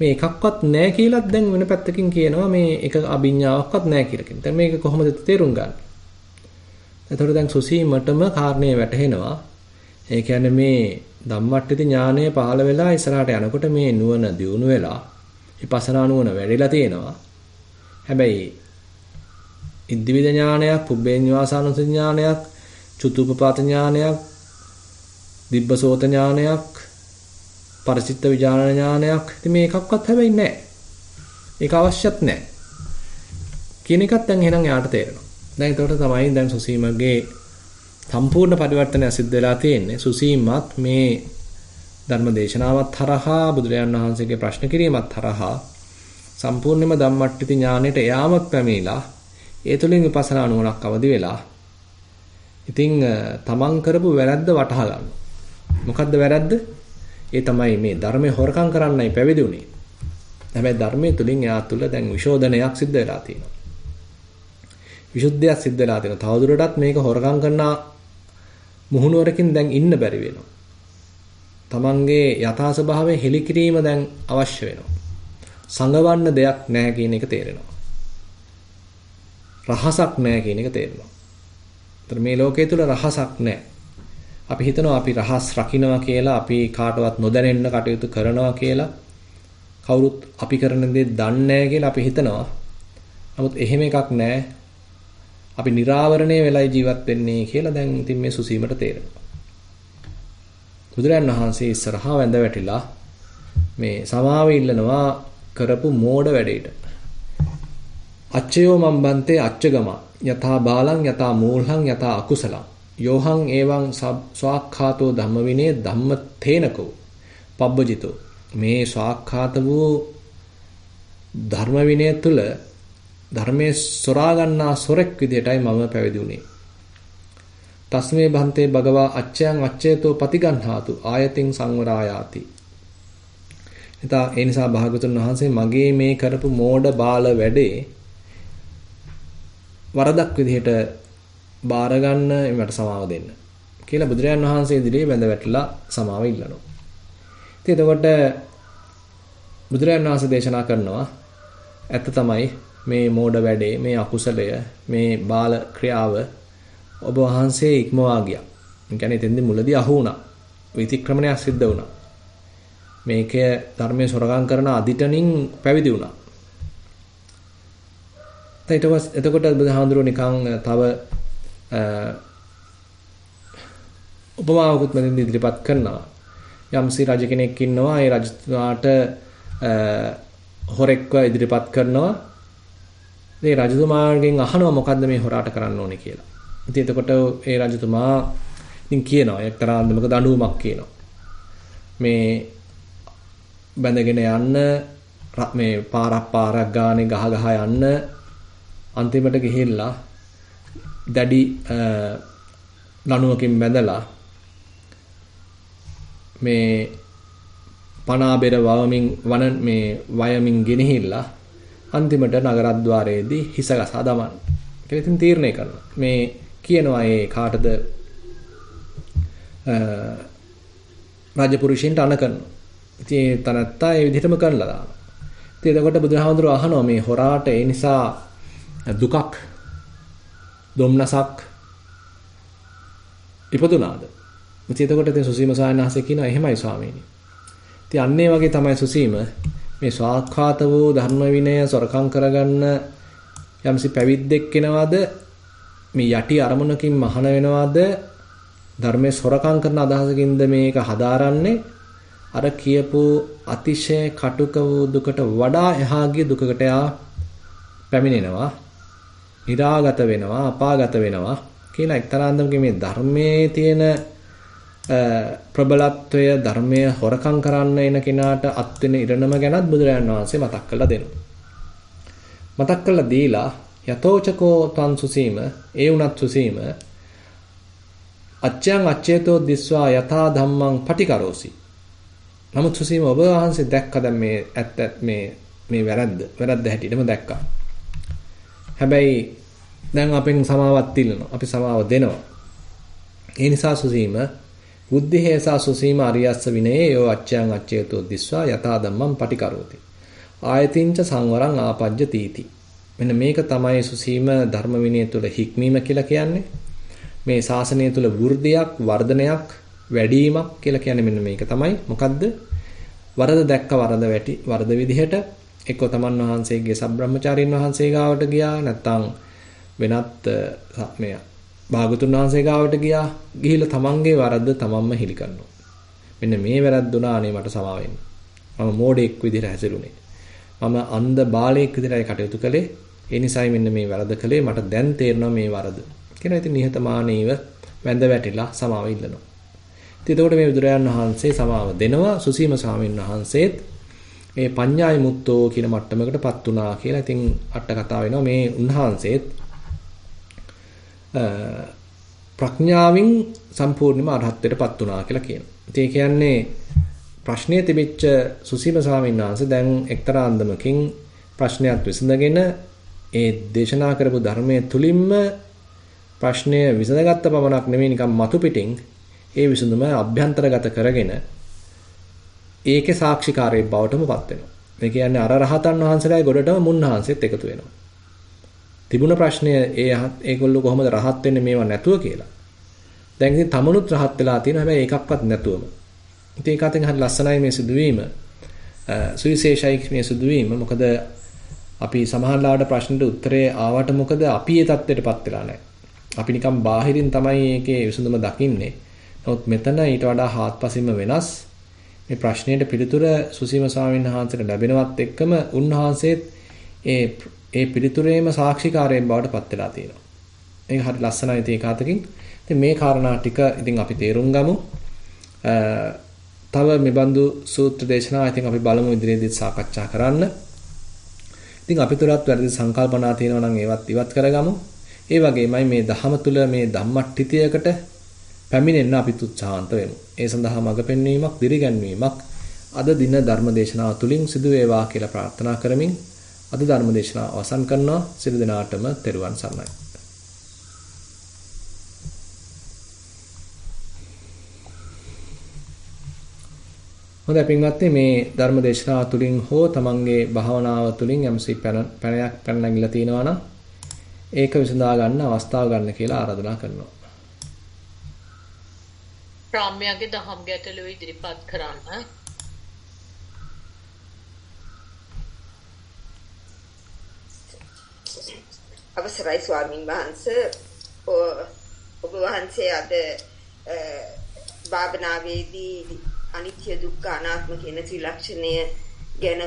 මේ එකක්වත් නැහැ කියලාත් දැන් වෙන පැත්තකින් කියනවා මේ එක අභිඥාවක්වත් නැහැ කියලා කියන. දැන් මේක කොහොමද තේරුම් ගන්නේ? එතකොට දැන් සුසීමටම කාරණේ වැටහෙනවා. ඒ කියන්නේ මේ ධම්මට්ටිති ඥානය පහළ වෙලා ඉස්සරහට යනකොට මේ නුවණ දියුණු වෙලා විපස්සනා නුවණ වැඩිලා තියෙනවා. හැබැයි ඉද්ධිවිද ඥානයක්, පුබ්බේ නිවාසානුසති ඥානයක්, චුතුපපාත ඥානයක්, දිබ්බසෝත ඥානයක්, පරිචිත්ත විඥාන ඥානයක්. ඉතින් මේ එකක්වත් හැබැයි නැහැ. ඒක අවශ්‍යත් නැහැ. කියන එකත් දැන් එහෙනම් යාට තේරෙනවා. දැන් ඒකට තමයි දැන් සුසීමගේ සම්පූර්ණ පරිවර්තනය සිද්ධ වෙලා තියෙන්නේ. සුසීමත් මේ ධර්ම දේශනාවත් හරහා බුදුරජාණන් වහන්සේගේ ප්‍රශ්න කිරීමත් හරහා සම්පූර්ණයෙන්ම ධම්මට්ටිති ඥාණයට එයාමත් පැමිණිලා ඒ තුළින් විපස්සනා නුවණක් අවදි වෙලා ඉතින් තමන් කරපු වැරද්ද වටහා ගන්න. මොකද්ද වැරද්ද? ඒ තමයි මේ ධර්මයේ හොරකම් කරන්නයි පැවිදි උනේ. හැබැයි ධර්මයේ තුලින් එයා තුල දැන් විශෝධනයක් සිද්ධ වෙලා තියෙනවා. විසුද්ධියක් සිද්ධ වෙලා තියෙනවා. තවදුරටත් මේක හොරකම් කරන මුහුණුවරකින් දැන් ඉන්න බැරි වෙනවා. තමන්ගේ යථා ස්වභාවය හෙලිකිරීම දැන් අවශ්‍ය වෙනවා. සංගවන්න දෙයක් නැහැ කියන එක තේරෙනවා. රහසක් නැහැ කියන එක තේරෙනවා. ඒතර මේ ලෝකයේ තුල රහසක් නැහැ. අපි හිතනවා අපි රහස් රකින්නවා කියලා අපි කාටවත් නොදැනෙන්න කටයුතු කරනවා කියලා කවුරුත් අපි කරන දේ දන්නේ නැහැ කියලා අපි හිතනවා. නමුත් එහෙම එකක් නැහැ. අපි निराවරණය වෙලයි ජීවත් වෙන්නේ කියලා දැන් ඉතින් මේ සුසීමට තේරෙනවා. බුදුරයන් වහන්සේ ඉස්සරහා වැඳ වැටිලා මේ සමාව ඉල්ලනවා කරපු මෝඩ වැඩේට. අච්චයෝ මම්බන්තේ අච්චගම යථා බාලං යථා මූලං යථා අකුසලං යෝහං එවං ස්වාක්ඛාතෝ ධම්ම විනේ ධම්ම තේනකෝ පබ්බජිතෝ මේ ස්වාක්ඛාත වූ ධර්ම විනය තුල ධර්මයේ සොරා ගන්නා සොරෙක් විදියටයි මම පැවිදි වුනේ. තස්මේ භන්තේ භගවා අච්චයන් අච්චේතෝ පතිගන්හාතු ආයතින් සංවරායාති. එතා ඒ නිසා භාගතුන් වහන්සේ මගේ මේ කරපු මෝඩ බාල වැඩේ වරදක් විදිහට බාර ගන්න මට සමාව දෙන්න කියලා බුදුරජාන් වහන්සේ ඉදිරියේ බැඳ වැටලා සමාව ඉල්ලනවා. ඉතින් එතකොට බුදුරජාන් වහන්සේ දේශනා කරනවා ඇත්ත තමයි මේ මෝඩ වැඩේ මේ අකුසලය මේ බාල ක්‍රියාව ඔබ වහන්සේ ඉක්මවා ගියා. ඒ කියන්නේ එතෙන්දී මුලදී අහු වුණා. විතික්‍රමණයක් සිද්ධ වුණා. මේකේ ධර්මයේ සොරගම් කරන අදිටනින් පැවිදි වුණා. ඊට පස්සේ එතකොට බුදුහාඳුරෝ නිකන් තව උපමාවකුත් මෙතෙන් ඉදිරිපත් කරනවා. යම්සි රජ කෙනෙක් ඉන්නවා ඒ රජතුමාට හොරෙක්ව ඉදිරිපත් කරනවා. ඒ රජතුමාගෙන් අහනවා මොකද්ද මේ හොරාට කරන්න ඕනේ කියලා. ඉතින් එතකොට ඒ රජතුමා ඉතින් කියනවා එක්තරා අන්දමක දඬුවමක් කියනවා. මේ බැඳගෙන යන්න මේ පාරක් පාරක් ගානේ ගහ ගහ යන්න අන්තිමට ගිහිල්ලා දැඩි ලණුවකින් බැඳලා මේ පනාබෙර වවමින් වන මේ වයමින් ගෙනහිල්ලා අන්තිමට නගරද්්වාරයේදී හිස ගසා දමන්න. කියලා ඉතින් තීරණය කරනවා. මේ කියනවා ඒ කාටද රාජපුරුෂයන්ට අණ කරනවා. ඉතින් ඒ තනත්තා ඒ විදිහටම කරලා දානවා. ඉතින් එතකොට බුදුහාමුදුරුවෝ අහනවා මේ හොරාට ඒ නිසා දුකක් දුම්නසක් ඉපදුනාද? ඉතින් එතකොට ඉතින් සුසීම සායනහසේ කියනවා එහෙමයි ස්වාමීනි. ඉතින් අන්නේ වගේ තමයි සුසීම මේ ස්වාක්ඛාත වූ ධර්ම විනය සොරකම් කරගන්න යම්සි පැවිද්දෙක් වෙනවද මේ යටි අරමුණකින් මහාන වෙනවද? ධර්මයේ සොරකම් කරන අදහසකින්ද මේක හදාරන්නේ? අර කියපු අතිශය කටුක වූ දුකට වඩා එහා ගිය දුකකට යා පැමිණෙනවා. निराගත වෙනවා, අපාගත වෙනවා කියලා එක්තරා අන්දමක මේ ධර්මයේ තියෙන ප්‍රබලත්වය ධර්මය හොරකම් කරන්න එන කෙනාට අත් වෙන ඉරණම ගැනත් බුදුරජාණන් වහන්සේ මතක් කරලා දෙනවා. මතක් කරලා දීලා යතෝචකෝ තන් සුසීම ඒ උනත් සුසීම අච්ඡං අච්ඡේතෝ දිස්වා යථා ධම්මං පටිකරෝසි නමුත් සුසීම ඔබ වහන්සේ දැක්ක දැන් මේ ඇත්ත මේ මේ වැරද්ද වැරද්ද හැටියටම දැක්කා. හැබැයි දැන් අපෙන් සමාවක් තිල්නවා. අපි සමාව දෙනවා. ඒ නිසා සුසීම බුද්ධිහේසා සුසීම අරියස්ස විනේ යෝ අච්ඡයන් අච්ඡේතෝ දිස්වා යථා ධම්මං පටිකරෝති. ආයතින්ච සංවරං ආපජ්ජ තීති. මෙන්න මේක තමයි සුසීම ධර්ම විනය තුල හික්මීම කියලා කියන්නේ. මේ ශාසනය තුල වෘද්ධියක් වර්ධනයක් වැඩිවීමක් කියලා කියන්නේ මෙන්න මේක තමයි. මොකද්ද? වරද දැක්ක වරද වැටි වරද විදිහට එක්ක තමන් වහන්සේගේ සබ්‍රහ්මචාරීන් වහන්සේ ගාවට ගියා නැත්නම් වෙනත් මේ භාගතුන් වහන්සේ ගාවට ගියා ගිහිල්ලා තමන්ගේ වරද්ද තමන්ම හිලි කරනවා. මෙන්න මේ වැරද්දුනා අනේ මට සමා වෙන්න. මම මෝඩෙක් විදිහට හැසිරුනේ. මම අන්ධ බාලයෙක් විදිහටයි කටයුතු කළේ. ඒ නිසායි මෙන්න මේ වැරද්ද කළේ. මට දැන් තේරෙනවා මේ වරද. කියන ඉතින් නිහතමානීව වැඳ වැටිලා සමාව ඉල්ලනවා. ඉතින් එතකොට මේ බුදුරයන් වහන්සේ සමාව දෙනවා සුසීම ස්වාමීන් වහන්සේත් මේ පඤ්ඤාය මුත්තෝ කියන මට්ටමකටපත් උනා කියලා. ඉතින් අට කතා වෙනවා මේ උන්වහන්සේත් ප්‍රඥාවෙන් සම්පූර්ණයෙන්ම අරහත්ත්වයටපත් උනා කියලා කියනවා. ඉතින් ඒ කියන්නේ ප්‍රශ්නයේ තිබිච්ච සුසීම ස්වාමීන් වහන්සේ දැන් එක්තරා අන්දමකින් ප්‍රශ්නයක් විසඳගෙන ඒ දේශනා කරපු ධර්මයේ තුලින්ම ප්‍රශ්නය විසඳගත්ත පමණක් නෙමෙයි නිකන් මතු පිටින් ඒ විසඳුම අභ්‍යන්තරගත කරගෙන ඒකේ සාක්ෂිකාරයෙක් බවටම පත් වෙනවා. ඒ කියන්නේ අර රහතන් වහන්සේලායි ගොඩටම මුන්වහන්සේත් එකතු වෙනවා. තිබුණ ප්‍රශ්නය ඒ ඒගොල්ලෝ කොහොමද රහත් වෙන්නේ මේවා නැතුව කියලා. දැන් ඉතින් තමනුත් රහත් වෙලා තියෙනවා හැබැයි ඒකක්වත් නැතුවම. ඉතින් ඒක අතින් හරි ලස්සනයි මේ සිදුවීම. සුවිශේෂයි මේ සිදුවීම. මොකද අපි සමහරලාට ප්‍රශ්නෙට උත්තරේ ආවට මොකද අපි ඒ தත්ත්වයටපත් වෙලා නැහැ. අපි නිකන් බාහිරින් තමයි ඒකේ විසඳුම දකින්නේ. නමුත් මෙතන ඊට වඩා හාත්පසින්ම වෙනස් මේ ප්‍රශ්නයට පිළිතුර සුසීම ස්වාමීන් වහන්සේට ලැබෙනවත් එක්කම උන්වහන්සේත් ඒ ඒ පිළිතුරේම සාක්ෂිකාරයෙන් බවට පත් වෙලා තියෙනවා. ඒක හරි ලස්සනයි තේ කාතකින්. ඉතින් මේ කාරණා ටික ඉතින් අපි තේරුම් ගමු. තව මෙබඳු සූත්‍ර දේශනා ඉතින් අපි බලමු ඉදිරියේදී සාකච්ඡා කරන්න. ඉතින් අපි තුලත් වැරදි සංකල්පනා තියෙනවා නම් ඒවත් ඉවත් කරගමු. ඒ වගේමයි මේ දහම තුල මේ ධම්මට්ඨිතයකට පැමිණෙන්න අපිත් උත්සාහන්ත වෙමු. ඒ සඳහා මඟ පෙන්වීමක්, දිරිගැන්වීමක් අද දින ධර්මදේශනාව තුලින් සිදු වේවා කියලා ප්‍රාර්ථනා කරමින් අද ධර්මදේශනාව අවසන් කරනවා. සියලු දෙනාටම තෙරුවන් සරණයි. හොඳයි පින්වත්නි මේ ධර්ම දේශනාව තුළින් හෝ තමන්ගේ භාවනාව තුළින් යම්සි පැනයක් පැන නැගිලා තිනවා නම් ඒක විසඳා ගන්න අවස්ථාව ගන්න කියලා ආරාධනා කරනවා. රාම්‍යගේ දහම් ගැටලුව ඉදිරිපත් කරන්න. අවසරයි ස්වාමින් වහන්සේ ඔබ වහන්සේ අද භාවනාවේදී අනිත්‍ය දුක්ඛ අනාත්ම කියන ත්‍රිලක්ෂණය ගැන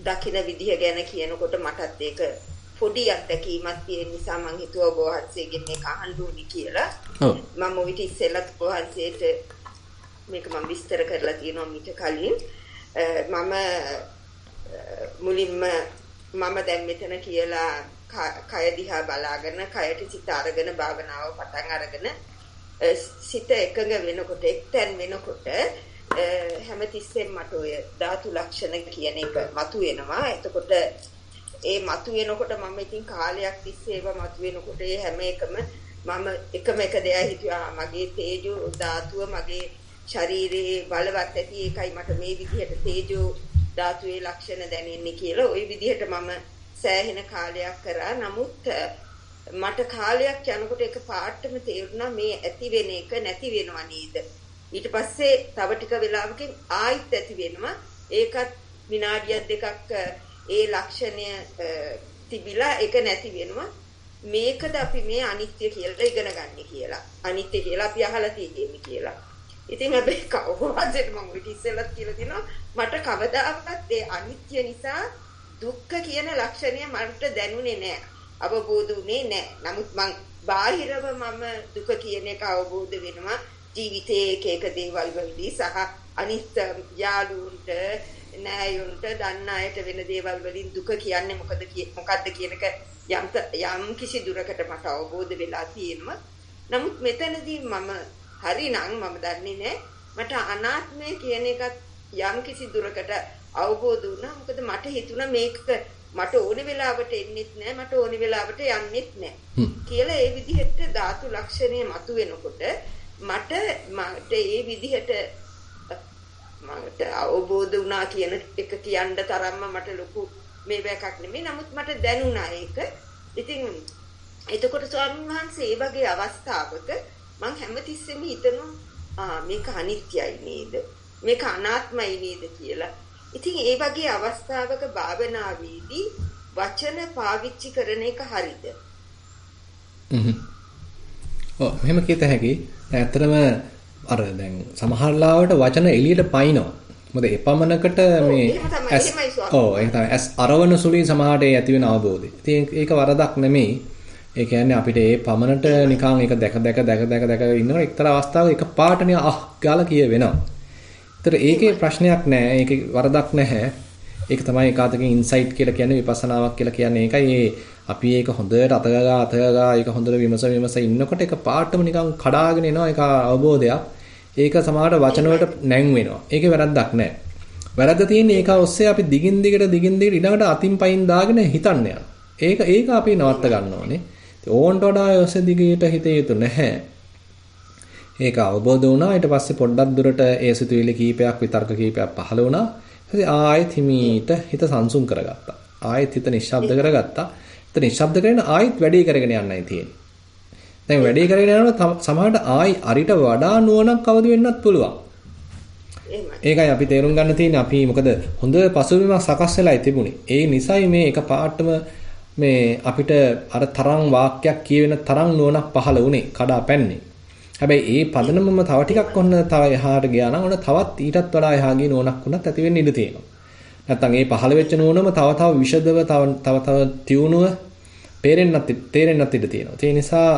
දකින විදිහ ගැන කියනකොට මටත් ඒක පොඩි අත්දැකීමක් තියෙන නිසා මම හිතුවා ඔබ වහන්සේගෙන් මේක අහන්න ඕනි කියලා. ඔව්. මම ඔවිට ඉස්සෙල්ලත් ඔබ වහන්සේට මේක මම විස්තර කරලා තියෙනවා මීට කලින්. මම මුලින්ම මම දැන් මෙතන කියලා කය දිහා බලාගෙන කයට සිත අරගෙන භාවනාව පටන් අරගෙන සිත එකඟ වෙනකොට එක්තැන් වෙනකොට හැමතිස්සෙම මට ඔය ධාතු ලක්ෂණ කියන එක මතුවෙනවා. එතකොට ඒ මතුවෙනකොට මම ඉතින් කාලයක් තිස්සේ ඒවා මතුවෙනකොට ඒ හැම එකම මම එකම එක දෙයක් හිතුවා. මගේ තේජෝ ධාතුව මගේ ශරීරයේ බලවත් ඇති ඒකයි මට මේ විදිහට තේජෝ ධාතුවේ ලක්ෂණ දැනෙන්නේ කියලා. ওই විදිහට මම සෑහෙන කාලයක් කරා. නමුත් මට කාලයක් යනකොට එක පාටම තේරුණා මේ ඇති වෙන එක නැති වෙනව නේද. ඊට පස්සේ තව ටික වෙලාවකින් ආයිත් ඇති වෙනවා. ඒකත් විනාඩියක් දෙකක් ඒ ලක්ෂණය තිබිලා ඒක නැති වෙනවා. මේකද අපි මේ අනිත්‍ය කියලා ඉගෙන ගන්න කියලා. අනිත්‍ය කියලා අපි අහලා තියෙන්නේ කියලා. ඉතින් හැබැයි කවදාවත් මම ඔය ඉස්සෙල්ලත් කියලා දිනවා මට කවදාවත් ඒ අනිත්‍ය නිසා දුක්ඛ කියන ලක්ෂණය මට දැනුනේ නෑ. අවබෝධ වුණේ නෑ. නමුත් මං බාහිරව මම දුක කියන එක අවබෝධ වෙනවා. ජීවිතයේ එක එක දේවල් වලදී සහ අනිත් යාළුවන්ට නෑයුන්ට දන්න අයට වෙන දේවල් වලින් දුක කියන්නේ මොකද මොකද්ද කියන එක යම් යම් කිසි දුරකට මට අවබෝධ වෙලා තියෙනවා. නමුත් මෙතනදී මම හරිනම් මම දන්නේ නෑ මට අනාත්මය කියන එකත් යම් කිසි දුරකට අවබෝධ වුණා. මොකද මට හිතුණා මේක මට ඕන වෙලාවට එන්නෙත් නෑ මට ඕන වෙලාවට යන්නෙත් නෑ කියලා ඒ විදිහට ධාතු ලක්ෂණය මතුවෙනකොට මට මට ඒ විදිහට මට අවබෝධ වුණා කියන එක කියන්න තරම්ම මට ලොකු මේව එකක් නෙමෙයි. නමුත් මට දැනුණා ඒක. ඉතින් එතකොට ස්වාමීන් වහන්සේ ඒ වගේ අවස්ථාවක මං හැමතිස්සෙම හිතනවා මේක අනිත්‍යයි නේද? මේක අනාත්මයි නේද කියලා. ඉතින් ඒ වගේ අවස්ථාවක භාවනාවේදී වචන පාවිච්චි කරන එක හරිද? හ්ම්. ඔව් මෙහෙම කියත හැකි. ඇත්තටම අර දැන් සමහර ලාවට වචන එළියට පයින්නවා. මොකද එපමණකට මේ ඔව් ඒක තමයි ඇස් අරවන සුළුයි සමහරට ඇති වෙන අවබෝධය. ඉතින් ඒක වරදක් නෙමෙයි. ඒ කියන්නේ අපිට ඒ පමණට නිකන් ඒක දැක දැක දැක දැක දැක ඉන්නකොට එක්තරා අවස්ථාවක එක පාටනිය අහ ගාලා කිය වෙනවා. ඒතර ඒකේ ප්‍රශ්නයක් නැහැ. ඒකේ වරදක් නැහැ. ඒක තමයි ඒකාතකින් ඉන්සයිට් කියලා කියන්නේ විපස්සනාවක් කියලා කියන්නේ ඒකයි. ඒ අපි ඒක හොඳට අතගා අතගා ඒක හොඳට විමස විමස ඉන්නකොට ඒක පාටම නිකන් කඩාගෙන එනවා ඒක අවබෝධයක්. ඒක සමහරට වචන වලට නැං වෙනවා. ඒකේ වැරද්දක් නැහැ. වැරද්ද තියෙන්නේ ඒක ඔස්සේ අපි දිගින් දිගට දිගින් දිගට ඊළඟට අතින් පයින් දාගෙන හිතන්න යනවා. ඒක ඒක අපි නවත්ත ගන්න ඕනේ. ඕන්ට වඩා ඔස්සේ දිගට හිතේ යුතු නැහැ. ඒක අවබෝධ වුණා. ඊට පස්සේ පොඩ්ඩක් දුරට ඒ සිතුවිලි කීපයක් විතර්ක කීපයක් පහළ වුණා. ඊට ආයෙත් හිමීට හිත සංසුන් කරගත්තා. ආයෙත් හිත නිශ්ශබ්ද කරගත්තා. හිත නිශ්ශබ්ද කරගෙන ආයෙත් වැඩේ කරගෙන යන්නයි තියෙන්නේ. දැන් වැඩේ කරගෙන යනකොට සමහරට ආයි අරිට වඩා නුවණක් අවදි වෙන්නත් පුළුවන්. ඒකයි අපි තේරුම් ගන්න තියෙන්නේ අපි මොකද හොඳ පසුබිමක් සකස් වෙලායි තිබුණේ. ඒ නිසයි මේ එක පාටම මේ අපිට අර තරම් වාක්‍යයක් කියවෙන තරම් නුවණක් පහළ වුණේ කඩා පැන්නේ. හැබැයි ඒ පදනමම තව ටිකක් ඔන්න තව එහාට ගියා නම් ඔන්න තවත් ඊටත් වඩා එහා ගිය නුවණක් උනත් ඇති වෙන්න ඉඩ තියෙනවා. නැත්තම් ඒ පහළ වෙච්ච නුවණම තව තව විෂදව තව තව තව තියුණුව තේරෙන්නත් තේරෙන්නත් ඉඩ තියෙනවා. ඒ නිසා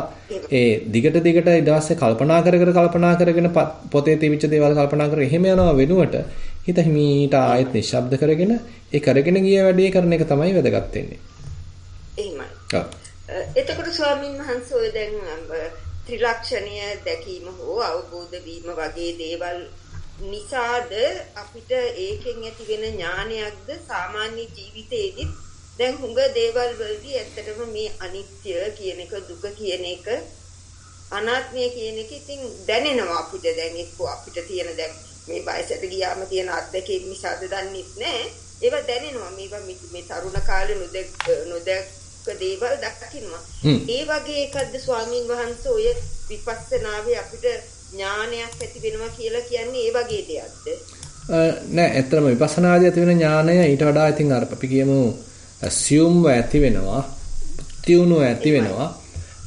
ඒ දිගට දිගට ඊට පස්සේ කල්පනා කර කර කල්පනා කරගෙන පොතේ තිබිච්ච දේවල් කල්පනා කර එහෙම යනවා වෙනුවට හිත හිමීට ආයෙත් නිශ්ශබ්ද කරගෙන ඒ කරගෙන ගිය වැඩේ කරන එක තමයි වැදගත් වෙන්නේ. එහෙමයි. එතකොට ස්වාමීන් වහන්සේ ඔය දැන් ත්‍රිලක්ෂණය දැකීම හෝ අවබෝධ වීම වගේ දේවල් නිසාද අපිට ඒකෙන් ඇති වෙන ඥානයක්ද? සාමාන්‍ය ජීවිතේදී දැන් හුඟ දේවල් වලදී ඇත්තටම මේ අනිත්‍ය කියන එක දුක කියන එක අනාත්මය කියන එක ඉතින් දැනෙනවා අපිට දැන් එක්ක. අපිට තියෙන දැන් මේ වයසට ගියාම තියෙන අත්දැකීම් නිසාද දන්නෙත් නෑ ඒවා දැනෙනවා. මේවා මේ තරුණ කාලේ නොදැක් නොදැක්ක දේවල් දකින්නවා ඒ වගේ එකක්ද ස්වාමින් වහන්සේ ඔය විපස්සනාවේ අපිට ඥානයක් ඇති වෙනවා කියලා කියන්නේ ඒ වගේ දෙයක්ද නෑ ඇත්තටම විපස්සනාදී ඇති වෙන ඥානය ඊට වඩා ඉතින් අර අපි කියමු assume ඇති වෙනවා තියුණුව ඇති වෙනවා.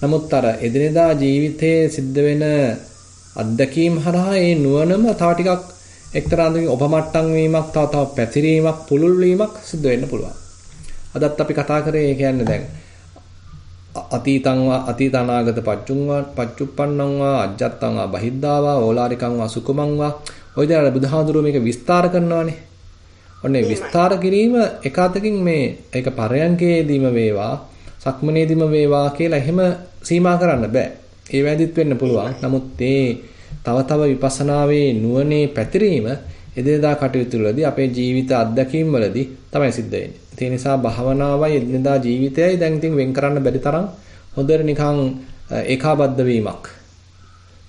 නමුත් අර එදිනෙදා ජීවිතයේ සිද්ධ වෙන අත්දැකීම් හරහා ඒ නුවණම තව ටිකක් එක්තරා අන්දමකින් ඔපමට්ටම් වීමක් තව තව පැතිරීමක් පුළුල් වීමක් සිද්ධ වෙන්න පුළුවන්. අදත් අපි කතා කරේ ඒ කියන්නේ දැන් අතීතං වා අතීත අනාගත පච්චුං වා පච්චුප්පන්නං වා අජ්ජත්තං වා බහිද්ධා වා ඕලාරිකං වා සුකුමං වා ඔය විදිහට බුදුහාඳුරුව මේක විස්තර කරනවානේ. ඔන්නේ විස්තර කිරීම එක අතකින් මේ ඒක පරයන්කේදීම වේවා සක්මනේදීම වේවා කියලා එහෙම සීමා කරන්න බෑ. ඒ වැදිත් වෙන්න පුළුවන්. නමුත් මේ තව තව විපස්සනාවේ නුවණේ පැතිරීම එදිනදා කටයුතු වලදී අපේ ජීවිත අත්දැකීම් වලදී තමයි සිද්ධ වෙන්නේ. ඒ නිසා භාවනාවයි එදිනදා ජීවිතයයි දැන් ඉතින් වෙන් කරන්න බැරි තරම් හොඳට නිකන් ඒකාබද්ධ වීමක්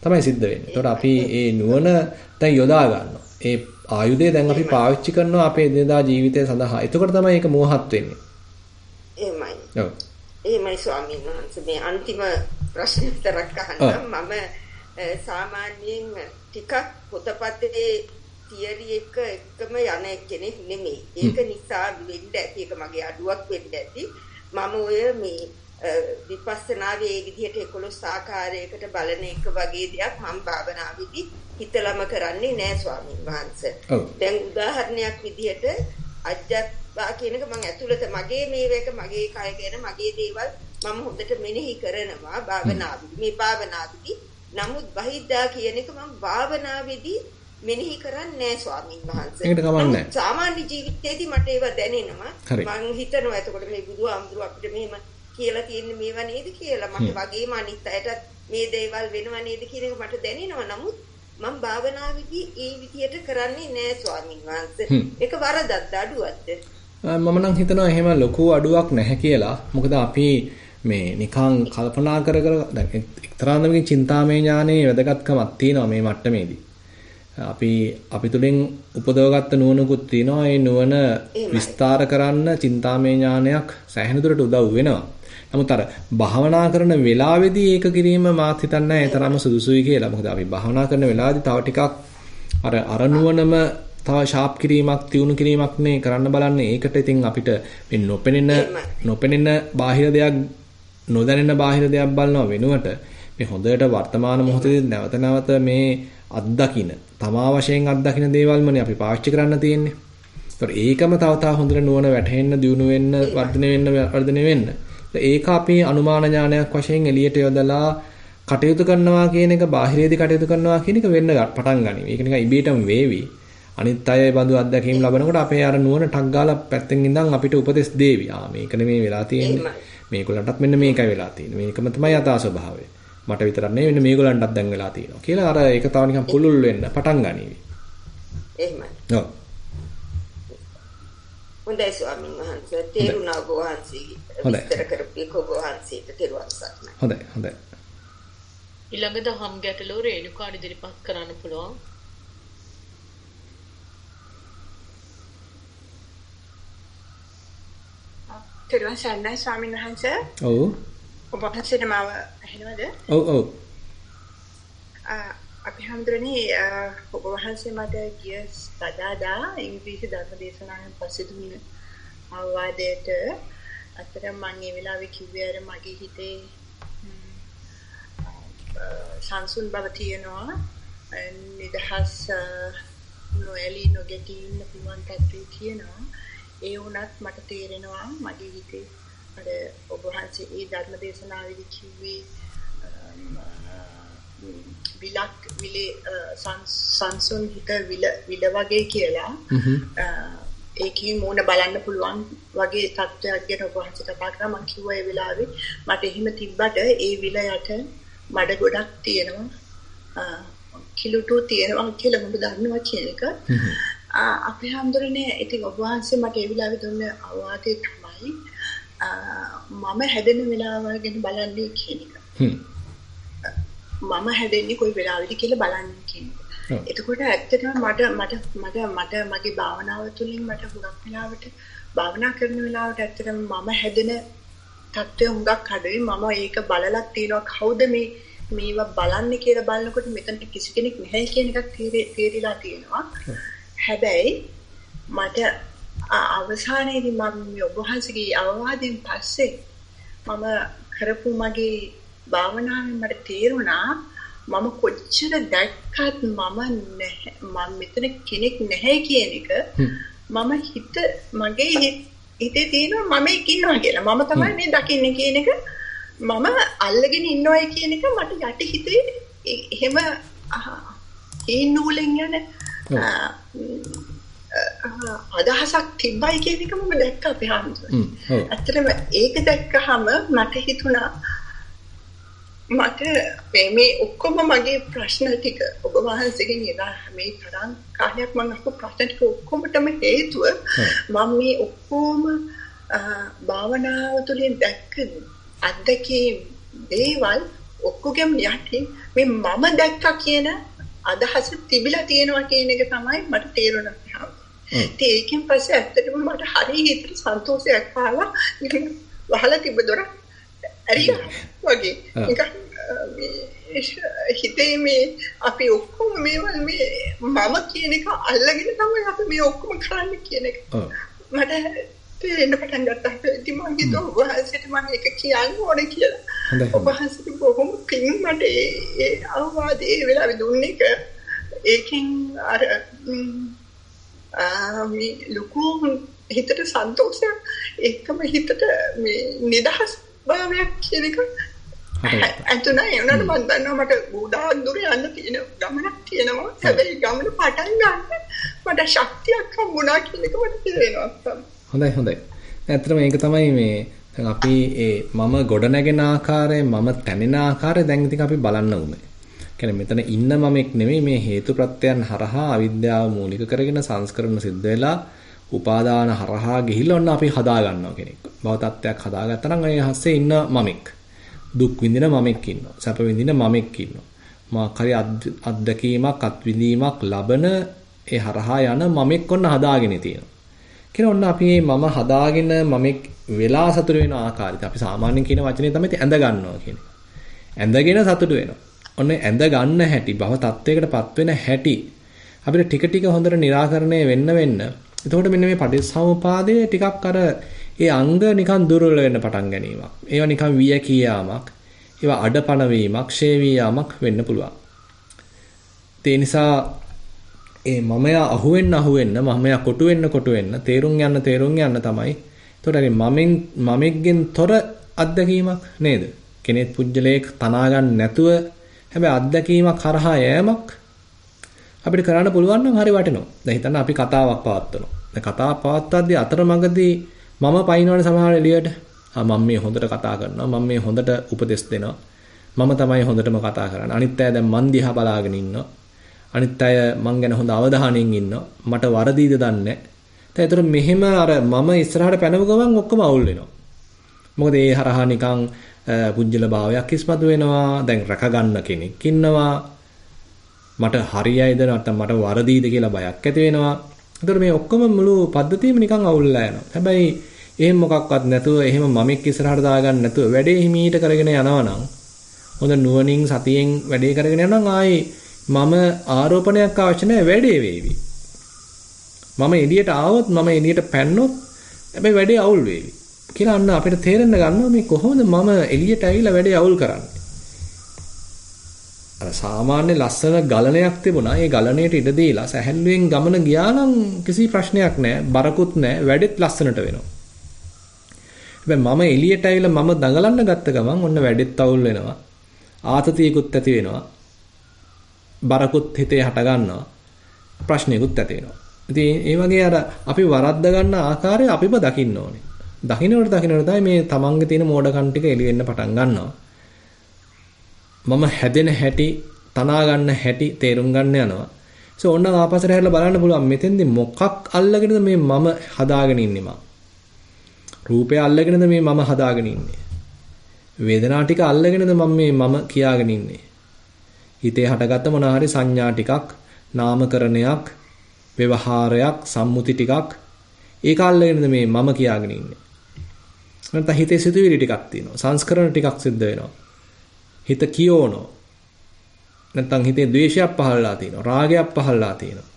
තමයි සිද්ධ වෙන්නේ. ඒතකොට අපි මේ නුවණ දැන් යොදා ගන්නවා. ඒ ආයුධය දැන් අපි පාවිච්චි කරනවා අපේ එදිනදා ජීවිතය සඳහා. එතකොට තමයි ඒක මෝහත් වෙන්නේ. එහෙමයි. ඔව්. එහෙමයි ස්වාමීන් වහන්සේ මේ අන්තිම ප්‍රශ්න විතරක් අහන්න මම සාමාන්‍යයෙන් ටිකක් පොතපතේ තියරි එක එකම යන කෙනෙක් නෙමෙයි. ඒක නිසා වෙන්න ඇති ඒක මගේ අඩුවක් වෙන්න ඇති. මම ඔය මේ විපස්සනාවේ ඒ විදිහට 11 ආකාරයකට බලන එක වගේ දෙයක් මම භාවනාවේදී හිතලම කරන්නේ නෑ ස්වාමීන් වහන්සේ. දැන් උදාහරණයක් විදිහට අජ්ජත්වා කියන එක මම ඇතුළත මගේ මේවක මගේ කය ගැන මගේ දේවල් මම හොඳට මෙනෙහි කරනවා භාවනාවේදී. මේ භාවනාවේදී නමුත් බහිද්දා කියන එක මම භාවනාවේදී මෙනෙහි කරන්නේ නැහැ ස්වාමීන් වහන්සේ. ඒකට කමන්නේ. සාමාන්‍ය ජීවිතේදී මට ඒව දැනෙනවා. මම හිතනවා එතකොට මේ බුදුහාමුදුරුවෝ අපිට මෙහෙම කියලා තියෙන්නේ මේවා නේද කියලා මට වගේම අනිත් අයටත් මේ දේවල් වෙනවා නේද කියන එක මට දැනෙනවා. නමුත් මම භාවනාවේදී ඒ විදියට කරන්නේ නැහැ ස්වාමීන් වහන්සේ. ඒක වරදක්ද අඩුවක්ද? මම නම් හිතනවා එහෙම ලොකු අඩුවක් නැහැ කියලා. මොකද අපි මේ නිකං කල්පනා කර කර දැන් එක්තරා අන්දමකින් චින්තාමය ඥානයේ වැදගත්කමක් තියෙනවා මේ මට්ටමේදී. අපි අපි තුලින් උපදවගත්ත නුවණකුත් තියෙනවා. ඒ නුවණ විස්තර කරන්න චින්තාමය ඥානයක් සෑහෙන දුරට උදව් වෙනවා. නමුත් අර භාවනා කරන වෙලාවේදී ඒක කිරීම මාත් හිතන්නේ ඒ තරම්ම සුදුසුයි කියලා. මොකද අපි භාවනා කරන වෙලාවේදී තව ටිකක් අර අර නුවණම තව ෂාප් කිරීමක්, තියුණු කිරීමක් නේ කරන්න බලන්නේ. ඒකට ඉතින් අපිට මේ නොපෙනෙන නොපෙනෙන බාහිර දෙයක් නොදැනෙන බාහිර දෙයක් බලනවා වෙනුවට මේ හොඳට වර්තමාන මොහොතේදී නැවත නැවත මේ අත්දකින්න තමා වශයෙන් අත්දකින්න දේවල්මනේ අපි පාවිච්චි කරන්න තියෙන්නේ. ඒතකොට ඒකම තව තව හොඳට නුවණ වැටහෙන්න, දියුණු වෙන්න, වර්ධනය වෙන්න, වර්ධනය වෙන්න. ඒක අපි අනුමාන ඥානයක් වශයෙන් එළියට යොදලා කටයුතු කරනවා කියන එක බාහිරේදී කටයුතු කරනවා කියන එක වෙන්න පටන් ගනී. ඒක නිකන් ඉබේටම වේවි. අනිත් අය බඳු අත්දැකීම් ලබනකොට අපේ අර නුවණ ටක් ගාලා පැත්තෙන් ඉඳන් අපිට උපදෙස් දේවි. ආ මේක නෙමෙයි වෙලා තියෙන්නේ. මේගොල්ලන්ටත් මෙන්න මේකයි වෙලා තියෙන්නේ. මේකම තමයි යථා ස්වභාවය. මට විතරක් නෙවෙයි මෙන්න මේගොල්ලන්ටත් දැන් වෙලා තියෙනවා. කියලා අර ඒක තව නිකන් පුළුල් වෙන්න පටන් ගනීවි. එහෙමයි. ඔව්. හොඳයි ස්වාමීන් වහන්සේ තේරුණා වහන්සේ විස්තර කරපු ඔබ වහන්සේට තෙරුවන් සරණයි. හොඳයි හොඳයි. ඊළඟ දහම් ගැටලුව රේණුකාට ඉදිරිපත් කරන්න පුළුවන්. තෙරුවන් සරණයි ස්වාමීන් වහන්සේ. ඔව්. ඔබ වහන්සේට මාව ඇහෙනවද? ඔව් ඔව්. අපි හඳුරන්නේ ඔබ වහන්සේ මට ගිය සදාදා ඉංග්‍රීසි ධර්ම දේශනාවෙන් පස්සේ දුන්න අවවාදයට අතට මම මේ වෙලාවේ කිව්වේ අර මගේ හිතේ සංසුන් බව තියෙනවා නිදහස් නොඇලී නොගැටී ඉන්න පුළුවන් තත්ත්වයේ තියෙනවා ඒ වුණත් මට තේරෙනවා මගේ හිතේ අර ඔබ වහන්සේ ඒ ධර්ම දේශනාවේදී කිව්වේ විලක් විලේ සංසුන් හිත විල විල වගේ කියලා. ඒකේ මූණ බලන්න පුළුවන් වගේ තත්ත්වයක් ගැන ඔබ වහන්සේ කතා කරා. මම කිව්වා ඒ වෙලාවේ මට එහෙම තිබ්බට ඒ විල යට මඩ ගොඩක් තියෙනවා. කිලුටු තියෙනවා කියලා මම දන්නවා කියන එක. අපේ හැමදෙරනේ ඉතින් ඔබ වහන්සේ මට ඒ වෙලාවේ දුන්න අවවාදේ තමයි මම හැදෙන වෙලාව ගැන බලන්නේ කියන එක. මම හැදෙන්නේ කොයි වෙලාවෙද කියලා බලන්නේ කියන එක. එතකොට ඇත්තටම මට මට මට මට මගේ භාවනාව තුළින් මට හුඟක් වෙලාවට භාවනා කරන වෙලාවට ඇත්තටම මම හැදෙන තත්ත්වය හුඟක් අඩුයි. මම ඒක බලලක් තියෙනවා කවුද මේ මේවා බලන්නේ කියලා බලනකොට මෙතනට කිසි කෙනෙක් නැහැ කියන එකක් තේරිලා තියෙනවා. හැබැයි මට අවසානයේදී මම මේ ඔබ වහන්සේගේ අවවාදයෙන් පස්සේ මම කරපු මගේ භාවනාවෙන් මට තේරුණා මම කොච්චර දැක්කත් මම නැහැ මම මෙතන කෙනෙක් නැහැ කියන එක මම හිත මගේ හිතේ තියෙනවා මම ඉන්නවා කියලා. මම තමයි මේ දකින්නේ කියන එක මම අල්ලගෙන ඉන්නවයි කියන එක මට යටි හිතේ එහෙම ඒ නූලෙන් යන අදහසක් තිබ්බයි කියන එක මම දැක්ක අපේ හාමුදුරුවෝ. ඇත්තටම ඒක දැක්කහම මට හිතුණා මට මේ මේ ඔක්කොම මගේ ප්‍රශ්න ටික ඔබ වහන්සේගෙන් එදා මේ තරම් කාලයක් මම අහපු ප්‍රශ්න ටික ඔක්කොමටම හේතුව මම මේ ඔක්කොම භාවනාව තුළින් දැක්ක අත්දැකීම් දේවල් ඔක්කොගෙම යටින් මේ මම දැක්කා කියන අදහස තිබිලා තියෙනවා කියන එක තමයි මට තේරුණා. ඉතින් ඒකෙන් පස්සේ ඇත්තටම මට හරිය හිතට සන්තෝෂයක් ආවා. වහලා තිබ්බ දොර ඇරියා වගේ. නිකන් හිතේ මේ අපි ඔක්කොම මේවල් මේ මම කියන එක අල්ලගෙන තමයි අපි මේ ඔක්කොම කරන්නේ කියන එක. මට තේරෙන්න පටන් ගත්තා. ඉතින් මම හිතුවා ඔබ වහන්සේට මම ඒක කියන්න ඕනේ කියලා. ඔබ වහන්සේට බොහොම පිං මට ඒ අවවාදේ ඒ වෙලාවේ දුන්නේ එක ඒකෙන් අර මේ ලොකු හිතට සන්තෝෂයක්. ඒකම හිතට මේ නිදහස් භාවයක් කියන එක ඇතුණා ඒ වුණාට මම දන්නවා මට ගොඩාක් දුර යන්න තියෙන ගමනක් තියෙනවා. හැබැයි ගමන පටන් ගන්න මට ශක්තියක් හම්බුණා කියන එක මට තේරෙනවා හොඳයි හොඳයි. ඇත්තටම ඒක තමයි මේ දැන් අපි ඒ මම ගොඩ නැගෙන ආකාරය මම තැනෙන ආකාරය දැන් ඉතින් අපි බලන්න උනේ කියන්නේ මෙතන ඉන්න මමෙක් නෙමෙයි මේ හේතු ප්‍රත්‍යයන් හරහා අවිද්‍යාව මූලික කරගෙන සංස්කරණ සිද්ධ වෙලා උපාදාන හරහා ගිහිල්ලා ඔන්න අපි හදා ගන්නවා කෙනෙක්. භව තත්ත්වයක් හදාගත්තා නම් ඒ හස්සේ ඉන්න මමෙක්. දුක් විඳින මමෙක් ඉන්නවා. සැප විඳින මමෙක් ඉන්නවා. මාක් හරි අත්දැකීමක් අත්විඳීමක් ලබන ඒ හරහා යන මමෙක් ඔන්න හදාගෙන තියෙනවා. කියන ඔන්න අපි මේ මම හදාගෙන මමෙක් වෙලා සතුට වෙන ආකාරයට අපි සාමාන්‍යයෙන් කියන වචනේ තමයි ඇඳ ගන්නවා කියන්නේ. ඇඳගෙන සතුට වෙනවා. ඔන්න ඇඳ ගන්න හැටි භව තත්වයකටපත් වෙන හැටි අපිට ටික ටික හොඳට निराකරණය වෙන්න වෙන්න එතකොට මෙන්න මේ පටිච්චසමුපාදයේ ටිකක් අර ඒ අංග නිකන් දුර්වල වෙන්න පටන් ගැනීමක්. ඒවා නිකන් විය කියාමක්, ඒවා අඩපණ වීමක්, ෂේ වීමක් වෙන්න පුළුවන්. ඒ නිසා ඒ මමයා අහුවෙන්න අහුවෙන්න, මමයා කොටු වෙන්න කොටු වෙන්න, තේරුම් යන්න තේරුම් යන්න තමයි. එතකොට මමෙන් මමෙක්ගෙන් තොර අත්දැකීමක් නේද? කෙනෙක් පුජ්‍යලයක් තනා ගන්න නැතුව හැබැයි අත්දැකීමක් කරහා යෑමක් අපිට කරන්න පුළුවන් නම් හරි වටිනවා. දැන් හිතන්න අපි කතාවක් පවත්වනවා. දැන් කතාව පවත්වද්දී අතරමඟදී මම පයින්නවනේ සමහර එළියට. ආ මම මේ හොඳට කතා කරනවා. මම මේ හොඳට උපදෙස් දෙනවා. මම තමයි හොඳටම කතා කරන්නේ. අනිත් අය දැන් මන් දිහා බලාගෙන ඉන්නවා. අනිත් අය මං ගැන හොඳ අවධානයෙන් ඉන්නවා. මට වරදීද දන්නේ නැහැ. ඒතර මෙහෙම අර මම ඉස්සරහට පැනව ගමන් ඔක්කොම අවුල් වෙනවා. මොකද ඒ හරහා නිකන් පුජ්‍යල භාවයක් ඉස්මතු වෙනවා. දැන් රැක ගන්න කෙනෙක් ඉන්නවා. මට හරියයිද නැත්නම් මට වරදීද කියලා බයක් ඇති වෙනවා. ඒතර මේ ඔක්කොම මුළු පද්ධතියම නිකන් අවුල්ලා යනවා. හැබැයි එහෙම මොකක්වත් නැතුව එහෙම මමෙක් ඉස්සරහට දාගන්න නැතුව වැඩේ හිමීට කරගෙන යනවා නම් හොඳ නුවණින් සතියෙන් වැඩේ කරගෙන යනවා නම් ආයේ මම ආරෝපණයක් අවශ්‍ය නැහැ වැඩේ වේවි. මම එළියට ආවොත් මම එළියට පැන්නොත් හැබැයි වැඩේ අවුල් වේවි. කියලා අන්න අපිට තේරෙන්න ගන්නවා මේ කොහොමද මම එළියට ඇවිල්ලා වැඩේ අවුල් කරන්නේ. අර සාමාන්‍ය ලස්සන ගලණයක් තිබුණා. ඒ ගලණයට ඉඩ දීලා සැහැල්ලුවෙන් ගමන ගියා නම් කිසි ප්‍රශ්නයක් නැහැ. බරකුත් නැහැ. වැඩෙත් ලස්සනට වෙනවා. හැබැයි මම එළියට ඇවිල්ලා මම දඟලන්න ගත්ත ගමන් ඔන්න වැඩෙත් අවුල් වෙනවා. ආතතියකුත් ඇති වෙනවා. බරකුත් හිතේ හට ගන්නවා. ප්‍රශ්නයකුත් ඇති වෙනවා. ඉතින් ඒ වගේ අර අපි වරද්ද ගන්න ආකාරය අපිම දකින්න ඕනේ. දකින්නට දකින්නට තමයි මේ තමන්ගේ තියෙන මෝඩකම් ටික එළි වෙන්න පටන් ගන්නවා. මම හැදෙන හැටි, තනා ගන්න හැටි තේරුම් ගන්න යනවා. ඒ ඕන්න ආපස්සට හැරලා බලන්න පුළුවන් මෙතෙන්දි මොකක් අල්ලගෙනද මේ මම හදාගෙන ඉන්නේ මම. රූපය අල්ලගෙනද මේ මම හදාගෙන ඉන්නේ. වේදනා ටික අල්ලගෙනද මම මේ මම කියාගෙන ඉන්නේ. හිතේ හටගත්ත මොනවා හරි සංඥා ටිකක්, නාමකරණයක්, ව්‍යවහාරයක්, සම්මුති ටිකක් ඒක අල්ලගෙනද මේ මම කියාගෙන ඉන්නේ. නැත්නම් හිතේ සිතුවිලි ටිකක් තියෙනවා. සංස්කරණ ටිකක් සිද්ධ වෙනවා. හිත කියෝනෝ. නැත්නම් හිතේ ද්වේෂයක් පහළලා තියෙනවා. රාගයක් පහළලා තියෙනවා.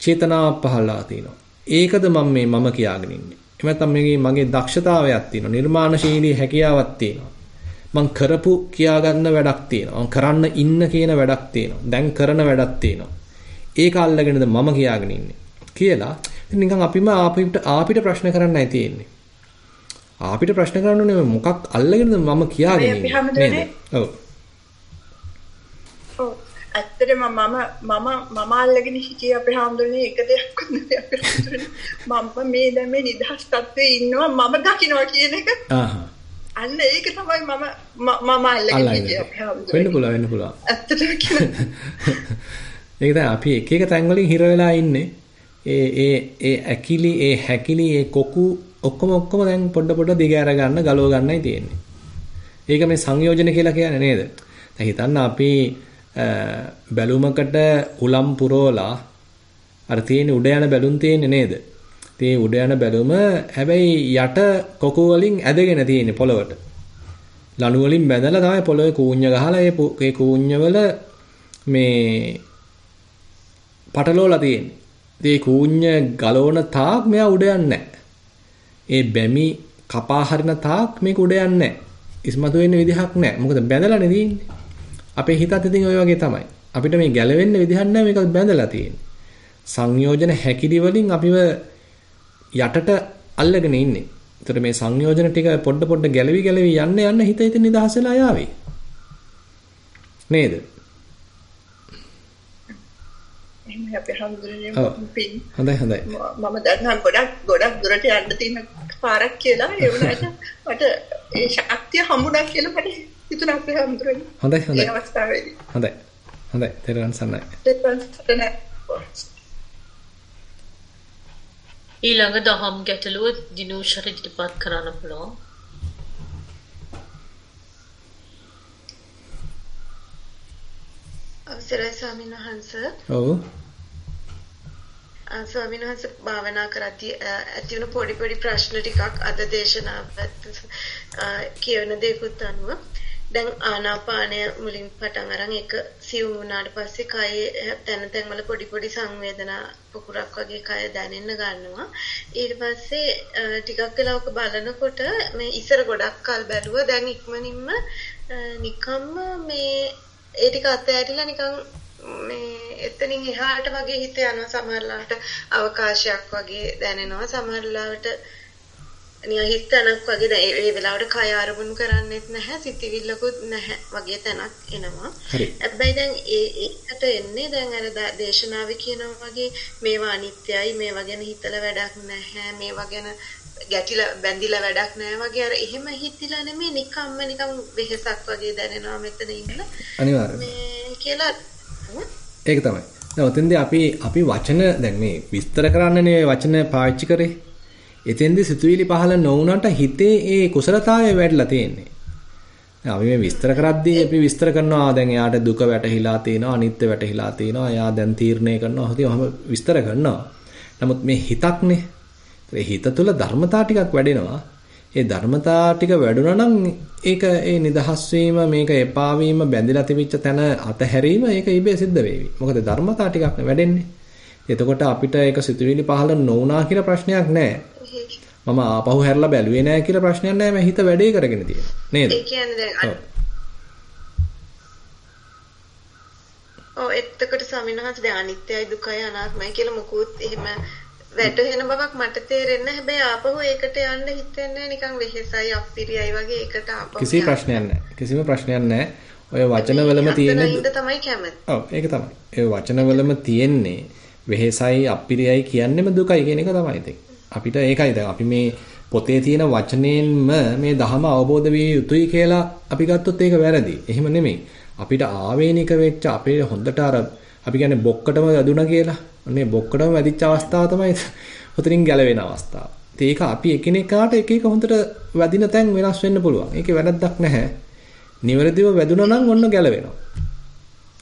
චේතනාවක් පහළලා තියෙනවා. ඒකද මම මේ මම කියාගෙන ඉන්නේ. එහෙම නැත්නම් මගේ මගේ දක්ෂතාවයක් තියෙනවා. නිර්මාණශීලී හැකියාවක් තියෙනවා. මං කරපු කියා ගන්න වැඩක් තියෙනවා. මං කරන්න ඉන්න කියන වැඩක් තියෙනවා. දැන් කරන වැඩක් තියෙනවා. ඒක අල්ලගෙනද මම කියාගෙන ඉන්නේ කියලා නිකන් අපිම අපිට අපිට ප්‍රශ්න කරන්නයි තියෙන්නේ. අපිට ප්‍රශ්න කරන්න ඕනේ මොකක් අල්ලගෙනද මම කියාගෙන ඉන්නේ? ඔව්. ඔව්. ඇත්තටම මම මම මම අල්ලගෙන හිටියේ අපේ හාමුදුරනේ එක දෙයක් නෙවෙයි අපේ හාමුදුරනේ. මම මේ දැන් මේ නිදහස් තත්ත්වයේ ඉන්නවා මම දකින්නවා කියන එක. ආහා. අන්න ඒක තමයි මම මම අල්ලගෙන හිටියේ අපේ හාමුදුරනේ. වෙන්න පුළුවන් වෙන්න පුළුවන්. ඇත්තටම කියනවා. <laughs> ඒක තමයි අපි එක එක තැන් වලින් හිර වෙලා ඉන්නේ. ඒ ඒ ඒ ඇකිලි ඒ හැකිලි ඒ කොකු ඔක්කොම ඔක්කොම දැන් පොඩ පොඩ දිග අර ගන්න ගලව ගන්නයි තියෙන්නේ. ඒක මේ සංයෝජන කියලා කියන්නේ නේද? දැන් හිතන්න අපි බැලුමකට උලම් පුරවලා අර තියෙන උඩ යන බැලුම් තියෙන්නේ නේද? ඉතින් උඩ යන බැලුම හැබැයි යට කොකු වලින් ඇදගෙන තියෙන්නේ පොළවට. ලණු වලින් බැඳලා තමයි පොළවේ කූඤ්ඤ ගහලා ඒ කූඤ්ඤ වල මේ පටලෝලා තියෙන්නේ. ඉතින් කූඤ්ඤ ගලවන තාක් මෙයා උඩ යන්නේ ඒ බැමි කපා හරින තාක් මේක උඩ යන්නේ නැහැ. ඉස්මතු වෙන්න විදිහක් නැහැ. මොකද බැඳලානේ තියෙන්නේ. අපේ හිතත් ඉතින් ওই වගේ තමයි. අපිට මේ ගැලවෙන්න විදිහක් නැහැ මේක බැඳලා තියෙන්නේ. සංයෝජන හැකිලි වලින් අපිව යටට අල්ලගෙන ඉන්නේ. ඒතර මේ සංයෝජන ටික පොඩ පොඩ ගැලවි ගැලවි යන්න යන්න හිත ඉතින් නිදහස් වෙලා යාවේ. නේද? එහෙනම් අපි හඳුනන්නේ පින්. හොඳයි හොඳයි. මම දන්නවා ගොඩක් ගොඩක් දුරට යන්න තියෙන පාරක් කියලා ඒ වුණාට මට ඒ ශක්තිය හම්බුණා කියලා මට හිතුණා අපේ හඳුනන්නේ. හොඳයි හොඳයි. ඒ අවස්ථාවේදී. හොඳයි. හොඳයි. තේරුම් සන්නයි. තේරුම් සන්නයි. ඊළඟ දහම් ගැටලුව දිනූෂර ඉදිරිපත් කරන්න පුළුවන්. අවසරයි ස්වාමීන් වහන්ස. ඔව්. ස්වාමීන් වහන්ස භාවනා කරද්දී ඇති වුණු පොඩි පොඩි ප්‍රශ්න ටිකක් අද දේශනාවත් කියවන දේකුත් අනුව. දැන් ආනාපානය මුලින් පටන් අරන් ඒක සිව් වුණාට පස්සේ කයේ තැන තැන් වල පොඩි පොඩි සංවේදනා පුකුරක් වගේ කය දැනෙන්න ගන්නවා. ඊට පස්සේ ටිකක් වෙලාවක බලනකොට මේ ඉස්සර ගොඩක් කල් බැලුවා දැන් ඉක්මනින්ම නිකම්ම මේ ඒ ටික අතෑරිලා නිකන් මේ එතනින් එහාට වගේ හිත යනවා සමහරලාට අවකාශයක් වගේ දැනෙනවා සමහරලාට නිකන් හිත තැනක් වගේ දැන් ඒ වෙලාවට කය අරමුණු කරන්නෙත් නැහැ සිතිවිල්ලකුත් නැහැ වගේ තැනක් එනවා. හැබැයි දැන් ඒ ඒකට එන්නේ දැන් අර දේශනාවේ කියනවා වගේ මේවා අනිත්‍යයි මේවා ගැන හිතලා වැඩක් නැහැ මේවා ගැන ගැටිලා බැඳිලා වැඩක් නැහැ වගේ අර එහෙම හිතිලා නෙමෙයි නිකම්ම නිකම් වෙහසක් වගේ දැනෙනවා මෙතන ඉන්න. අනිවාර්යයෙන්. මේ කියලා ඒක තමයි. දැන් ඔතෙන්දී අපි අපි වචන දැන් මේ විස්තර කරන්නනේ වචන පාවිච්චි කරේ. එතෙන්දී සිතුවිලි පහළ නොවුනට හිතේ ඒ කුසලතාවය වැඩිලා තියෙන්නේ. අපි මේ විස්තර කරද්දී අපි විස්තර කරනවා දැන් එයාට දුක වැටහිලා තියෙනවා අනිත්‍ය වැටහිලා තියෙනවා එයා දැන් තීරණය කරනවා හොතිය ඔහම විස්තර කරනවා. නමුත් මේ හිතක්නේ ඒ හිත තුළ ධර්මතා ටිකක් වැඩෙනවා. ඒ ධර්මතා ටික වැඩුණා නම් ඒක ඒ නිදහස් වීම මේක එපා වීම බැඳිලා තිබිච්ච තැන අතහැරීම ඒක ඉබේ සිද්ධ වෙවි. මොකද ධර්මතා ටිකක් වැඩෙන්නේ. එතකොට අපිට ඒක සිතුවිලි පහළ නොවුනා කියලා ප්‍රශ්නයක් නැහැ. මම ආපහු හැරලා බැලුවේ නැහැ කියලා ප්‍රශ්නයක් නැහැ. මම හිත වැඩේ කරගෙන තියෙනවා. නේද? ඒ කියන්නේ දැන් ඔව් එතකොට ස්වාමීන් වහන්සේ දැන් අනිත්‍යයි දුකයි අනාත්මයි කියලා මොකුත් එහෙම වැටහෙන බවක් මට තේරෙන්නේ හැබැයි ආපහු ඒකට යන්න හිතෙන්නේ නිකන් වෙහෙසයි අප්පිරියයි වගේ ඒකට ආපහු කිසි ප්‍රශ්නයක් නැහැ. කිසිම ප්‍රශ්නයක් නැහැ. ඔය වචනවලම තියෙන තමයි කැමති. ඔව් ඒක තමයි. ඒ වචනවලම තියෙන්නේ වෙහෙසයි අප්පිරියයි කියන්නේම දුකයි කියන එක තමයි ඉතින්. අපිට ඒකයි දැන් අපි මේ පොතේ තියෙන වචනයෙන්ම මේ ධහම අවබෝධ විය යුතුයි කියලා අපි ගත්තොත් ඒක වැරදි. එහෙම නෙමෙයි. අපිට ආවේනික වෙච්ච අපේ හොඳට අර අපි කියන්නේ බොක්කටම වැදුනා කියලා. අනේ බොක්කටම වැදිච්ච අවස්ථාව තමයි <laughs> උතරින් ගැලවෙන අවස්ථාව. ඒක අපි එකිනෙකාට එක එක හොඳට වැදින තැන් වෙනස් වෙන්න පුළුවන්. ඒකේ වැරද්දක් නැහැ. නිවැරදිව වැදුනා නම් ඔන්න ගැලවෙනවා.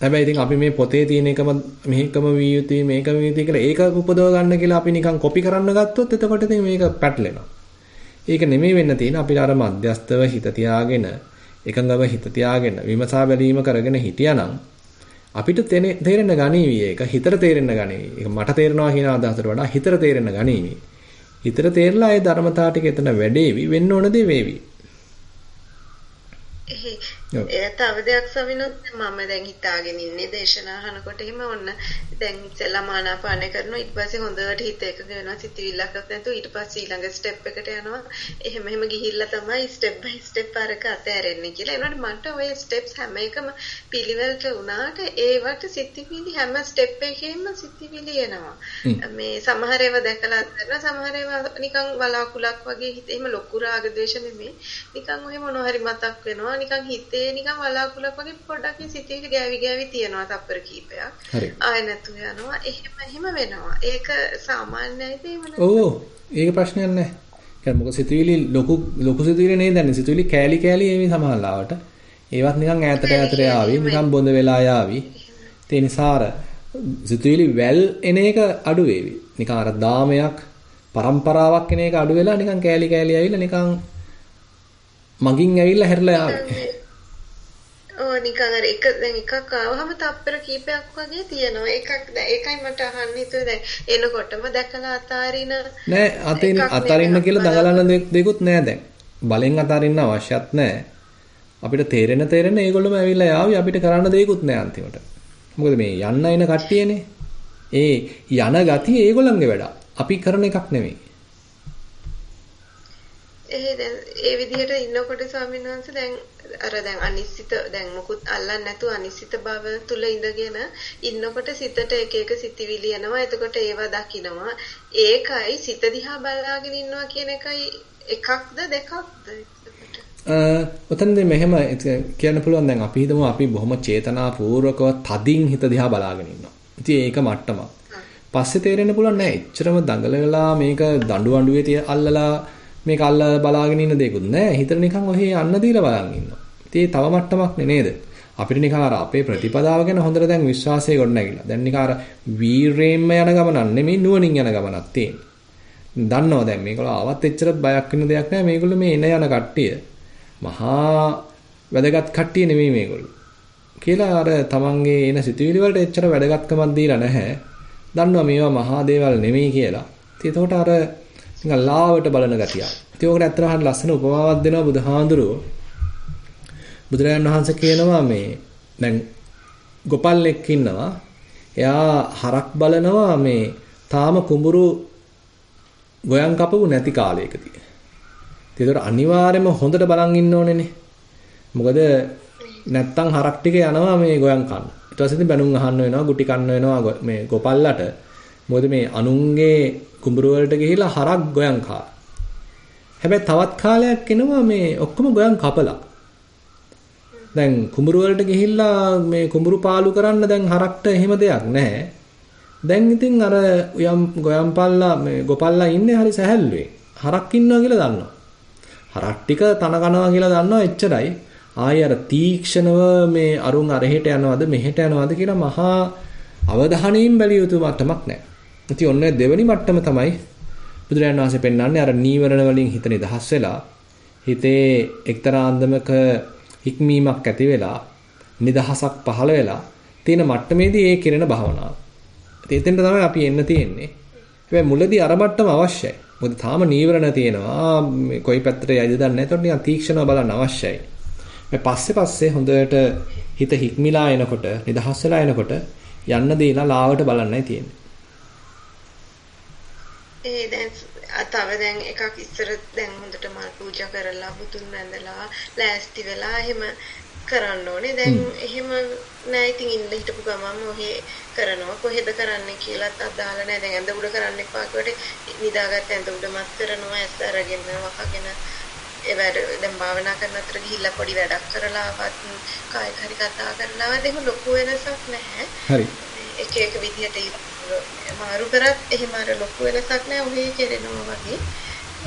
හැබැයි ඉතින් අපි මේ පොතේ තියෙන එකම මේකම විය යුතුයි මේකම විය යුතුයි කියලා ඒක උපදව ගන්න කියලා අපි නිකන් කොපි කරන්න ගත්තොත් එතකොට ඉතින් මේක පැටලෙනවා. ඒක නෙමෙයි වෙන්න තියෙන අපිට අර මධ්‍යස්තව හිත තියාගෙන එකඟව හිත තියාගෙන විමසා බැලීම කරගෙන හිටියානම් අපිට තේරෙන්න ගනීවි ඒක හිතට තේරෙන්න ගනීවි. ඒක මට තේරෙනවා කියන අදහසට වඩා හිතට තේරෙන්න ගනීවි. හිතට තේරලා ඒ ධර්මතාව ටික එතන වැඩේවි වෙන්න ඕන දේ වේවි. එය තව දෙයක් සවිනොත් මම දැන් හිතාගෙන ඉන්නේ දේශනා අහනකොට එහෙම ඔන්න දැන් ඉස්සෙල්ලාම ආනාපානය කරනවා. ඊට පස්සේ හොඳට හිත එකඟ වෙනවා සිතවිල්ලක් නැතුව. ඊට පස්සේ ඊළඟ ස්ටෙප් එකට යනවා. එහෙම එහෙම ගිහිල්ලා තමයි ස්ටෙප් බයි ස්ටෙප් අරක අතෑරෙන්නේ කියලා. එනකොට මට ඔය ස්ටෙප්ස් හැම එකම පිළිවෙලට වුණාට ඒවට සිතවිලි හැම ස්ටෙප් එකේම සිතවිලි එනවා. මේ සමහර ඒවා දැකලා අත්දැකලා සමහර ඒවා නිකන් වලාකුලක් වගේ හිත එහෙම ලොකු රාග ද්වේෂ නෙමෙයි. නිකන් ඔය මොනවා හරි මතක් වෙනවා. නිකන් හිතේ නිකන් වලාකුලක් වගේ පොඩක් සිතේ ගෑවි ගෑවි තියෙනවා තප්පර කීපයක්. ආය නැතු යනවා. එහෙම එහෙම වෙනවා. ඒක සාමාන්‍යයිද එහෙම ඔව්. ඒක ප්‍රශ්නයක් නැහැ. කියන්නේ මොකද සිතුවිලි ලොකු ලොකු සිතුවිලි නේ දැන් සිතුවිලි කෑලි කෑලි එමි සමහරලාවට. ඒවත් නිකන් ඈතට ඈතට යාවි නිකන් බොඳ වෙලා යාවි. ඒ නිසා සිතුවිලි වැල් එන එක අඩු වේවි. නිකන් අර දාමයක් પરම්පරාවක් එන එක අඩු වෙලා නිකන් කෑලි කෑලි ඇවිල්ලා නිකන් මගින් ඇවිල්ලා හැරිලා යාවි. ඔව් නිකන් අර එක දැන් එකක් ආවහම තප්පර කීපයක් වගේ තියෙනවා. එකක් දැන් ඒකයි මට අහන්න හිතුවේ දැන් එනකොටම දැකලා අතාරින නෑ අතින් අතාරින්න කියලා දඟලන දෙයක්වත් නෑ දැන්. බලෙන් අතාරින්න අවශ්‍යත් නෑ. අපිට තේරෙන තේරෙන ඒගොල්ලොම ඇවිල්ලා යාවි අපිට කරන්න දෙයක්වත් නෑ අන්තිමට. මොකද මේ යන්න එන කට්ටියනේ. ඒ යන ගතිය ඒගොල්ලන්ගේ වැඩ. අපි කරන එකක් නෙමෙයි. ඒ දැන් ඒ විදිහට ඉන්නකොට ස්වාමීන් වහන්සේ දැන් අර දැන් අනිශ්චිත දැන් මොකුත් අල්ලන්නේ නැතුව අනිශ්චිත භව තුල ඉඳගෙන ඉන්නකොට සිතට එක එක සිතිවිලි එනවා. එතකොට ඒවා දකිනවා. ඒකයි සිත දිහා බලාගෙන ඉන්නවා කියන එකයි එකක්ද දෙකක්ද? ඔතනදී මෙහෙම කියන්න පුළුවන් දැන් අපි හිතමු අපි බොහොම චේතනාපූර්වකව තදින් හිත දිහා බලාගෙන ඉන්නවා. ඉතින් ඒක මට්ටමක්. පස්සේ තේරෙන්න පුළුවන් නෑ එච්චරම දඟලලා මේක දඬු අඬුවේ තිය අල්ලලා මේක අල්ල බලාගෙන ඉන්න දෙයක්වත් නෑ. හිතට නිකන් ඔහේ යන්න දීලා බලන් ඉන්නවා. ඉතින් තව මට්ටමක් නේද? අපිට නිකන් අර අපේ ප්‍රතිපදාව ගැන හොඳට දැන් විශ්වාසය ගොඩනැගිලා. දැන් නිකන් අර වීරයෙන්ම යන ගමනක් නෙමෙයි නුවණින් යන ගමනක් තියෙන්නේ. දන්නවා දැන් මේගොල්ලෝ ආවත් එච්චර බයක් වෙන දෙයක් නෑ. මේගොල්ලෝ මේ එන යන කට්ටිය මහා වැදගත් කට්ටිය නෙමෙයි මේගොල්ලෝ. කියලා අර තමන්ගේ එන සිතුවිලි වලට එච්චර වැදගත්කමක් දීලා නැහැ. දන්නවා මේවා මහා දේවල් නෙමෙයි කියලා. ඉතින් එතකොට අර නිකන් ලාවට බලන ගතියක්. ඉතින් ඕකට ඇත්තටම හරිය ලස්සන උපමාවක් දෙනවා බුදුහාඳුරෝ. බුදුරජාණන් වහන්සේ කියනවා මේ දැන් ගොපල්ලෙක් ඉන්නවා. එයා හරක් බලනවා මේ තාම කුඹුරු ගොයන් කපපු නැති කාලයකදී. ඒතර අනිවාර්යයෙන්ම හොඳට බලන් ඉන්න ඕනේනේ. මොකද නැත්තම් හරක් ටික යනවා මේ ගොයන් කන්න. ඊට පස්සේ ඉතින් බැනුම් අහන්න වෙනවා, ගුටි කන්න වෙනවා මේ ගොපල්ලට. මොකද මේ අනුන්ගේ කුඹුරු වලට ගිහිලා හරක් ගොයන් කා. හැබැයි තවත් කාලයක් එනවා මේ ඔක්කොම ගොයන් කපලා. දැන් කුඹුරු වලට ගිහිල්ලා මේ කුඹුරු පාලු කරන්න දැන් හරක්ට එහෙම දෙයක් නැහැ. දැන් ඉතින් අර යම් ගොයන් පල්ලා මේ ගොපල්ලා ඉන්නේ හරි සැහැල්ලුවේ. හරක් ඉන්නවා කියලා දන්නවා. හරක් ටික තන කනවා කියලා දන්නවා එච්චරයි. ආයි අර තීක්ෂණව මේ අරුන් අරහෙට යනවද මෙහෙට යනවද කියලා මහා අවධානයෙන් බැලිය යුතු මට්ටමක් නැහැ. ඉතින් ඔන්න දෙවෙනි මට්ටම තමයි බුදුරජාණන් වහන්සේ පෙන්වන්නේ අර නීවරණ වලින් හිත නිදහස් වෙලා හිතේ එක්තරා අන්දමක හික්මීමක් ඇති වෙලා නිදහසක් පහළ වෙලා තියෙන මට්ටමේදී ඒ කිරණ භාවනාව. ඉතින් එතෙන්ට තමයි අපි එන්න තියෙන්නේ. හැබැයි මුලදී අර මට්ටම අවශ්‍යයි. මොකද තාම නීවරණ තියෙනවා. මේ කොයි පැත්තට යයිද දන්නේ නැහැ. ඒතකොට නිකන් තීක්ෂණව බලන්න අවශ්‍යයි. මේ පස්සේ පස්සේ හොඳට හිත හික්මිලා එනකොට නිදහස් වෙලා එනකොට යන්න දීලා ලාවට බලන්නයි තියෙන්නේ. ඒ දැන් තව දැන් එකක් ඉස්සර දැන් හොඳට මල් පූජා කරලා බුදුන් වැඳලා ලෑස්ති වෙලා එහෙම කරන්න ඕනේ. දැන් එහෙම නෑ ඉතින් ඉන්න හිටපු ගමන් ඔහේ කරනවා. කොහෙද කරන්නේ කියලාත් අදාළ නෑ. දැන් ඇඳ උඩ කරන්න එපා කියවට නිදාගත්ත ඇඳ උඩමත් කරනවා. ඇස් අරගෙන වහගෙන ඒ වැඩ දැන් භාවනා කරන අතර ගිහිල්ලා පොඩි වැඩක් කරලාවත් කායික හරි කතා කරලාවත් එහෙම ලොකු වෙනසක් නැහැ. හරි. එක එක විදිහට මාරු කරත් එහෙම අර ලොකු වෙනසක් නැහැ ඔහේ කෙරෙනවා වගේ.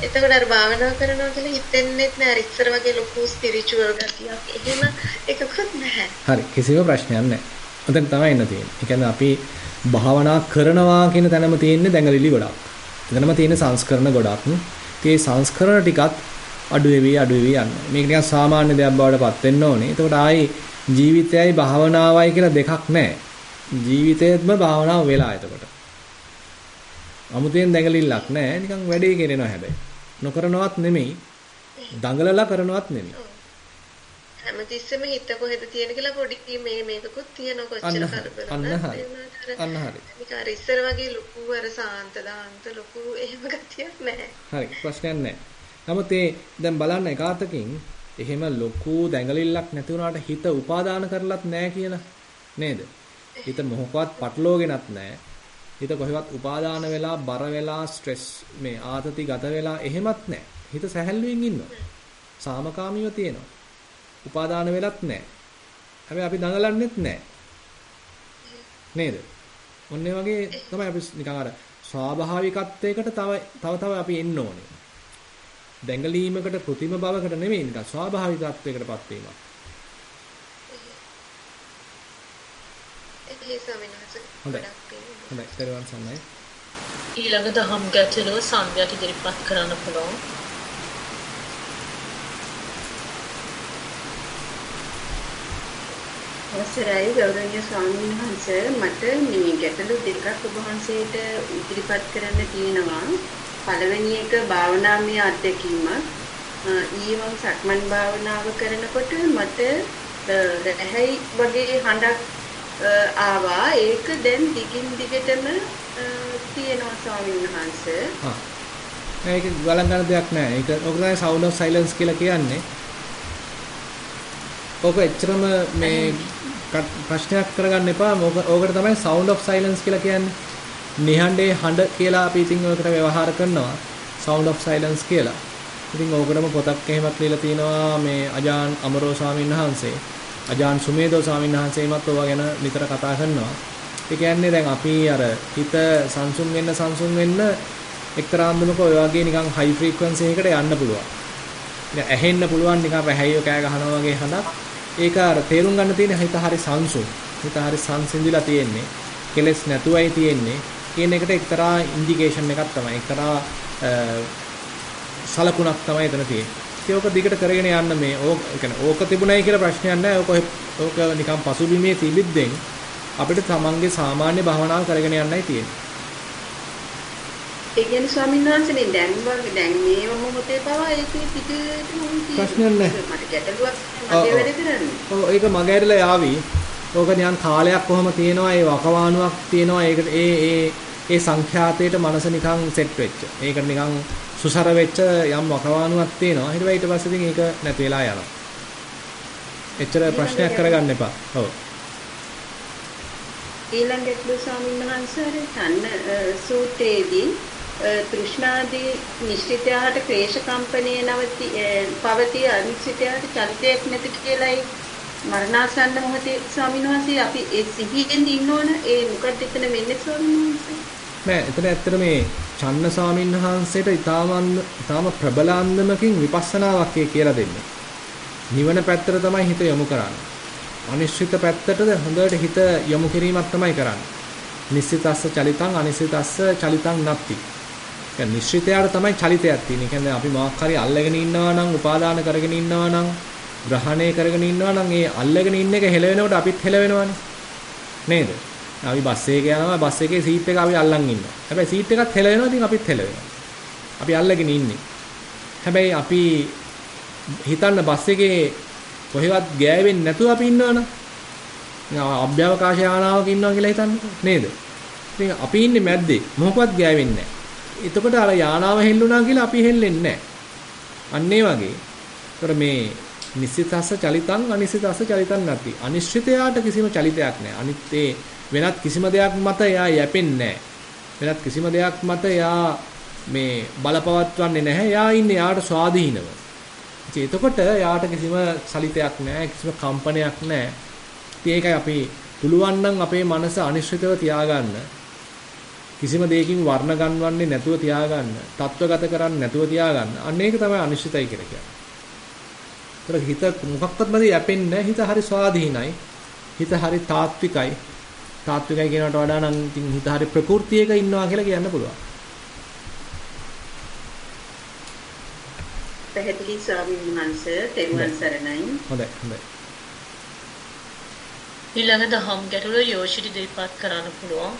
එතකොට අර භාවනා කරනවා කියලා හිතෙන්නෙත් නෑ අර ඉස්සර වගේ ලොකු ස්පිරිචුවල් ගතියක්. එහෙම එකකුත් නැහැ. හරි කිසිම ප්‍රශ්නයක් නැහැ. උතෙන් තමයි ඉන්න තියෙන්නේ. ඒ කියන්නේ අපි භාවනා කරනවා කියන තැනම තියෙන්නේ දැඟලිලි ගොඩක්. එතනම තියෙන සංස්කරණ ගොඩක්. ඒ සංස්කරණ ටිකත් අඩු වෙවි අඩු වෙවි යනවා. මේක නිකන් සාමාන්‍ය දෙයක් බවට පත් වෙන්න ඕනේ. එතකොට ආයි ජීවිතයයි භාවනාවයි කියලා දෙකක් නැහැ. ජීවිතේත්ම භාවනාව වෙලා එතකොට. අමුතෙන් දැඟලිල්ලක් නැහැ. නිකන් වැඩේ කෙරෙනවා හැබැයි. නොකරනවත් නෙමෙයි. දඟලලා කරනවත් නෙමෙයි. හැමතිස්සෙම හිත කොහෙද තියෙන කියලා පොඩි මේ මේකකුත් තියෙන කොච්චර කරදර අන්න හරි. අන්න හරි. නික අර ඉස්සර වගේ ලොකු අර සාන්ත දාන්ත ලොකු එහෙම ගතියක් නැහැ. හරි ප්‍රශ්නයක් නැහැ. නමුත් ඒ දැන් බලන්න එකාතකින් එහෙම ලොකු දැඟලිල්ලක් නැති වුණාට හිත උපාදාන කරලත් නැහැ කියලා නේද? හිත මොහොකවත් පටලෝගෙනත් නැහැ. හිත කොහෙවත් උපාදාන වෙලා බර වෙලා ස්ට්‍රෙස් මේ ආතති ගත වෙලා එහෙමත් නැහැ. හිත සැහැල්ලුවෙන් ඉන්නවා. සාමකාමීව තියෙනවා. උපාදාන වෙලත් නැහැ. හැබැයි අපි දඟලන්නෙත් නැහැ. නේද? ඔන්න වගේ තමයි අපි නිකන් අර ස්වාභාවිකත්වයකට තව තව තව අපි එන්න ඕනේ. දැඟලීමකට કૃතිම බවකට නෙමෙයි නිකන් ස්වාභාවිකත්වයකටපත් වීමක්. ඒ ස්වාමීන් වහන්සේ හොඳයි. ඊළඟ සම්මයි. ඊළඟ දහම් ගැටලුව සංඝයාට ඉදිරිපත් කරන්න පුළුවන්. අවසරයි ගෞරවනීය ස්වාමීන් වහන්සේ මට මේ ගැටලු දෙකක් ඔබ වහන්සේට ඉදිරිපත් කරන්න තියෙනවා පළවෙනි එක භාවනාමය අත්දැකීමක් ඊයේ මම සක්මන් භාවනාව කරනකොට මට රැහැයි වගේ හඬක් ආවා ඒක දැන් දිගින් දිගටම තියෙනවා ස්වාමීන් වහන්සේ ආ ඒක ගලන් ගන්න දෙයක් නෑ ඒක ඔක තමයි sound of silence කියලා කියන්නේ ඔක එච්චරම මේ ප්‍රශ්නයක් කරගන්න එපා. ඕකට තමයි sound of silence කියලා කියන්නේ. නිහඬේ හඬ කියලා අපි ඉතින් ඔයකට ව්‍යවහාර කරනවා. sound of silence කියලා. ඉතින් ඕකටම පොතක් එහෙමත් ලියලා තිනවා මේ අජාන් අමරෝ ස්වාමීන් වහන්සේ. අජාන් සුමේදෝ ස්වාමීන් වහන්සේමත් ඕවා ගැන නිතර කතා කරනවා. ඒ කියන්නේ දැන් අපි අර හිත සංසුන් වෙන්න සංසුන් වෙන්න එක්තරා අන්දමක ඔය වගේ නිකන් high frequency එකකට යන්න පුළුවන්. දැන් ඇහෙන්න පුළුවන් නිකන් රැහැයිය කෑ ගහනවා වගේ හඬක්. ඒක අර තේරුම් ගන්න තියෙන හිත හරි සංසුන්. හිත හරි සංසිඳිලා තියෙන්නේ. කෙලස් නැතුවයි තියෙන්නේ. කියන එකට එක්තරා ඉන්ඩිකේෂන් එකක් තමයි. එක්තරා සලකුණක් තමයි එතන තියෙන්නේ. ඒක දිගට කරගෙන යන්න මේ ඕක කියන්නේ ඕක තිබුණයි කියලා ප්‍රශ්නයක් නැහැ. ඕක ඕක නිකන් පසුබිමේ තිබිද්දෙන් අපිට තමන්ගේ සාමාන්‍ය භවනාව කරගෙන යන්නයි තියෙන්නේ. ඒ කියන්නේ ස්වාමීන් වහන්සේ දැන් වගේ දැන් මේ මොහොතේ පවා ඒකේ පිටේටම ප්‍රශ්නයක් නැහැ. මට ගැටලුවක් මගේ වැඩ කරන්නේ. ඔව් ඒක මගහැරලා යාවි. ඕක නිකන් කාලයක් කොහොම තියෙනවා ඒ වකවානුවක් තියෙනවා ඒකට ඒ ඒ ඒ සංඛ්‍යාතයට මනස නිකන් සෙට් වෙච්ච. ඒකට නිකන් සුසර වෙච්ච යම් වකවානුවක් තියෙනවා. ඊට ඊට පස්සේ ඉතින් ඒක නැති වෙලා යනවා. එච්චර ප්‍රශ්නයක් කරගන්න එපා. ඔව්. ඊළඟ ගැටලු ස්වාමීන් වහන්සේ තන්න සූත්‍රයේදී තෘෂ්ණාදී නිශ්චිතයාට ක්ලේශ කම්පණයේ නවති පවති අනිශ්චිතයාට චරිතයක් නැති කියලායි මරණාසන්න මොහොතේ ස්වාමීන් වහන්සේ අපි ඒ සිහියෙන් ඉන්න ඕන ඒ මොකක්ද එතන වෙන්නේ ස්වාමීන් වහන්සේ නෑ එතන ඇත්තට මේ චන්න ස්වාමීන් වහන්සේට ඊටාම ඊටාම ප්‍රබල අන්දමකින් විපස්සනාවක් කියලා දෙන්නේ. නිවන පැත්තට තමයි හිත යොමු කරන්නේ. අනිශ්චිත පැත්තට හොඳට හිත යොමු කිරීමක් තමයි කරන්නේ. නිශ්චිතස්ස චලිතං අනිශ්චිතස්ස චලිතං නැත්ති. කියන්නේ නිශ්චිතයට තමයි චලිතයක් තියෙන්නේ. කියන්නේ අපි මොකක් හරි අල්ලගෙන ඉන්නවා නම්, උපාදාන කරගෙන ඉන්නවා නම්, ග්‍රහණය කරගෙන ඉන්නවා නම් ඒ අල්ලගෙන ඉන්න එක හෙලවෙනකොට අපිත් හෙලවෙනවනේ. නේද? අපි බස් එකේ යනවා බස් එකේ සීට් එක අපි අල්ලන් ඉන්නවා. හැබැයි සීට් එකත් හෙලවෙනවා ඉතින් අපිත් හෙලවෙනවා. අපි අල්ලගෙන ඉන්නේ. හැබැයි අපි හිතන්න බස් එකේ කොහෙවත් ගෑවෙන්නේ නැතුව අපි ඉන්නවනම් අභ්‍යවකාශ යානාවක ඉන්නවා කියලා හිතන්නකෝ නේද? ඉතින් අපි ඉන්නේ මැද්දේ මොකවත් ගෑවෙන්නේ නැහැ. එතකොට අර යානාව හෙල්ලුණා කියලා අපි හෙල්ලෙන්නේ නැහැ. අන්න ඒ වගේ. ඒතර මේ නිසිතස්ස චලිතං අනිසිතස්ස චලිතං නැති. අනිශ්චිතයාට කිසිම චලිතයක් නැහැ. අනිත් ඒ වෙනත් කිසිම දෙයක් මත එයා යැපෙන්නේ නැහැ. වෙනත් කිසිම දෙයක් මත එයා මේ බලපවත්වන්නේ නැහැ. එයා ඉන්නේ යාට ස්වාධීනව. ඉතින් එතකොට යාට කිසිම සලිතයක් නැහැ. කිසිම කම්පනයක් නැහැ. ඉතින් ඒකයි අපි පුළුවන් නම් අපේ මනස අනිශ්චිතව තියාගන්න කිසිම දෙයකින් වර්ණ ගන්වන්නේ නැතුව තියාගන්න, තත්වගත කරන්නේ නැතුව තියාගන්න. අන්න ඒක තමයි අනිශ්චිතයි කියලා කියන්නේ. ඒතර හිත මොකක්වත් නැති යැපෙන්නේ හිත හරි ස්වාධීනයි. හිත හරි තාත්විකයි. තාත්විකයි කියනකට වඩා නම් ඉතින් හිත හරි ප්‍රകൃතියක ඉන්නවා කියලා කියන්න පුළුවන්. පැහැදිලි ස්වාමීන් වහන්සේ තෙරුවන් සරණයි. හොඳයි හොඳයි. ඊළඟ දහම් ගැටලුව යෝෂිට ඉදිරිපත් කරන්න පුළුවන්.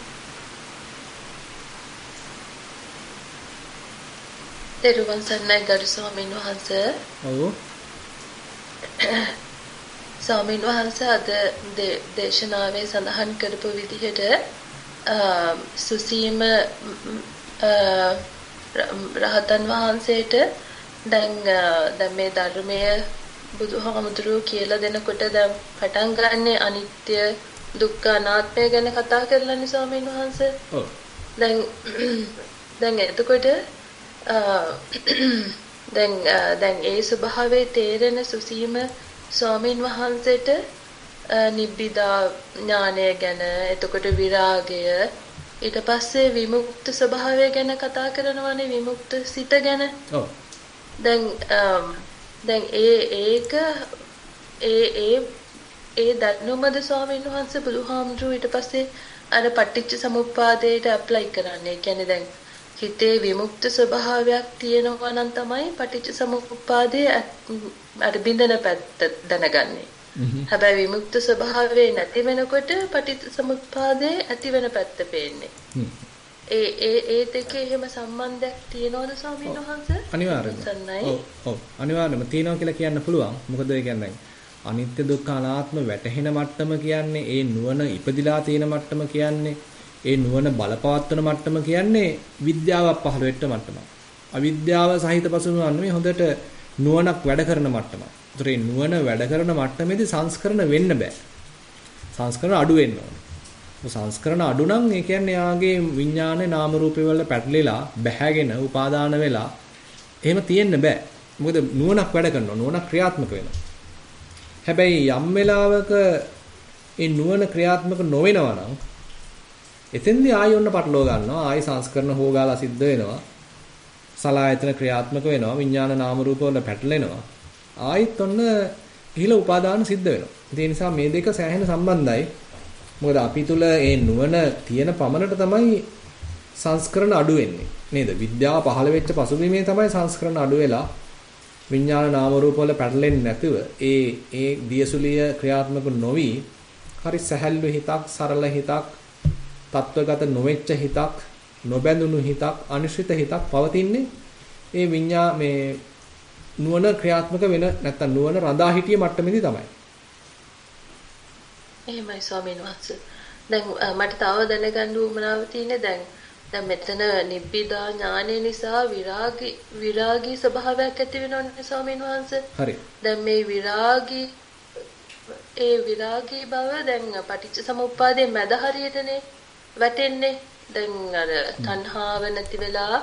තෙරුවන් සරණයි ගරු ස්වාමීන් වහන්සේ. ඔව්. <coughs> ස්වාමීන් වහන්සේ අද දේශනාවේ සඳහන් කරපු විදිහට සුසීම රහතන් වහන්සේට දැන් දැන් මේ ධර්මයේ බුදුහාමුදුරුවෝ කියලා දෙනකොට දැන් පටන් ගන්නෙ අනිත්‍ය දුක්ඛ අනාත්මය ගැන කතා කරලානේ ස්වාමීන් වහන්සේ. ඔව්. දැන් දැන් එතකොට දැන් දැන් ඒ ස්වභාවයේ තේරෙන සුසීම ස්වාමීන් වහන්සේට නිබ්බිදා ඥානය ගැන එතකොට විරාගය ඊට පස්සේ විමුක්ත ස්වභාවය ගැන කතා කරනවානේ විමුක්ත සිත ගැන. ඔව්. දැන් දැන් ඒ ඒක ඒ ඒ ඒ දනුමද ස්වාමීන් වහන්සේ බුදුහාමුදුරුවෝ ඊට පස්සේ අර පටිච්ච සමුප්පාදයට ඇප්ලයි කරන්නේ. ඒ කියන්නේ දැන් හිතේ විමුක්ත ස්වභාවයක් තියෙනවා නම් තමයි පටිච්ච සමුප්පාදයේ අර බින්දන පැත්ත දැනගන්නේ. හැබැයි විමුක්ත ස්වභාවය නැති වෙනකොට පටිච්ච සමුප්පාදයේ ඇති වෙන පැත්ත පේන්නේ. ඒ ඒ ඒ දෙකේ එහෙම සම්බන්ධයක් තියෙනවද ස්වාමීන් වහන්සේ? අනිවාර්යයෙන්ම. ඔව් ඔව් අනිවාර්යයෙන්ම තියෙනවා කියලා කියන්න පුළුවන්. මොකද ඒ කියන්නේ අනිත්‍ය දුක්ඛ අනාත්ම වැටහෙන මට්ටම කියන්නේ ඒ නුවණ ඉපදිලා තියෙන මට්ටම කියන්නේ ඒ නුවණ බලපවත්වන මට්ටම කියන්නේ විද්‍යාවක් පහළ වෙච්ච මට්ටමක්. අවිද්‍යාව සහිත පසුනුවන් නෙමෙයි හොඳට නුවණක් වැඩ කරන මට්ටමක්. ඒතර මේ නුවණ වැඩ කරන මට්ටමේදී සංස්කරණ වෙන්න බෑ. සංස්කරණ අඩු වෙන්න ඕනේ. සංස්කරණ අඩු නම් ඒ කියන්නේ යාගේ විඥානේ නාම රූපේ වල පැටලිලා බැහැගෙන උපාදාන වෙලා එහෙම තියෙන්න බෑ. මොකද නුවණක් වැඩ කරනවා. නුවණක් ක්‍රියාත්මක වෙනවා. හැබැයි යම් වෙලාවක ඒ නුවණ ක්‍රියාත්මක නොවෙනවා නම් එතෙන්දී ආයෙ ඔන්න පටලව ගන්නවා. ආයෙ සංස්කරණ හොගාලා සිද්ධ වෙනවා. සලායතන ක්‍රියාත්මක වෙනවා. විඥාන නාම රූප වල පැටලෙනවා. ආයෙත් ඔන්න ගිහිලා උපාදාන සිද්ධ වෙනවා. ඒ නිසා මේ දෙක සෑහෙන සම්බන්ධයි. මොකද අපි තුල ඒ නුවණ තියෙන පමණට තමයි සංස්කරණ අඩු වෙන්නේ. නේද? විද්‍යාව පහළ වෙච්ච පසුබිමේ තමයි සංස්කරණ අඩු වෙලා විඥාන නාම රූප වල පැටලෙන්නේ නැතුව ඒ ඒ දියසුලිය ක්‍රියාත්මක නොවි හරි සැහැල්ලු හිතක් සරල හිතක් තත්වගත නොවෙච්ච හිතක් නොබැඳුණු හිතක් අනිශ්චිත හිතක් පවතින්නේ ඒ විඤ්ඤා මේ නුවණ ක්‍රියාත්මක වෙන නැත්තම් නුවණ රඳා හිටිය මට්ටමේදී තමයි. එහෙමයි ස්වාමීන් වහන්සේ. දැන් මට තව දැනගන්න උවමනාව තියෙන්නේ දැන් දැන් මෙතන නිබ්බිදා ඥානය නිසා විරාගී විරාගී ස්වභාවයක් ඇති වෙනවනේ ස්වාමීන් වහන්සේ. හරි. දැන් මේ විරාගී ඒ විරාගී බව දැන් පටිච්ච සමුප්පාදයේ මැද හරියටනේ වැටෙන්නේ. දැන් අර තණ්හාව නැති වෙලා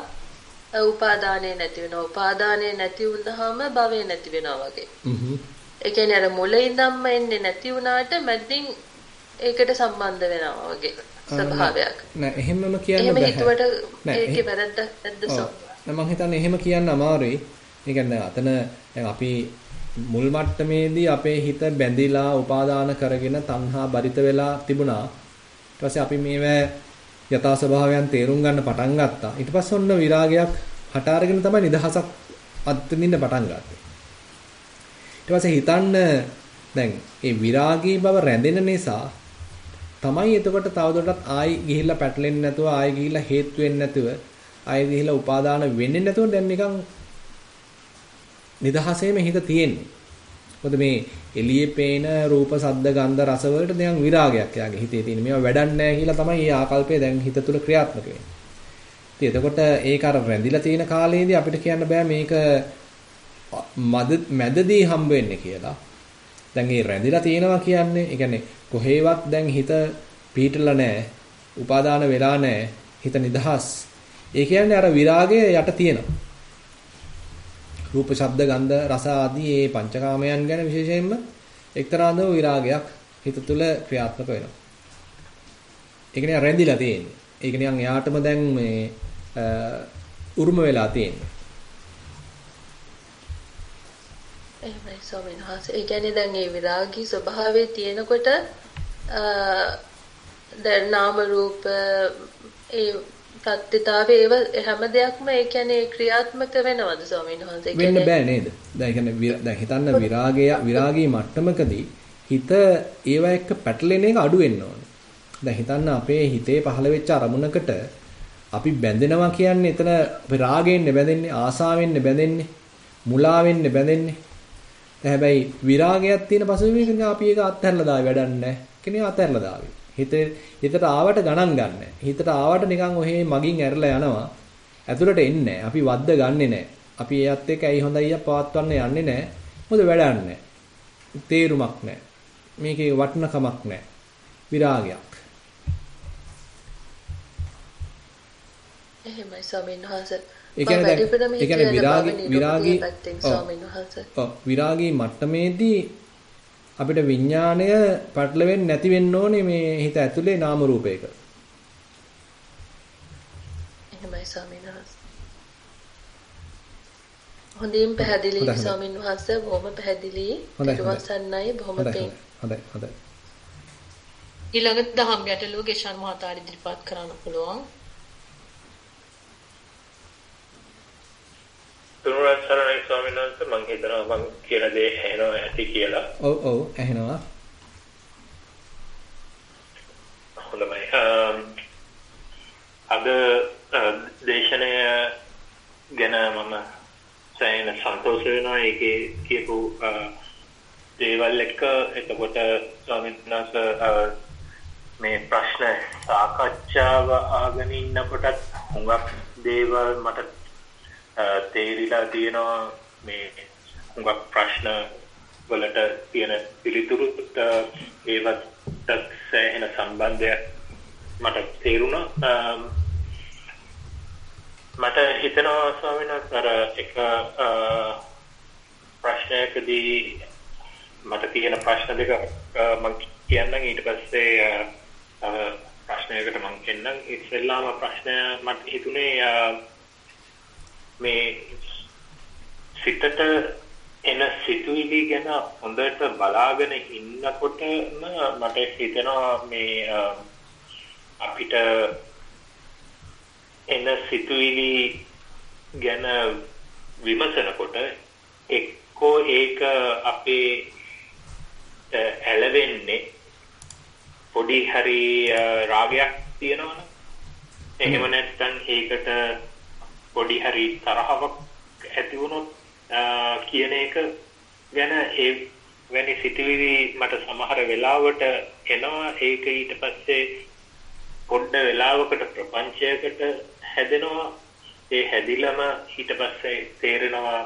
උපාදානය නැති වෙනවා. උපාදානය නැති වුනහම භවය නැති වෙනවා වගේ. හ්ම්. ඒ කියන්නේ අර මුලින් ඉඳන්ම එන්නේ නැති වුණාට මැදින් ඒකට සම්බන්ධ වෙනවා වගේ. ස්වභාවයක්. නෑ එහෙමම කියන්න එහෙම බෑ. හිතුවට ඒකේ වැරද්දක් නැද්ද සෝ? මම හිතන්නේ එහෙම කියන්න අමාරුයි. ඒ කියන්නේ අතන දැන් අපි මුල් මට්ටමේදී අපේ හිත බැඳිලා උපාදාන කරගෙන තණ්හා බරිත වෙලා තිබුණා. ඊට පස්සේ අපි මේවා යථා ස්වභාවයන් තේරුම් ගන්න පටන් ගත්තා. ඊට පස්සේ ඔන්න විරාගයක් හට අරගෙන තමයි නිදහසක් අත්විඳින්න පටන් ගත්තේ. ඊට පස්සේ හිතන්න දැන් ඒ විරාගී බව රැඳෙන නිසා තමයි එතකොට තවදුරටත් ආයි ගිහිල්ලා පැටලෙන්නේ නැතුව ආයි ගිහිල්ලා හේතු වෙන්නේ නැතුව ආයි ගිහිල්ලා උපාදාන වෙන්නේ නැතුව දැන් නිකන් නිදහසේම හිත තියෙන්නේ. මොකද මේ එළියේ පේන රූප, සද්ද, ගන්ධ, රස වලට දැන් විරාගයක් යාගේ හිතේ තියෙන. මේවා වැඩක් නැහැ කියලා තමයි මේ ආකල්පය දැන් හිත තුළ ක්‍රියාත්මක වෙන්නේ. ඉතින් එතකොට ඒක අර රැඳිලා තියෙන කාලේදී අපිට කියන්න බෑ මේක මද මැදදී හම්බ වෙන්නේ කියලා. දැන් මේ රැඳිලා තියෙනවා කියන්නේ, ඒ කියන්නේ කොහේවත් දැන් හිත පීටලා නැහැ. උපාදාන වෙලා නැහැ. හිත නිදහස්. ඒ කියන්නේ අර විරාගය යට තියෙනවා. රූප, ශබ්ද, ගන්ධ, රස ආදී මේ පංචකාමයන් ගැන විශේෂයෙන්ම එක්තරාන්දම විරාගයක් හිත තුළ ක්‍රියාත්මක වෙනවා. ඒක නිකන් රැඳිලා තියෙන්නේ. ඒක නිකන් එයාටම දැන් මේ උරුම වෙලා තියෙන්නේ. එහෙමයි ස්වාමීන් වහන්සේ. ඒ කියන්නේ දැන් මේ විරාගී ස්වභාවයේ තියෙනකොට දැන් නාම රූප ඒ ප්‍රත්‍යතාවේ ඒව හැම දෙයක්ම ඒ කියන්නේ ක්‍රියාත්මක වෙනවද ස්වාමීන් වහන්සේ? වෙන්න බෑ නේද? දැන් කියන්නේ දැන් හිතන්න විරාගය විරාගී මට්ටමකදී හිත ඒව එක්ක පැටලෙන එක අඩු වෙන්න ඕනේ. දැන් හිතන්න අපේ හිතේ පහළ වෙච්ච අරමුණකට අපි බැඳෙනවා කියන්නේ එතන අපි රාගයෙන්නේ බැඳෙන්නේ ආසාවෙන්නේ බැඳෙන්නේ මුලාවෙන්නේ බැඳෙන්නේ හැබැයි විරාගයක් තියෙන පසුබිමකින් අපි ඒක අත්හැරලා දාවි වැඩක් නැහැ කෙනේ අත්හැරලා දාවි හිත හිතට ආවට ගණන් ගන්න. හිතට ආවට නිකන් ඔහේ මගින් ඇරලා යනවා. ඇතුළට එන්නේ අපි වද්ද ගන්නෙ නැහැ. අපි එයත් එක්ක ඇයි හොඳයි පවත්වන්න යන්නේ නැහැ. මොකද වැඩක් නැහැ. තේරුමක් නැහැ. මේකේ වටිනකමක් නැහැ. විරාගයක්. එහෙමයි ස්වාමීන් වහන්සේ. ඒ කියන්නේ දැන් ඒ කියන්නේ විරාගී විරාගී. ඔව්. විරාගී මට්ටමේදී අපිට විඥාණය පටලවෙන්නේ නැති වෙන්න ඕනේ මේ හිත ඇතුලේ නාම රූපයක. එහෙමයි ස්වාමීන් වහන්සේ. හොඳින් පැහැදිලි ස්වාමීන් වහන්සේ බොහොම පැහැදිලි. ඊට සන්නයි බොහොම පිං. හොඳයි හොඳයි. ඊළඟ දහම් ගැටලුව ගෙෂන් මහතාට ඉදිරිපත් කරන්න පුළුවන්. තුනුරත් සරණයි ස්වාමීන් වහන්සේ මම හිතනවා මම කියන දේ ඇහෙනවා ඇති කියලා. ඔව් ඔව් ඇහෙනවා. හොඳයි. අද දේශනය ගැන මම සෑහෙන සන්තෝෂ වෙනවා ඒකේ කියපු දේවල් එක්ක එතකොට ස්වාමීන් වහන්සේ මේ ප්‍රශ්න සාකච්ඡාව ආගෙන ඉන්නකොටත් හුඟක් දේවල් මට තේරිලා තියෙනවා මේ හුඟක් ප්‍රශ්න වලට තියෙන පිළිතුරු. ඒවත් සෑහෙන සම්බන්ධයක් මට තේරුණා. මට හිතෙනවා ස්වාමීන් වහන්සේ අර එක ප්‍රශ්නයකදී මට තියෙන ප්‍රශ්න දෙක මම කියන්නම්. ඊට පස්සේ ප්‍රශ්නයකට මම කියන්නම් ඉස්සෙල්ලාම ප්‍රශ්නය මට හිතුනේ මේ සිතට එන සිතුවිලි ගැන හොඳට බලාගෙන ඉන්නකොටම මට හිතෙනවා මේ අපිට එන සිතුවිලි ගැන විමසනකොට එක්කෝ ඒක අපේ ඇලවෙන්නේ පොඩි හරි රාගයක් තියෙනවනේ. එහෙම නැත්නම් ඒකට පොඩි හරි තරහවක් ඇති වුණොත් කියන එක ගැන ඒ වැනි සිතුවිලි මට සමහර වෙලාවට එනවා. ඒක ඊට පස්සේ පොඩ්ඩ වෙලාවකට ප්‍රපංචයකට හැදෙනවා. ඒ හැදිලම ඊට පස්සේ තේරෙනවා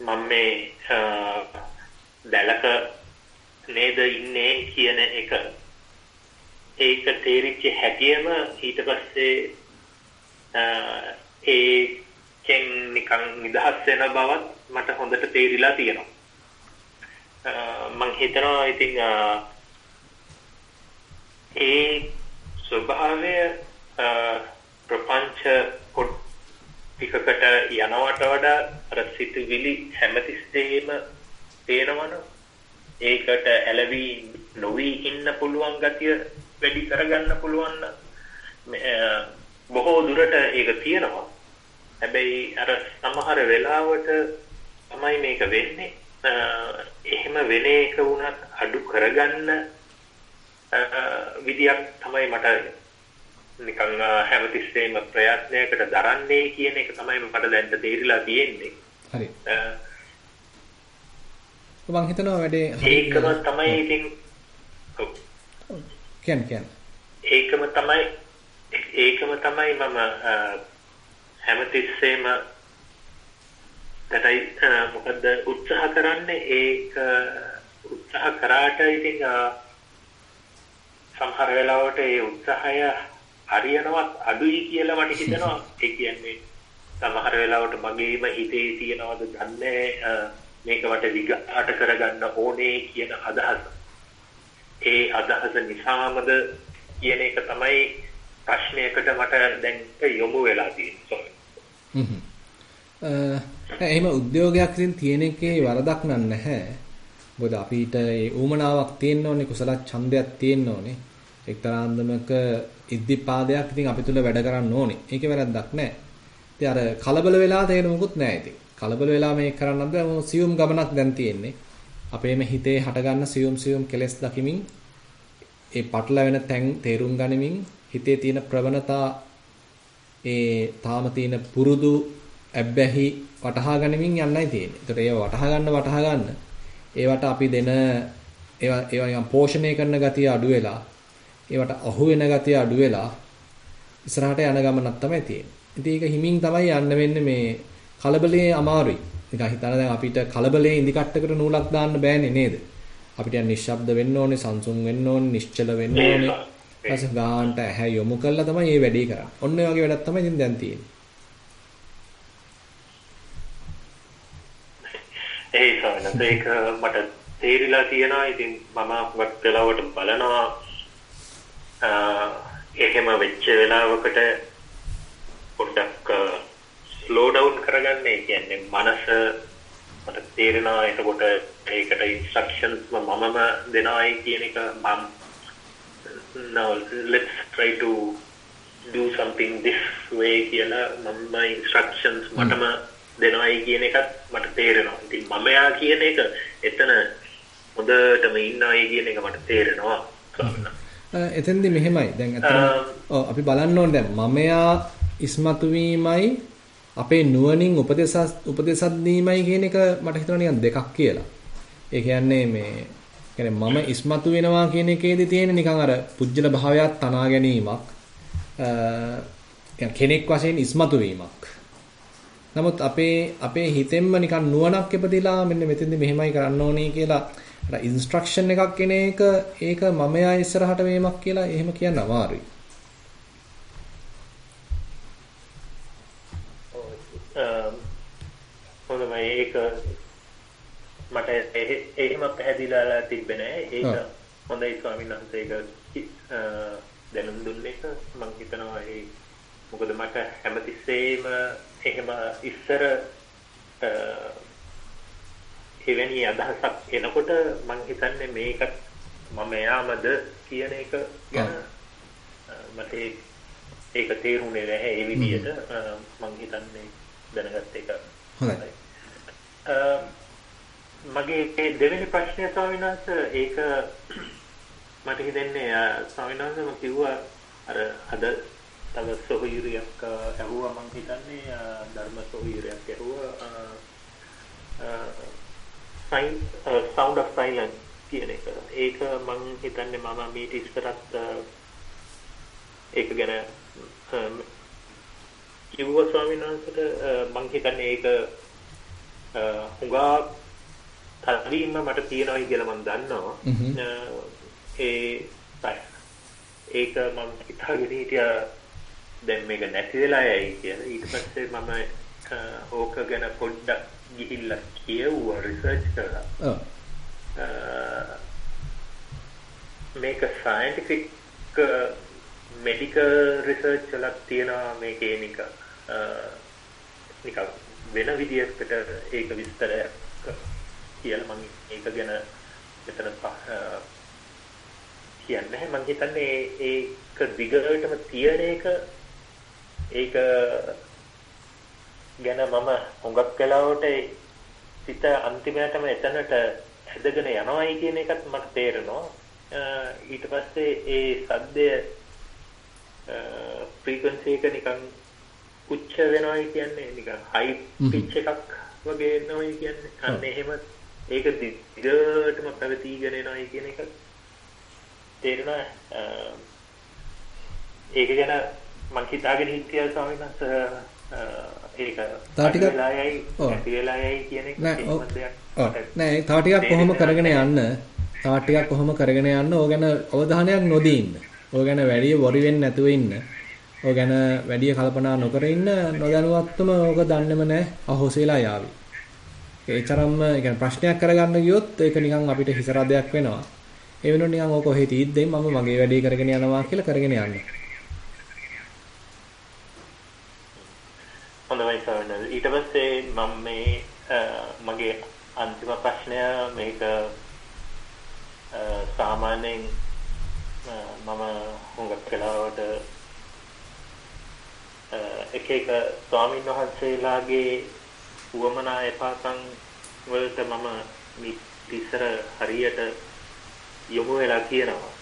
මම මේ දැලක නේද ඉන්නේ කියන එක. ඒක තේරිච්ච හැටියම ඊට පස්සේ ඒකෙන් නිකන් නිදහස් වෙන බවත් මට හොඳට තේරිලා තියෙනවා. මම හිතනවා ඉතින් ඒ ස්වභාවය ප්‍රපංච කොට ටිකකට යනවට වඩා අර සිතුවිලි හැමතිස්සෙම පේනවනේ ඒකට ඇලවි නොවි ඉන්න පුළුවන් ගතිය වැඩි කරගන්න පුළුවන් බොහෝ දුරට ඒක තියෙනවා. හැබැයි අර සමහර වෙලාවට තමයි මේක වෙන්නේ. එහෙම වෙන එක වුණත් අඩු කරගන්න විදියක් තමයි මට නිකන් හැමතිස්සෙම ප්‍රයත්නයකට දරන්නේ කියන එක තමයි මට දැන් තේරිලා තියෙන්නේ. හරි. මම හිතනවා වැඩේ ඒකම තමයි ඉතින් කියන්න කියන්න. ඒකම තමයි ඒකම තමයි මම හැමතිස්සෙම දැයි මොකද උත්සාහ කරන්නේ ඒක උත්සාහ කරාට ඉතින් සමහර වෙලාවට ඒ උත්සාහය හරියනවත් අඩුයි කියලා මට හිතෙනවා. ඒ කියන්නේ සමහර වෙලාවට මගේම හිතේ තියනවද දන්නේ මේක මට විගාට කරගන්න ඕනේ කියන අදහස. ඒ අදහස නිසාමද කියන එක තමයි ප්‍රශ්නයකට මට දැන් යොමු වෙලා තියෙන්නේ. හ්ම්. එහෙම උද්‍යෝගයක් ඉතින් තියෙන එකේ වරදක් නැහැ. මොකද අපිට ඒ ඌමනාවක් තියෙන්න ඕනේ කුසල ඡන්දයක් තියෙන්න ඕනේ. එක්තරා අන්දමක ඉද්ධිපාදයක් ඉතින් අපි තුල වැඩ කරන්න ඕනේ. ඒකේ වැරද්දක් නැහැ. ඉතින් අර කලබල වෙලා තේරෙ මොකුත් නැහැ ඉතින්. කලබල වෙලා මේක කරන්න බෑ. සියුම් ගමනක් දැන් තියෙන්නේ. අපේම හිතේ හටගන්න සියුම් සියුම් කෙලෙස් දකිමින් ඒ පටලැවෙන තැන් තේරුම් ගනිමින් හිතේ තියෙන ප්‍රවණතා ඒ තාම තියෙන පුරුදු ඇබ්බැහි වටහා ගනිමින් යන්නයි තියෙන්නේ. ඒතකොට ඒව වටහා ගන්න වටහා ගන්න ඒවට අපි දෙන ඒවා ඒවා නිකන් පෝෂණය කරන ගතිය අඩු වෙලා ඒවට අහු වෙන ගතිය අඩු වෙලා ඉස්සරහට යන ගමනක් තමයි තියෙන්නේ. ඉතින් ඒක හිමින් තමයි යන්න වෙන්නේ මේ කලබලයේ අමාරුයි. නිකන් හිතන්න දැන් අපිට කලබලයේ ඉදි කට්ටකට නූලක් දාන්න බෑනේ නේද? අපිට නිශ්ශබ්ද වෙන්න ඕනේ, සංසුන් වෙන්න ඕනේ, නිශ්චල වෙන්න ඕනේ. ඊපස්සේ ගානට ඇහැ යොමු කළා තමයි මේ වැඩේ කරන්නේ. ඔන්න ඔය වගේ වැඩක් තමයි ඉතින් දැන් තියෙන්නේ. <laughs> ඒ සවනත් ඒක මට තේරිලා තියෙනවා. ඉතින් මම වත් වෙලාවට බලනවා එහෙම වෙච්ච වෙලාවකට පොඩ්ඩක් ස්ලෝ ඩවුන් කරගන්න. ඒ කියන්නේ මනස මට තේරෙනවා එතකොට ඒකට ඉන්ස්ට්‍රක්ෂන්ස් මමම දෙනවායි කියන එක මම now let's try to do something this way කියලා මම ඉන්ස්ට්‍රක්ෂන්ස් මටම දෙනවායි කියන එකත් මට තේරෙනවා. ඉතින් මමයා කියන එක එතන හොඳටම ඉන්නවයි කියන එක මට තේරෙනවා. එතෙන්දි මෙහෙමයි. දැන් අතන ඔව් අපි බලන්න ඕනේ දැන් මමයා ඉස්මතු වීමයි අපේ නුවණින් උපදේශ උපදේශත් දීමයි කියන එක මට හිතෙනවා නිකන් දෙකක් කියලා. ඒ කියන්නේ මේ කියන්නේ මම ඉස්මතු වෙනවා කියන එකේදී තියෙන නිකන් අර පුජ්‍යල භාවයක් තනා ගැනීමක් අ කෙනෙක් වශයෙන් ඉස්මතු වීමක්. නමුත් අපේ අපේ හිතෙන්ම නිකන් නුවණක් ඉපදිලා මෙන්න මෙතෙන්දි මෙහෙමයි කරන්න ඕනේ කියලා අර ඉන්ස්ට්‍රක්ෂන් එකක් එන එක ඒක මමයා ඉස්සරහට වීමක් කියලා එහෙම කියන්න අමාරුයි. හොඳයි ඒක මට එහෙම පැහැදිලිලා තිබ්බේ නෑ. ඒක හොඳයි ස්වාමීන් වහන්සේ ඒක දැනුම් දුන්නේ මම හිතනවා ඒ මොකද මට හැමතිස්සෙම එහෙම ඉස්සර එවැනි අදහසක් එනකොට මම හිතන්නේ මේකත් මම යාමද කියන එක ගැන මට ඒක තේරුනේ නැහැ ඒ විදිහට මම හිතන්නේ දැනගත්ත එක හොඳයි මගේ දෙවෙනි ප්‍රශ්නය ස්වාමීන් වහන්සේ ඒක මට හිතෙන්නේ ස්වාමීන් වහන්සේ මම කිව්වා අර අද තව සොහොයුරියක් ඇහුවා මම හිතන්නේ ධර්ම සොහොයුරියක් ඇහුවා sign sound of silence කියන එක. ඒක මම හිතන්නේ මම මීට ඉස්සරත් ඒක ගැන කිව්වා ස්වාමීන් වහන්සේට මම හිතන්නේ ඒක හුඟා තදින්ම මට තියෙනවයි කියලා මම දන්නවා. ඒ ඒක මම හිතාගෙන හිටියා දැන් මේක නැති වෙලා යයි කියලා. ඊට පස්සේ මම ඕක ගැන පොඩ්ඩක් ගිහිල්ලා කියවුවා රිසර්ච්. ඔව්. මේක සයන්ටිෆික් මෙඩිකල් රිසර්ච් වලක් තියෙනවා මේකේ නික නිකන් වෙන විදියකට ඒක විස්තරයක් කියලා මම ඒක ගැන මෙතන කියන්නේ මම හිතන්නේ ඒක දිගටම තියෙන එක ඒක ගැන මම හුඟක් වෙලාවට සිත අන්තිමයටම එතනට හැදගෙන යනවායි කියන එකත් මට තේරෙනවා. ඊට පස්සේ ඒ සද්දය ෆ්‍රීකවන්සි එක නිකන් උච්ච වෙනවායි කියන්නේ. නිකන් හයි පිච් එකක් වගේ එනවායි කියන්නේ. අන්න එහෙම ඒක දිගටම පැවතීගෙන එනවායි කියන එක තේරෙනවා. ඒක ගැන මම හිතාගෙන හිටියා ස්වාමීන් ඒක නෑ තා ටිකක් කොහොම කරගෙන යන්න. තා ටිකක් කොහොම කරගෙන යන්න. ඕක ගැන අවධානයක් නොදී ඉන්න. ඕක ගැන වැඩි වොරි වෙන්නේ නැතුව ඉන්න. ඕක ගැන වැඩි කල්පනා නොකර ඉන්න නොදැනුවත්වම ඕක දන්නෙම නෑ අහොසෙලා යාවි. ඒ තරම්ම يعني ප්‍රශ්නයක් කරගන්න ගියොත් ඒක නිකන් අපිට හිසරදයක් වෙනවා. ඒ වෙනුවට නිකන් ඕක ඔහෙ තීද්දෙන් මම මගේ වැඩේ කරගෙන යනවා කියලා කරගෙන යන්න. හොඳයි සවනල් ඊට පස්සේ මම මේ මගේ අන්තිම ප්‍රශ්නය මේක සාමාන්‍යයෙන් මම හුඟක් වෙලාවට එක එක ස්වාමීන් වහන්සේලාගේ උවමනා එපාකම් වලට මම ඉස්සර හරියට යොමු වෙලා කියනවා.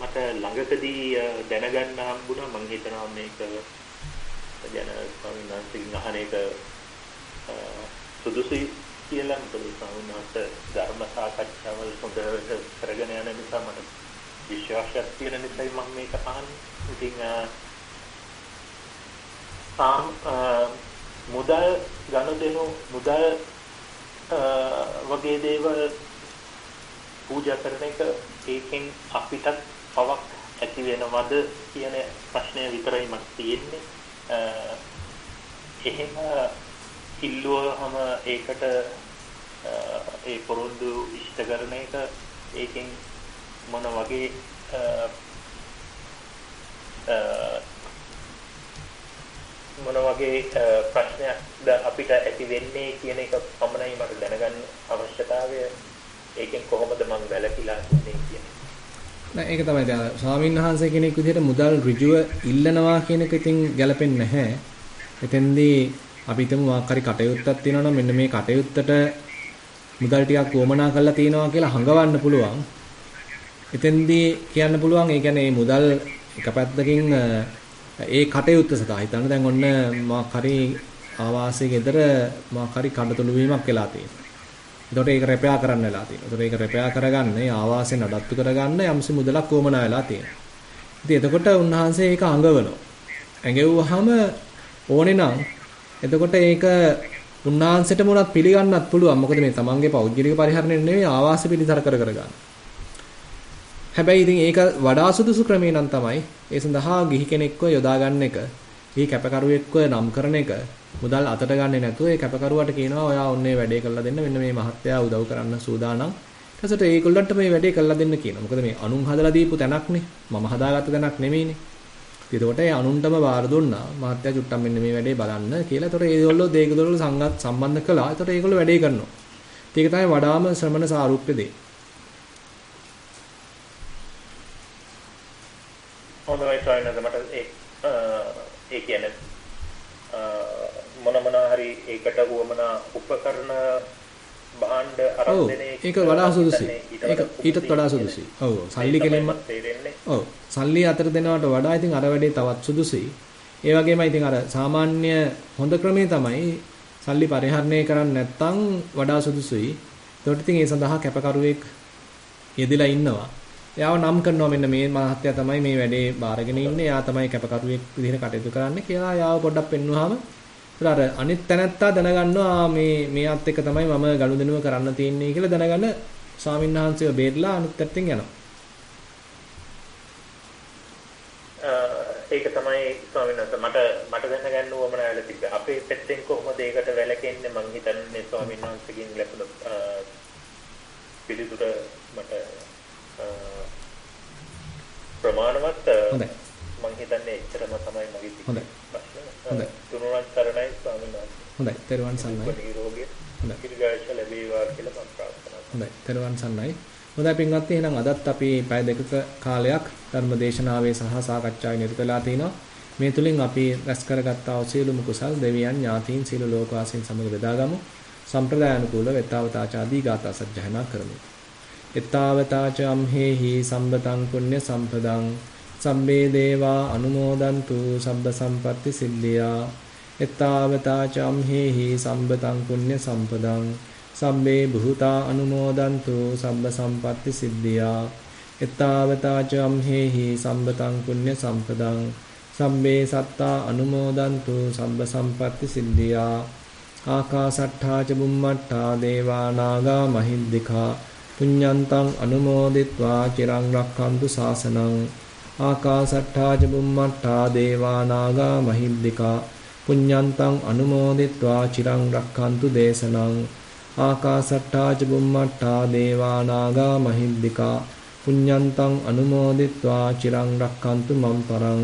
මට ළඟකදී දැනගන්න හම්බුණා. මම හිතනවා මේක ජන ස්වාමීන් වහන්සේගෙන් අහන එක සුදුසුයි කියලා. මොකද ස්වාමීන් වහන්සේ ධර්ම සාකච්ඡාවල් හොඳට කරගෙන යන නිසා මට විශ්වාසයක් තියෙන නිසායි මම මේක අහන්නේ. ඉතින් සාම් මුදල් ගනුදෙනු මුදල් වගේ දේවල් පූජා කරන එක ඒකෙන් අපිටත් පවක් ඇති වෙනවද කියන ප්‍රශ්නය විතරයි මට තියෙන්නේ. Eh, එහෙම ඉල්ලුවහම ඒකට eh, ඒ පොරොන්දු ඉෂ්ට කරන එක ඒකෙන් මොන වගේ eh, මොන වගේ ප්‍රශ්නයක්ද අපිට ඇති වෙන්නේ කියන එක පමණයි මට දැනගන්න අවශ්‍යතාවය ඒකෙන් කොහොමද මම වැළකීලා ඉන්නේ කියන නෑ ඒක තමයි දැන් ස්වාමීන් වහන්සේ කෙනෙක් විදිහට මුදල් ඍජුව ඉල්ලනවා කියන එක ඉතින් ගැලපෙන්නේ නැහැ. එතෙන්දී අපි හිතමු මොකක් හරි කටයුත්තක් තියෙනවා නම් මෙන්න මේ කටයුත්තට මුදල් ටිකක් වමනා කරලා තියෙනවා කියලා හංගවන්න පුළුවන්. එතෙන්දී කියන්න පුළුවන් ඒ කියන්නේ මේ මුදල් එක පැත්තකින් ඒ කටයුත්ත සඳහා හිතන්න දැන් ඔන්න මොකක් හරි ආවාසයේ ගෙදර මොකක් හරි කඩතොළු වීමක් වෙලා තියෙනවා. එතකොට ඒක රෙපෙයා කරන්න වෙලා තියෙනවා. එතකොට ඒක රෙපෙයා කරගන්න, ඒ ආවාසය නඩත්තු කරගන්න යම්සි මුදලක් වමනා වෙලා තියෙනවා. ඉතින් එතකොට උන්වහන්සේ ඒක අඟවනවා. ඇඟෙව්වහම ඕනේ නම් එතකොට ඒක උන්වහන්සේටම උනත් පිළිගන්නත් පුළුවන්. මොකද මේ තමන්ගේ පෞද්ගලික පරිහරණය නෙවෙයි ආවාස පිළිතර කර කර ගන්න. හැබැයි ඉතින් ඒක වඩා සුදුසු ක්‍රමේ නම් තමයි ඒ සඳහා ගිහි කෙනෙක්ව යොදා ගන්න එක. ගිහි කැපකරුවෙක්ව නම් කරන එක මුදල් අතට ගන්නේ නැතුව ඒ කැපකරුවාට කියනවා ඔයා ඔන්නේ වැඩේ කරලා දෙන්න මෙන්න මේ මහත්තයා උදව් කරන්න සූදානම්. ඊට පස්සේ ඒගොල්ලන්ට මේ වැඩේ කරලා දෙන්න කියනවා. මොකද මේ අනුන් හදලා දීපු තැනක්නේ. මම හදාගත්ත තැනක් නෙමෙයිනේ. එතකොට ඒ අනුන්ටම බාර දුන්නා. මහත්තයා චුට්ටක් මෙන්න මේ වැඩේ බලන්න කියලා. එතකොට ඒගොල්ලෝ දේගොල්ලෝ සංගත් සම්බන්ධ කළා. එතකොට ඒගොල්ලෝ වැඩේ කරනවා. ඒක තමයි වඩාම ශ්‍රමණ සාරූප්‍ය දෙය. හොඳයි සායනද මට ඒ ඒ කියන්නේ මොන මොන හරි ඒකට උවමනා උපකරණ භාණ්ඩ අරන් දෙන ඒක වඩා සුදුසුයි. ඒක ඊටත් වඩා සුදුසුයි. ඔව් සල්ලි කෙලින්ම ඔව් සල්ලි අතර දෙනවට වඩා ඉතින් අර වැඩේ තවත් සුදුසුයි. ඒ වගේම ඉතින් අර සාමාන්‍ය හොඳ ක්‍රමේ තමයි සල්ලි පරිහරණය කරන්නේ නැත්නම් වඩා සුදුසුයි. ඒකට ඉතින් ඒ සඳහා කැපකරුවෙක් යෙදিলা ඉන්නවා. එයාව නම් කරනවා මෙන්න මේ මහත්තයා තමයි මේ වැඩේ බාරගෙන ඉන්නේ. එයා තමයි කැපකරුවෙක් විදිහට කටයුතු කරන්නේ කියලා එයාව පොඩ්ඩක් පෙන්වුවාම ඒතර අර අනිත් තැනත්තා දැනගන්නවා මේ මෙයාත් එක්ක තමයි මම ගනුදෙනුව කරන්න තියෙන්නේ කියලා දැනගන්න ස්වාමීන් වහන්සේව බේරලා අනිත් පැත්තෙන් යනවා. ඒක තමයි ස්වාමීන් වහන්සේ මට මට දැනගන්න ඕමන වෙලා තිබ්බේ. අපේ පැත්තෙන් කොහොමද ඒකට වැළකෙන්නේ මං හිතන්නේ ස්වාමීන් වහන්සේගෙන් ලැබුණ පිළිතුර මට ප්‍රමාණවත් හොඳයි. මම හිතන්නේ එච්චරම තමයි මගේ හොඳයි. හොඳයි. තුනුවන් සරණයි ස්වාමීන් වහන්සේ. හොඳයි. තෙරුවන් සරණයි. නිරෝගී. හොඳයි. දීර්ඝායුෂ ලැබේවා කියලා මම ප්‍රාර්ථනා කරනවා. හොඳයි. තෙරුවන් සරණයි. හොඳයි පින්වත්නි එහෙනම් අදත් අපි පැය දෙකක කාලයක් ධර්ම දේශනාවේ සහ සාකච්ඡාවේ නිරත වෙලා තිනවා. මේ තුලින් අපි රැස් කරගත්තා වූ සියලුම කුසල් දෙවියන් ඥාතීන් සියලු ලෝකවාසීන් සමග බෙදාගමු. සම්ප්‍රදායනුකූල වෙතාවතාචාදී ගාථා සජ්ජායනා කරමු. එත්තාවතාච අම්හෙහි සම්බතං පුඤ්ඤ සම්පදං සම්බේ දේවා අනුමෝදන්තු සබ්බ සම්පatti සිද්ධියා. එත්තාවතාච අම්හෙහි සම්බතං පුඤ්ඤ සම්පදං සම්බේ බුතා අනුමෝදන්තු සබ්බ සම්පatti සිද්ධියා. එත්තාවතාච අම්හෙහි සම්බතං පුඤ්ඤ සම්පදං සම්බේ සත්තා අනුමෝදන්තු සබ්බ සම්පatti සිද්ධියා. ආකාසට්ඨා ච බුම්මට්ඨා දේවා නාග මහිද්దికා පුඤ්ඤන්තං අනුමෝදිත්වා චිරං රක්ඛන්තු සාසනං ආකාසට්ඨා ච බුම්මට්ඨා දේවා නාග මහිද්దికා පුඤ්ඤන්තං අනුමෝදිත්වා චිරං රක්ඛන්තු දේශනං ආකාසට්ඨා ච බුම්මට්ඨා දේවා නාග මහිද්దికා පුඤ්ඤන්තං අනුමෝදිත්වා චිරං රක්ඛන්තු මම් පරං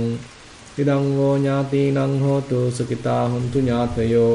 ඉදං වෝ ඥාතිනං හෝතු සුඛිතා හොන්තු ඥාතයෝ